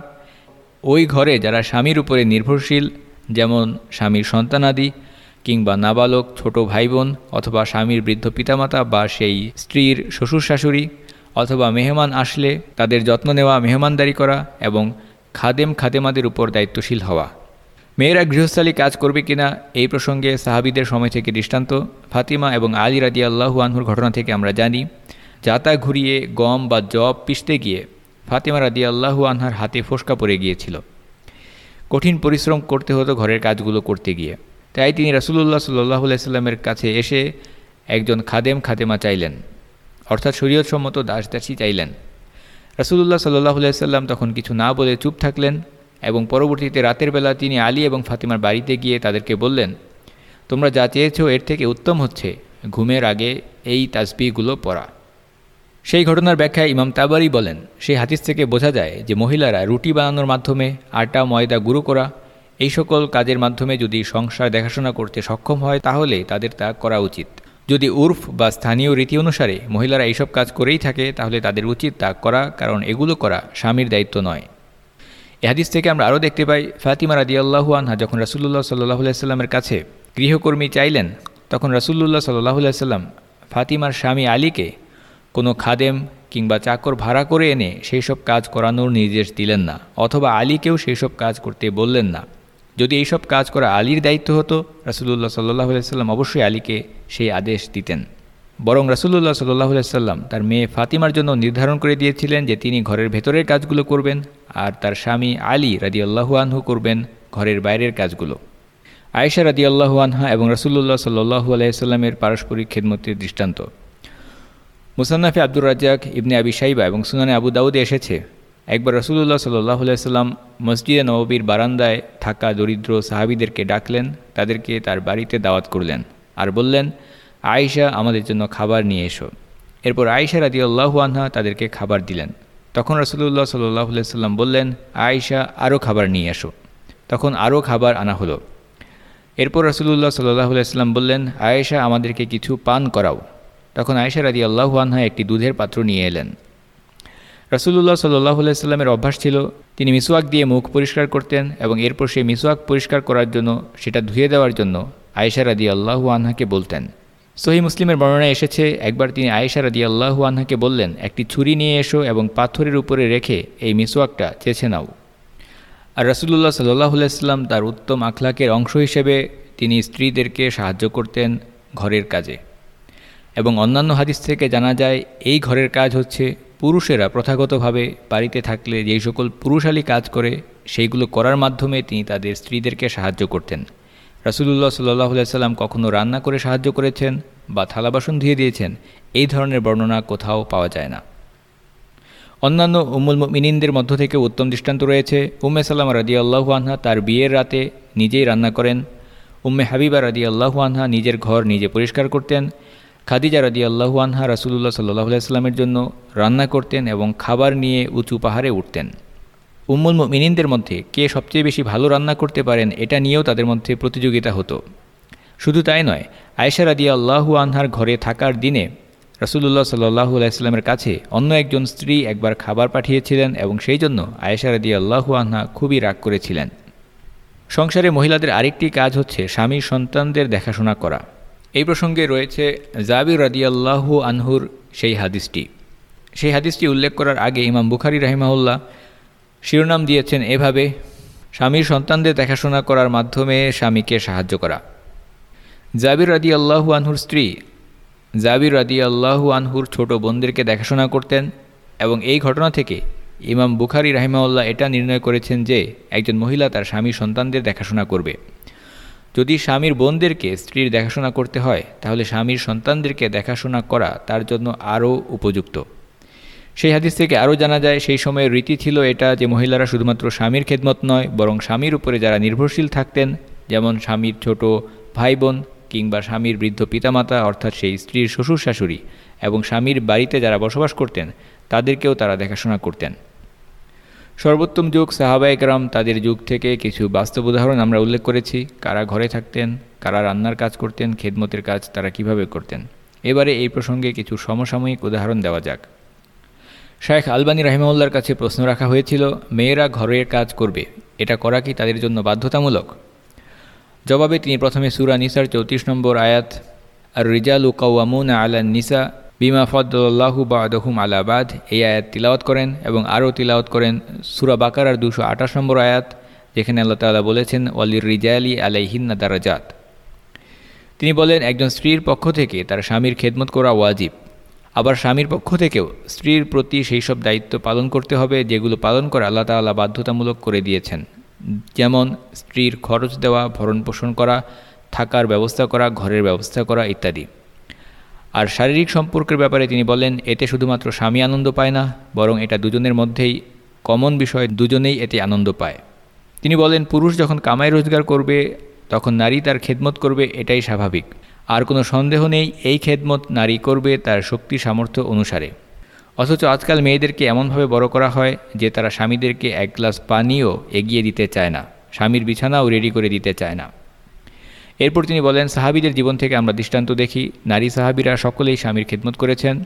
ওই ঘরে যারা স্বামীর উপরে নির্ভরশীল, যেমন স্বামীর সন্তানাদি কিংবা নাবালক, ছোট ভাই বোন অথবা স্বামীর বৃদ্ধ পিতামাতা বা সেই স্ত্রীর শ্বশুর শাশুড়ি অথবা মেহমান আসলে তাদের যত্ন নেওয়া, মেহমানদারি করা এবং খাদেম খাদেমাদের উপর দায়িত্বশীল হওয়া। মেয়েরা গৃহস্থালী কাজ করবে কিনা এই প্রসঙ্গে সাহাবিদের সময় থেকে দৃষ্টান্ত। ফাতিমা এবং আলী রাজি আল্লাহু আনহুর ঘটনা থেকে আমরা জানি যাতা ঘুরিয়ে গম বা জব পিষতে গিয়ে ফাতিমা রাদি আল্লাহু আনহার হাতে ফোসকা পড়ে গিয়েছিল। কঠিন পরিশ্রম করতে হতো ঘরের কাজগুলো করতে গিয়ে। তাই তিনি রাসুলুল্লাহ সাল্লাহ কাছে এসে একজন খাদেম খাদেমা চাইলেন। অর্থাৎ শরীয়তসম্মত দাস দাসী চাইলেন। রাসুলুল্লাহ সাল্লাহ সাল্লাম তখন কিছু না বলে চুপ থাকলেন এবং পরবর্তীতে রাতের বেলা তিনি আলী এবং ফাতিমার বাড়িতে গিয়ে তাদেরকে বললেন, তোমরা যা চেয়েছ এর থেকে উত্তম হচ্ছে। ঘুমের আগে এই তাসবিগুলো পড়া। সেই ঘটনার ব্যাখ্যায় ইমাম তাবারি বলেন, সেই হাতিস থেকে বোঝা যায় যে মহিলারা রুটি বানানোর মাধ্যমে, আটা, ময়দা, গুঁড়ো করা, এই সকল কাজের মাধ্যমে যদি সংসার দেখাশোনা করতে সক্ষম হয়, তাহলে তাদের তা করা উচিত। যদি উর্ফ বা স্থানীয় রীতি অনুসারে মহিলারা এইসব কাজ করেই থাকে, তাহলে তাদের উচিত তা করা, কারণ এগুলো করা স্বামীর দায়িত্ব নয়। এহাদিস থেকে আমরা আরও দেখতে পাই, ফাতিমা রাদিয়াল্লাহু আনহা যখন রাসুল্লাহ সাল্লাহ সাল্লামের কাছে গৃহকর্মী চাইলেন, তখন রাসুল্লাহ সাল্লাহ সাল্লাম ফাতিমার স্বামী আলীকে কোনো খাদেম কিংবা চাকর ভাড়া করে এনে সেই সব কাজ করানোর নির্দেশ দিলেন না, অথবা আলীকেও সেই সব কাজ করতে বললেন না। যদি এইসব কাজ করা আলীর দায়িত্ব হতো রাসুল্লাহ সাল্লাহ সাল্লাম অবশ্যই আলীকে সেই আদেশ দিতেন। বরং রাসুল্লাহ সাল্লাহ সাল্লাম তার মেয়ে ফাতিমার জন্য নির্ধারণ করে দিয়েছিলেন যে তিনি ঘরের ভেতরের কাজগুলো করবেন আর তার স্বামী আলী রাজি আল্লাহু আনহু করবেন ঘরের বাইরের কাজগুলো। আয়েশা রাদি আল্লাহু আনহা এবং রাসুল্লাহ সাল্লু আলাইসাল্লামের পারস্পরিক খেদমতির দৃষ্টান্ত। মুসান্নাফে আব্দুর রাজ্জাক, ইবনে আবি সাইবা এবং সুনানে আবু দাউদে এসেছে। একবার রসুল্লাহ সাল্লাহ সাল্লাম মসজিদে নববীর বারান্দায় থাকা দরিদ্র সাহাবিদেরকে ডাকলেন, তাদেরকে তার বাড়িতে দাওয়াত করলেন আর বললেন, আয়েশা, আমাদের জন্য খাবার নিয়ে এসো। এরপর আয়েশা রাদি আল্লাহু আনহা তাদেরকে খাবার দিলেন। তখন রসুল্লাহ সাল্লাহ সাল্লাম বললেন, আয়েশা আরও খাবার নিয়ে এসো। তখন আরও খাবার আনা হলো। এরপর রসুল্লাহ সাল্লাহ সাল্লাম বললেন, আয়েশা, আমাদেরকে কিছু পান করাও। তখন আয়েশা রাদি আল্লাহু আনহা একটি দুধের পাত্র নিয়ে এলেন। রাসুল্লাহ সাল্লাহ সাল্লামের অভ্যাস ছিল, তিনি মিসওয়াক দিয়ে মুখ পরিষ্কার করতেন এবং এরপর সেই মিসওয়াক পরিষ্কার করার জন্য, সেটা ধুয়ে দেওয়ার জন্য আয়েশা রাদি আল্লাহু আনহাকে বলতেন। সহি মুসলিমের বর্ণনায় এসেছে, একবার তিনি আয়েশা রাদি আল্লাহু আনহাকে বললেন, একটি ছুরি নিয়ে এসো এবং পাথরের উপরে রেখে এই মিসওয়াকটা চেছে নাও। আর রসুল্লাহ সাল্লাহ তার উত্তম আখলাকের অংশ হিসেবে তিনি স্ত্রীদেরকে সাহায্য করতেন ঘরের কাজে। এবং অন্যান্য হাদিস থেকে জানা যায়, এই ঘরের কাজ হচ্ছে পুরুষেরা প্রথাগতভাবে বাড়িতে থাকলে যেই সকল পুরুষালী কাজ করে, সেইগুলো করার মাধ্যমে তিনি তাদের স্ত্রীদেরকে সাহায্য করতেন। রাসুলুল্লাহ সাল্লাহ সাল্লাম কখনও রান্না করে সাহায্য করেছেন বা থালা বাসন ধুয়ে দিয়েছেন, এই ধরনের বর্ণনা কোথাও পাওয়া যায় না। অন্যান্য উমুল মিনিনদের মধ্য থেকে উত্তম দৃষ্টান্ত রয়েছে, উম্মে সাল্লাম রাদি আল্লাহু আনহা তার বিয়ের রাতে নিজেই রান্না করেন, উম্মে হাবিবা রাদি আল্লাহু আনহা নিজের ঘর নিজে পরিষ্কার করতেন খাদিজা রাদি আল্লাহু আনহা রাসুলুল্লাহ সাল্লাহ সাল্লামের জন্য রান্না করতেন এবং খাবার নিয়ে উঁচু পাহাড়ে উঠতেন। উম্মুল মিনিনদের মধ্যে কে সবচেয়ে বেশি ভালো রান্না করতে পারেন এটা নিয়েও তাদের মধ্যে প্রতিযোগিতা হতো। শুধু তাই নয়, আয়েশা রাদি আল্লাহু আনহার ঘরে থাকার দিনে রসুল্লাহ সাল্লাহু আলাইস্লামের কাছে অন্য একজন স্ত্রী একবার খাবার পাঠিয়েছিলেন এবং সেই জন্য আয়েশা রাদি আল্লাহু আনহা খুবই রাগ করেছিলেন। সংসারে মহিলাদের আরেকটি কাজ হচ্ছে স্বামীর সন্তানদের দেখাশোনা করা। এই প্রসঙ্গে রয়েছে জাবির রাদিয়াল্লাহু আনহুর সেই হাদিসটি। সেই হাদিসটি উল্লেখ করার আগে ইমাম বুখারি রাহিমাউল্লাহ শিরোনাম দিয়েছেন এভাবে, স্বামীর সন্তানদের দেখাশোনা করার মাধ্যমে স্বামীকে সাহায্য করা। জাবির রাদি আল্লাহু আনহুর স্ত্রী জাবির রাদি আল্লাহু আনহুর ছোট বোনদেরকে দেখাশোনা করতেন এবং এই ঘটনা থেকে ইমাম বুখারি রাহিমাউল্লাহ এটা নির্ণয় করেছেন যে একজন মহিলা তার স্বামীর সন্তানদের দেখাশোনা করবে। যদি স্বামীর বোনদেরকে স্ত্রীর দেখাশোনা করতে হয়, তাহলে স্বামীর সন্তানদেরকে দেখাশোনা করা তার জন্য আরও উপযুক্ত। সেই হাদিস থেকে আরও জানা যায়, সেই সময়ের রীতি ছিল এটা যে মহিলারা শুধুমাত্র স্বামীর খেদমত নয়, বরং স্বামীর উপরে যারা নির্ভরশীল থাকতেন, যেমন স্বামীর ছোট ভাই বোন কিংবা স্বামীর বৃদ্ধ পিতামাতা, অর্থাৎ সেই স্ত্রীর শ্বশুর শাশুড়ি এবং স্বামীর বাড়িতে যারা বসবাস করতেন, তাদেরকেও তারা দেখাশোনা করতেন। সর্বোত্তম যুগ সাহাবাইকরাম তাদের যুগ থেকে কিছু বাস্তব উদাহরণ আমরা উল্লেখ করেছি। কারা ঘরে থাকতেন, কারা রান্নার কাজ করতেন, খেদমতের কাজ তারা কীভাবে করতেন? এবারে এই প্রসঙ্গে কিছু সমসাময়িক উদাহরণ দেওয়া যাক। শায়েখ আলবানী রাহিমাউল্লার কাছে প্রশ্ন রাখা হয়েছিল, মেয়েরা ঘরের কাজ করবে, এটা করা কি তাদের জন্য বাধ্যতামূলক? জবাবে তিনি প্রথমে সুরা নিসার চৌত্রিশ নম্বর আয়াত আর রিজালু কাউয়ামুন আলা নিসা বিমা ফদ্দুল্লাহু বাদহুম আলাবাদ এই আয়াত তিলাওয়াত করেন এবং আরও তিলাওয়াত করেন সুরা বাকারার দুশো আঠাশ নম্বর আয়াত, যেখানে আল্লাহ তালা বলেছেন ওয়ালির রিজায়ালি আলাইহিন্না দারাজাত। তিনি বলেন, একজন স্ত্রীর পক্ষ থেকে তার স্বামীর খেদমত করা ওয়াজিব। আবার স্বামীর পক্ষ থেকেও স্ত্রীর প্রতি সেই সব দায়িত্ব পালন করতে হবে, যেগুলো পালন করে আল্লাহ তাল্লাহ বাধ্যতামূলক করে দিয়েছেন। যেমন, স্ত্রীর খরচ দেওয়া ভরণ পোষণ করা, থাকার ব্যবস্থা করা, ঘরের ব্যবস্থা করা ইত্যাদি। আর শারীরিক সম্পর্কের ব্যাপারে তিনি বলেন, এতে শুধুমাত্র স্বামী আনন্দ পায় না, বরং এটা দুজনের মধ্যেই কমন বিষয়, দুজনেই এতে আনন্দ পায়। তিনি বলেন, পুরুষ যখন কামাই রোজগার করবে, তখন নারী তার খেদমত করবে, এটাই স্বাভাবিক। আর কোনো সন্দেহ নেই, এই খেদমত নারী করবে তার শক্তি সামর্থ্য অনুসারে। অথচ আজকাল মেয়েদেরকে এমনভাবে বড় করা হয় যে তারা স্বামীদেরকে এক গ্লাস পানিও এগিয়ে দিতে চায় না, স্বামীর বিছানাও রেডি করে দিতে চায় না। এরপর তিনি বলেন, সাহাবিদের জীবন থেকে আমরা দৃষ্টান্ত দেখি। নারী সাহাবিরা সকলেই স্বামীর খেদমত করেছেন।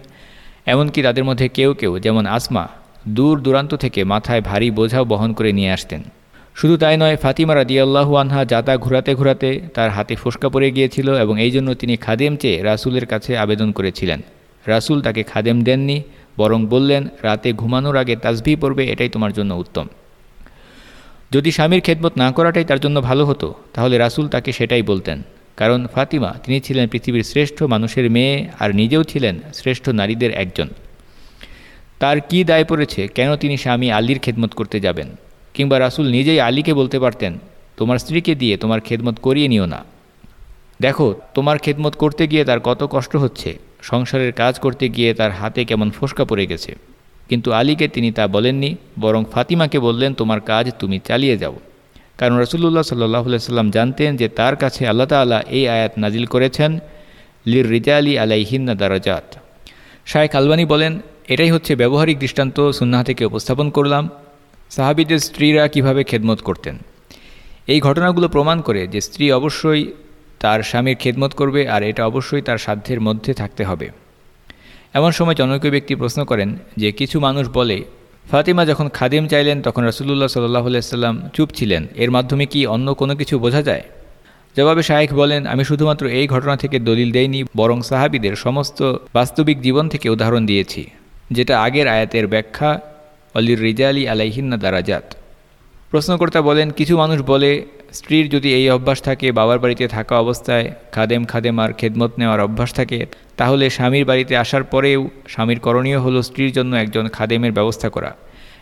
এমনকি তাদের মধ্যে কেউ কেউ, যেমন আসমা, দূর দূরান্ত থেকে মাথায় ভারী বোঝাও বহন করে নিয়ে আসতেন। শুধু তাই নয়, ফাতিমা রাদিয়াল্লাহু আনহা যাতা ঘুরাতে ঘুরাতে তার হাতে ফোসকা পড়ে গিয়েছিল এবং এই জন্য তিনি খাদেম চেয়ে রাসুলের কাছে আবেদন করেছিলেন। রাসুল তাকে খাদেম দেননি, বরং বললেন, রাতে ঘুমানোর আগে তাজভি পড়বে, এটাই তোমার জন্য উত্তম। যদি স্বামীর খেদমত না করাটাই তার জন্য ভালো হতো, তাহলে রাসুল তাকে সেটাই বলতেন। কারণ ফাতিমা, তিনি ছিলেন পৃথিবীর শ্রেষ্ঠ মানুষের মেয়ে আর নিজেও ছিলেন শ্রেষ্ঠ নারীদের একজন। তার কি দায় পড়েছে? কেন তিনি স্বামী আলীর খেদমত করতে যাবেন? কিংবা রাসুল নিজেই আলীকে বলতে পারতেন, তোমার স্ত্রীকে দিয়ে তোমার খেদমত করিয়ে নিও না। দেখো, তোমার খেদমত করতে গিয়ে তার কত কষ্ট হচ্ছে, সংসারের কাজ করতে গিয়ে তার হাতে কেমন ফোসকা পড়ে গেছে। কিন্তু আলীকে তিনি তা বলেননি, বরং ফাতিমাকে বললেন, তোমার কাজ তুমি চালিয়ে যাও। কারণ রসুল্লাহ সাল্লাহ সাল্লাম জানতেন যে তার কাছে আল্লাহ তাল্লাহ এই আয়াত নাজিল করেছেন লির রিজালি আলাইহিন্না দারাজাত। শায়েখ আলবানি বলেন, এটাই হচ্ছে ব্যবহারিক দৃষ্টান্ত সুন্না থেকে উপস্থাপন করলাম। সাহাবিদের স্ত্রীরা কীভাবে খেদমত করতেন? এই ঘটনাগুলো প্রমাণ করে যে স্ত্রী অবশ্যই তার স্বামীর খেদমত করবে আর এটা অবশ্যই তার সাধ্যের মধ্যে থাকতে হবে। এমন সময় জনৈক ব্যক্তি প্রশ্ন করেন যে, কিছু মানুষ বলে, ফাতিমা যখন খাদিম চাইলেন তখন রসুল্লাহ সাল্লাহ সাল্লাম চুপ ছিলেন। এর মাধ্যমে কি অন্য কোনো কিছু বোঝা যায়? জবাবে শায়েখ বলেন, আমি শুধুমাত্র এই ঘটনা থেকে দলিল দেইনি, বরং সাহাবিদের সমস্ত বাস্তবিক জীবন থেকে উদাহরণ দিয়েছি, যেটা আগের আয়াতের ব্যাখ্যা, অলির রিজা রিজালি আলাইহিন্না দারাজাত। প্রশ্নকর্তা বলেন, কিছু মানুষ বলে, স্ত্রীর যদি এই অভ্যাস থাকে, বাবার বাড়িতে থাকা অবস্থায় খাদেম খাদেম আর খেদমত নেওয়ার অভ্যাস থাকে, তাহলে স্বামীর বাড়িতে আসার পরেও স্বামীর করণীয় হলো স্ত্রীর জন্য একজন খাদেমের ব্যবস্থা করা।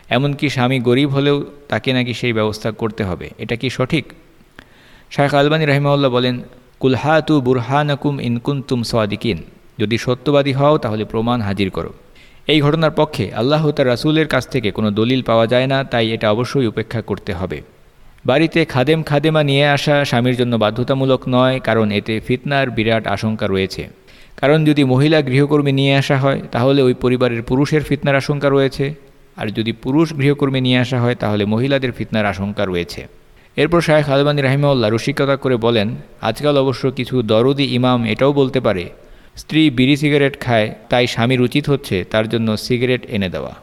এমনকি স্বামী গরিব হলেও তাকে নাকি সেই ব্যবস্থা করতে হবে। এটা কি সঠিক? শাহ আলবানী রহিমাউল্লাহ বলেন কুলহাতু বুরহানকুম ইনকুন্তুম সোয়াদিকিন যদি সত্যবাদী হও, তাহলে প্রমাণ হাজির করো। এই ঘটনার পক্ষে আল্লাহ তার রাসুলের কাছ থেকে কোনো দলিল পাওয়া যায় না, তাই এটা অবশ্যই উপেক্ষা করতে হবে। বাড়িতে খাদেম খাদেমা নিয়ে আসা স্বামীর জন্য বাধ্যতামূলক নয়, কারণ এতে ফিতনার বিরাট আশঙ্কা রয়েছে। কারণ যদি মহিলা গৃহকর্মী নিয়ে আসা হয়, তাহলে ওই পরিবারের পুরুষের ফিতনার আশঙ্কা রয়েছে। আর যদি পুরুষ গৃহকর্মী নিয়ে আসা হয়, তাহলে মহিলাদের ফিতনার আশঙ্কা রয়েছে। এরপর শাহেখ আলবানী রাহিমাউল্লাহ রসিকতা করে বলেন, আজকাল অবশ্য কিছু দরদি ইমাম এটাও বলতে পারে স্ত্রী বিড়ি সিগারেট খায়, তাই স্বামীর উচিত হচ্ছে, তার জন্য সিগারেট এনে দেওয়া।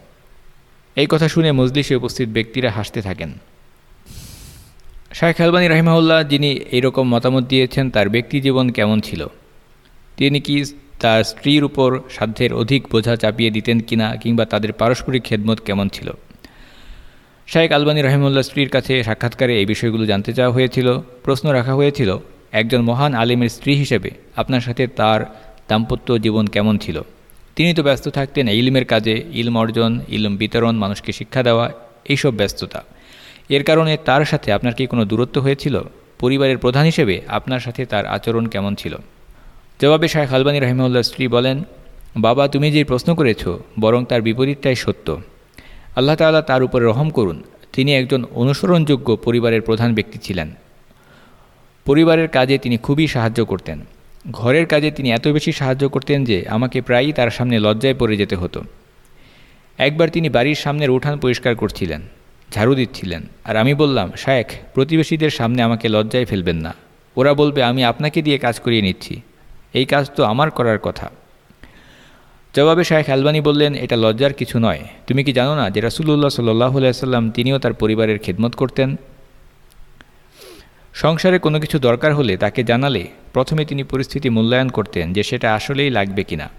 এই কথা শুনে মজলিসে উপস্থিত ব্যক্তিরা হাসতে থাকেন। শাহেখ আলবানী রাহিমাউল্লাহ যিনি এইরকম মতামত দিয়েছেন, তার ব্যক্তি জীবন কেমন ছিল? তিনি কি তার স্ত্রীর উপর সাধ্যের অধিক বোঝা চাপিয়ে দিতেন কিনা, কিংবা তাদের পারস্পরিক খেদমত কেমন ছিল? শাহেক আলবানী রহিমুল্লাহ স্ত্রীর কাছে সাক্ষাৎকারে এই বিষয়গুলো জানতে চাওয়া হয়েছিল। প্রশ্ন রাখা হয়েছিল, একজন মহান আলিমের স্ত্রী হিসেবে আপনার সাথে তার দাম্পত্য জীবন কেমন ছিল? তিনি তো ব্যস্ত থাকতেন ইলমের কাজে, ইলম অর্জন, ইলম বিতরণ, মানুষকে শিক্ষা দেওয়া, এইসব ব্যস্ততা। এর কারণে তার সাথে আপনার কি কোনো দূরত্ব হয়েছিল? পরিবারের প্রধান হিসেবে আপনার সাথে তার আচরণ কেমন ছিল? জবাবে শাহেখ আলবানী রহিমউল্লাহ স্ত্রী বলেন, বাবা, তুমি যে প্রশ্ন করেছ, বরং তার বিপরীতটাই সত্য। আল্লাহ তাল্লাহ তার উপরে রহম করুন, তিনি একজন অনুসরণযোগ্য পরিবারের প্রধান ব্যক্তি ছিলেন। পরিবারের কাজে তিনি খুবই সাহায্য করতেন। ঘরের কাজে তিনি এত বেশি সাহায্য করতেন যে আমাকে প্রায়ই তার সামনে লজ্জায় পড়ে যেতে হতো। একবার তিনি বাড়ির সামনের উঠান পরিষ্কার করছিলেন, ঝাড়ু দিচ্ছিলেন, আর আমি বললাম, শায়েখ, প্রতিবেশীদের সামনে আমাকে লজ্জায় ফেলবেন না। ওরা বলবে, আমি আপনাকে দিয়ে কাজ করিয়ে নিচ্ছি। এই কাজ তো আমার করার কথা। জবাবে শায়েখ আলবানি বললেন, এটা লজ্জার কিছু নয়। তুমি কি জানো না যে রাসুল্লাহ সাল্লাহ সাল্লাম তিনিও তার পরিবারের খেদমত করতেন? সংসারে কোনো কিছু দরকার হলে তাকে জানালে প্রথমে তিনি পরিস্থিতি মূল্যায়ন করতেন যে সেটা আসলেই লাগবে কিনা।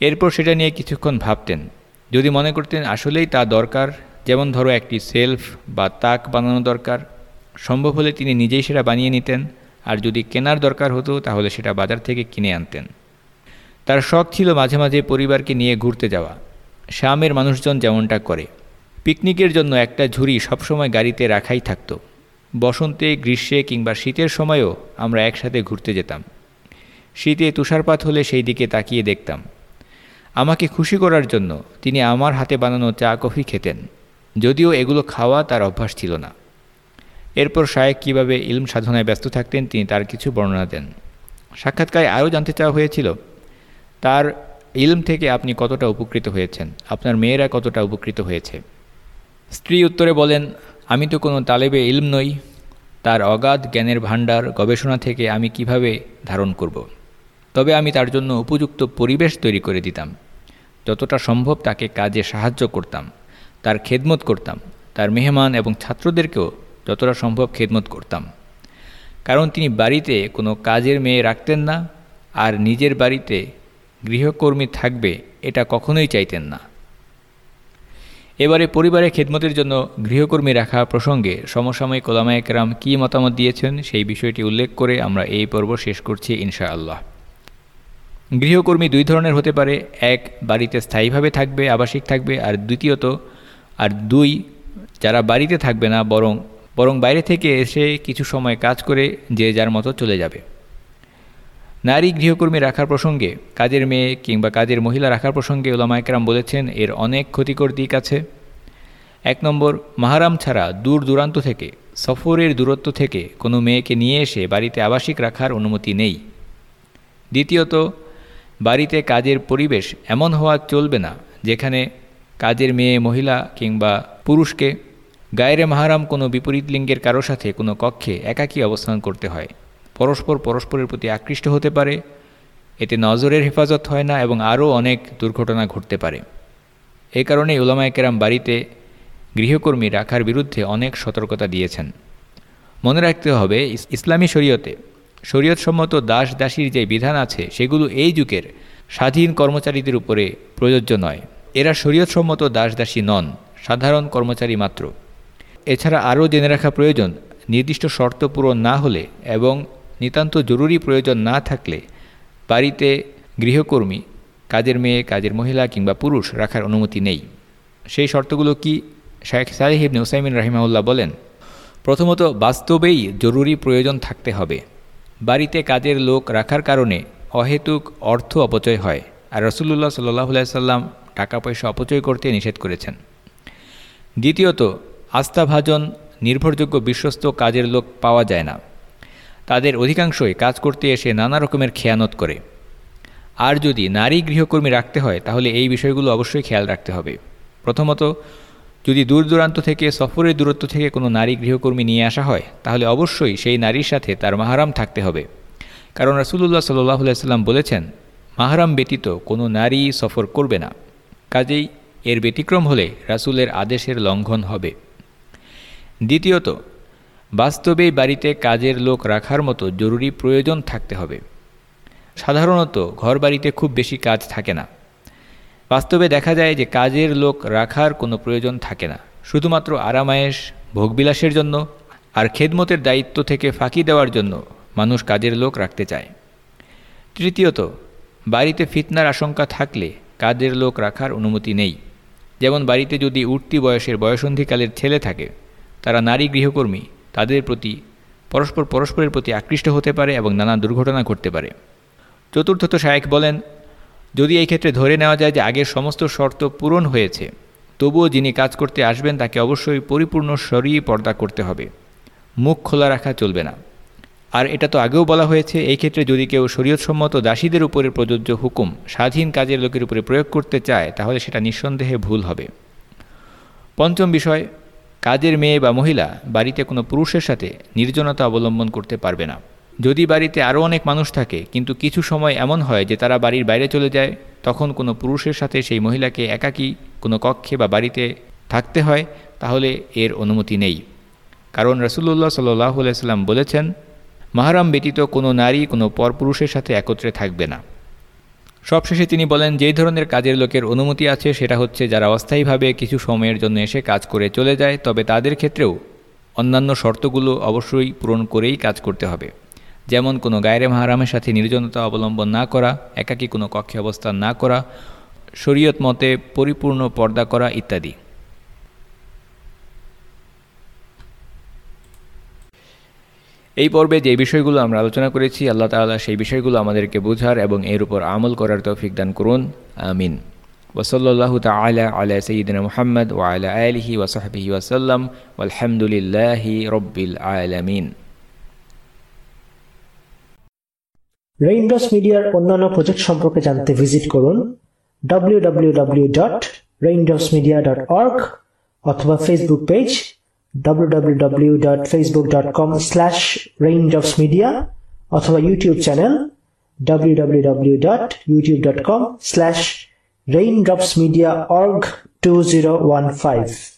এরপর সেটা নিয়ে কিছুক্ষণ ভাবতেন। যদি মনে করতেন আসলেই তা দরকার, যেমন ধরো একটি সেলফ বা তাক বানানো দরকার, সম্ভব হলে তিনি নিজেই সেটা বানিয়ে নিতেন, আর যদি কেনার দরকার হতো তাহলে সেটা বাজার থেকে কিনে আনতেন। তার শখ ছিল মাঝে মাঝে পরিবারকে নিয়ে ঘুরতে যাওয়া। শামের মানুষজন যেমনটা করে। পিকনিকের জন্য একটা ঝুড়ি সবসময় গাড়িতে রাখাই থাকতো। বসন্তে, গ্রীষ্মে কিংবা শীতের সময়ও আমরা একসাথে ঘুরতে যেতাম। শীতে তুষারপাত হলে সেই দিকে তাকিয়ে দেখতাম। আমাকে খুশি করার জন্য তিনি আমার হাতে বানানো চা, কফি খেতেন। যদিও এগুলো খাওয়া তার অভ্যাস ছিল না। এরপর শায়েক কীভাবে ইলম সাধনায় ব্যস্ত থাকতেন তিনি তার কিছু বর্ণনা দেন। সাক্ষাৎকারে আরও জানতে চাওয়া হয়েছিল, তার ইলম থেকে আপনি কতটা উপকৃত হয়েছেন? আপনার মেয়েরা কতটা উপকৃত হয়েছে? স্ত্রী উত্তরে বলেন আমি তো কোনো তালেবে ইলম নই, তার অগাধ জ্ঞানের ভাণ্ডার গবেষণা থেকে আমি কীভাবে ধারণ করব। তবে আমি তার জন্য উপযুক্ত পরিবেশ তৈরি করে দিতাম। যতটা সম্ভব তাকে কাজে সাহায্য করতাম, তার খেদমত করতাম, তার মেহমান এবং ছাত্রদেরকেও যতটা সম্ভব খেদমত করতাম। কারণ তিনি বাড়িতে কোনো কাজের মেয়ে রাখতেন না, আর নিজের বাড়িতে গৃহকর্মী থাকবে এটা কখনোই চাইতেন না। এবারে পরিবারে খেদমতের জন্য গৃহকর্মী রাখা প্রসঙ্গে সমসাময়িক ওলামায়করাম কী মতামত দিয়েছেন সেই বিষয়টি উল্লেখ করে আমরা এই পর্ব শেষ করছি ইনশাআল্লাহ। গৃহকর্মী দুই ধরনের হতে পারে, এক বাড়িতে স্থায়ীভাবে থাকবে, আবাসিক থাকবে, আর দ্বিতীয়ত, আর দুই যারা বাড়িতে থাকবে না, বরং বরং বাইরে থেকে এসে কিছু সময় কাজ করে যে যার মতো চলে যাবে। নারী গৃহকর্মী রাখার প্রসঙ্গে, কাজের মেয়ে কিংবা কাজের মহিলা রাখার প্রসঙ্গে ওলামায়করাম বলেছেন, এর অনেক ক্ষতিকর দিক আছে। এক নম্বর, মাহারাম ছাড়া দূর দূরান্ত থেকে, সফরের দূরত্ব থেকে কোনো মেয়েকে নিয়ে এসে বাড়িতে আবাসিক রাখার অনুমতি নেই। দ্বিতীয়ত, বাড়িতে কাজের পরিবেশ এমন হওয়া চলবে না, যেখানে কাজের মেয়ে মহিলা কিংবা পুরুষকে, গায়েরে মাহারাম কোনো বিপরীত লিঙ্গের কারও সাথে কোনো কক্ষে একাকী অবস্থান করতে হয়। পরস্পর পরস্পরের প্রতি আকৃষ্ট হতে পারে। এতে নজরের হেফাজত হয় না এবং আরও অনেক দুর্ঘটনা ঘটতে পারে। এ কারণে উলামায়কেরাম বাড়িতে গৃহকর্মী রাখার বিরুদ্ধে অনেক সতর্কতা দিয়েছেন। মনে রাখতে হবে ইসলামী শরীয়তে শরীয়তসম্মত দাস দাসীর যে বিধান আছে, সেগুলো এই যুগের স্বাধীন কর্মচারীদের উপরে প্রযোজ্য নয়। এরা শরীয়তসম্মত দাস দাসী নন, সাধারণ কর্মচারী মাত্র। এছাড়া আরও জেনে রাখা প্রয়োজন, নির্দিষ্ট শর্ত পূরণ না হলে এবং নিতান্ত জরুরি প্রয়োজন না থাকলে বাড়িতে গৃহকর্মী, কাজের মেয়ে, কাজের মহিলা কিংবা পুরুষ রাখার অনুমতি নেই। সেই শর্তগুলো কি শাহেখ সাহেব ওসাইমিন রাহিমাউল্লাহ বলেন? প্রথমত, বাস্তবেই জরুরি প্রয়োজন থাকতে হবে। বাড়িতে কাজের লোক রাখার কারণে অহেতুক অর্থ অপচয় হয়। আর রসুল্লাহ সাল্লাহ সাল্লাম টাকা পয়সা অপচয় করতে নিষেধ করেছেন। দ্বিতীয়ত, আস্থাভাজন, নির্ভরযোগ্য বিশ্বস্ত কাজের লোক পাওয়া যায় না। তাদের অধিকাংশই কাজ করতে এসে নানা রকমের খেয়ানত করে। আর যদি নারী গৃহকর্মী রাখতে হয়, তাহলে এই বিষয়গুলো অবশ্যই খেয়াল রাখতে হবে। প্রথমত, যদি দূর দূরান্ত থেকে, সফরের দূরত্ব থেকে কোনো নারী গৃহকর্মী নিয়ে আসা হয়, তাহলে অবশ্যই সেই নারীর সাথে তার মাহারাম থাকতে হবে। কারণ রাসুলুল্লাহ সাল্লাহ সাল্লাম বলেছেন, মাহারাম ব্যতীত কোনো নারী সফর করবে না। কাজেই এর ব্যতিক্রম হলে রাসুলের আদেশের লঙ্ঘন হবে। দ্বিতীয়ত বাস্তবেই বাড়িতে কাজের লোক রাখার মতো জরুরি প্রয়োজন থাকতে হবে। সাধারণত ঘর বাড়িতে খুব বেশি কাজ থাকে না। বাস্তবে দেখা যায় যে কাজের লোক রাখার কোনো প্রয়োজন থাকে না। শুধুমাত্র আরামায়েশ, ভোগবিলাসের জন্য আর খেদমতের দায়িত্ব থেকে ফাঁকি দেওয়ার জন্য মানুষ কাজের লোক রাখতে চায়। তৃতীয়ত, বাড়িতে ফিতনার আশঙ্কা থাকলে কাজের লোক রাখার অনুমতি নেই। যেমন বাড়িতে যদি উঠতি বয়সের বয়সন্ধিকালের ছেলে থাকে, তারা নারী গৃহকর্মী তাদের প্রতি, পরস্পর পরস্পরের প্রতি আকৃষ্ট হতে পারে এবং নানা দুর্ঘটনা ঘটতে পারে। চতুর্থত শায়েক বলেন, যদি এই ক্ষেত্রে ধরে নেওয়া যায় যে আগের সমস্ত শর্ত পূরণ হয়েছে, তবুও যিনি কাজ করতে আসবেন তাকে অবশ্যই পরিপূর্ণ সরিয়ে পর্দা করতে হবে। মুখ খোলা রাখা চলবে না। আর এটা তো আগেও বলা হয়েছে, এই ক্ষেত্রে যদি কেউ শরীয়তসম্মত দাসীদের উপরে প্রযোজ্য হুকুম স্বাধীন কাজের লোকের উপরে প্রয়োগ করতে চায়, তাহলে সেটা নিঃসন্দেহে ভুল হবে। পঞ্চম বিষয় কাজের মেয়ে বা মহিলা বাড়িতে কোনো পুরুষের সাথে নির্জনতা অবলম্বন করতে পারবে না। যদি বাড়িতে আরও অনেক মানুষ থাকে, কিন্তু কিছু সময় এমন হয় যে তারা বাড়ির বাইরে চলে যায়, তখন কোনো পুরুষের সাথে সেই মহিলাকে একাকী কোনো কক্ষে বা বাড়িতে থাকতে হয়, তাহলে এর অনুমতি নেই। কারণ রসুল্লাহ সাল্লাহ সাল্লাম বলেছেন, মাহারাম ব্যতীত কোনো নারী কোনো পরপুরুষের সাথে একত্রে থাকবে না। সবশেষে তিনি বলেন, যেই ধরনের কাজের লোকের অনুমতি আছে, সেটা হচ্ছে যারা অস্থায়ীভাবে কিছু সময়ের জন্য এসে কাজ করে চলে যায়, তবে তাদের ক্ষেত্রেও অন্যান্য শর্তগুলো অবশ্যই পূরণ করেই কাজ করতে হবে। যেমন কোনো গায়রে মাহারামের সাথে নির্জনতা অবলম্বন না করা, একাকী কোনো কক্ষে অবস্থান না করা, শরীয়ত মতে পরিপূর্ণ পর্দা করা ইত্যাদি। এই পর্বে যে বিষয়গুলো আমরা আলোচনা করেছি, আল্লাহ তাআলা সেই বিষয়গুলো আমাদেরকে বোঝার এবং এর উপর আমল করার তৌফিক দান করুন। আমিন। ওসল্লাহ তালা আলা সঈদিন মোহাম্মদ ওয়ালা আলহি ওসহবিহি ওসাল্লাম আলহামদুলিল্লাহি রব্বিল আলমিন। রেইনড্রপস মিডিয়ার অন্যান্য প্রজেক্ট সম্পর্কে জানতে ভিজিট করুন www.raindropsmedia.org অথবা Facebook page www.facebook.com slash raindropsmedia অথবা YouTube channel www.youtube.com slash raindropsmediaorg 2015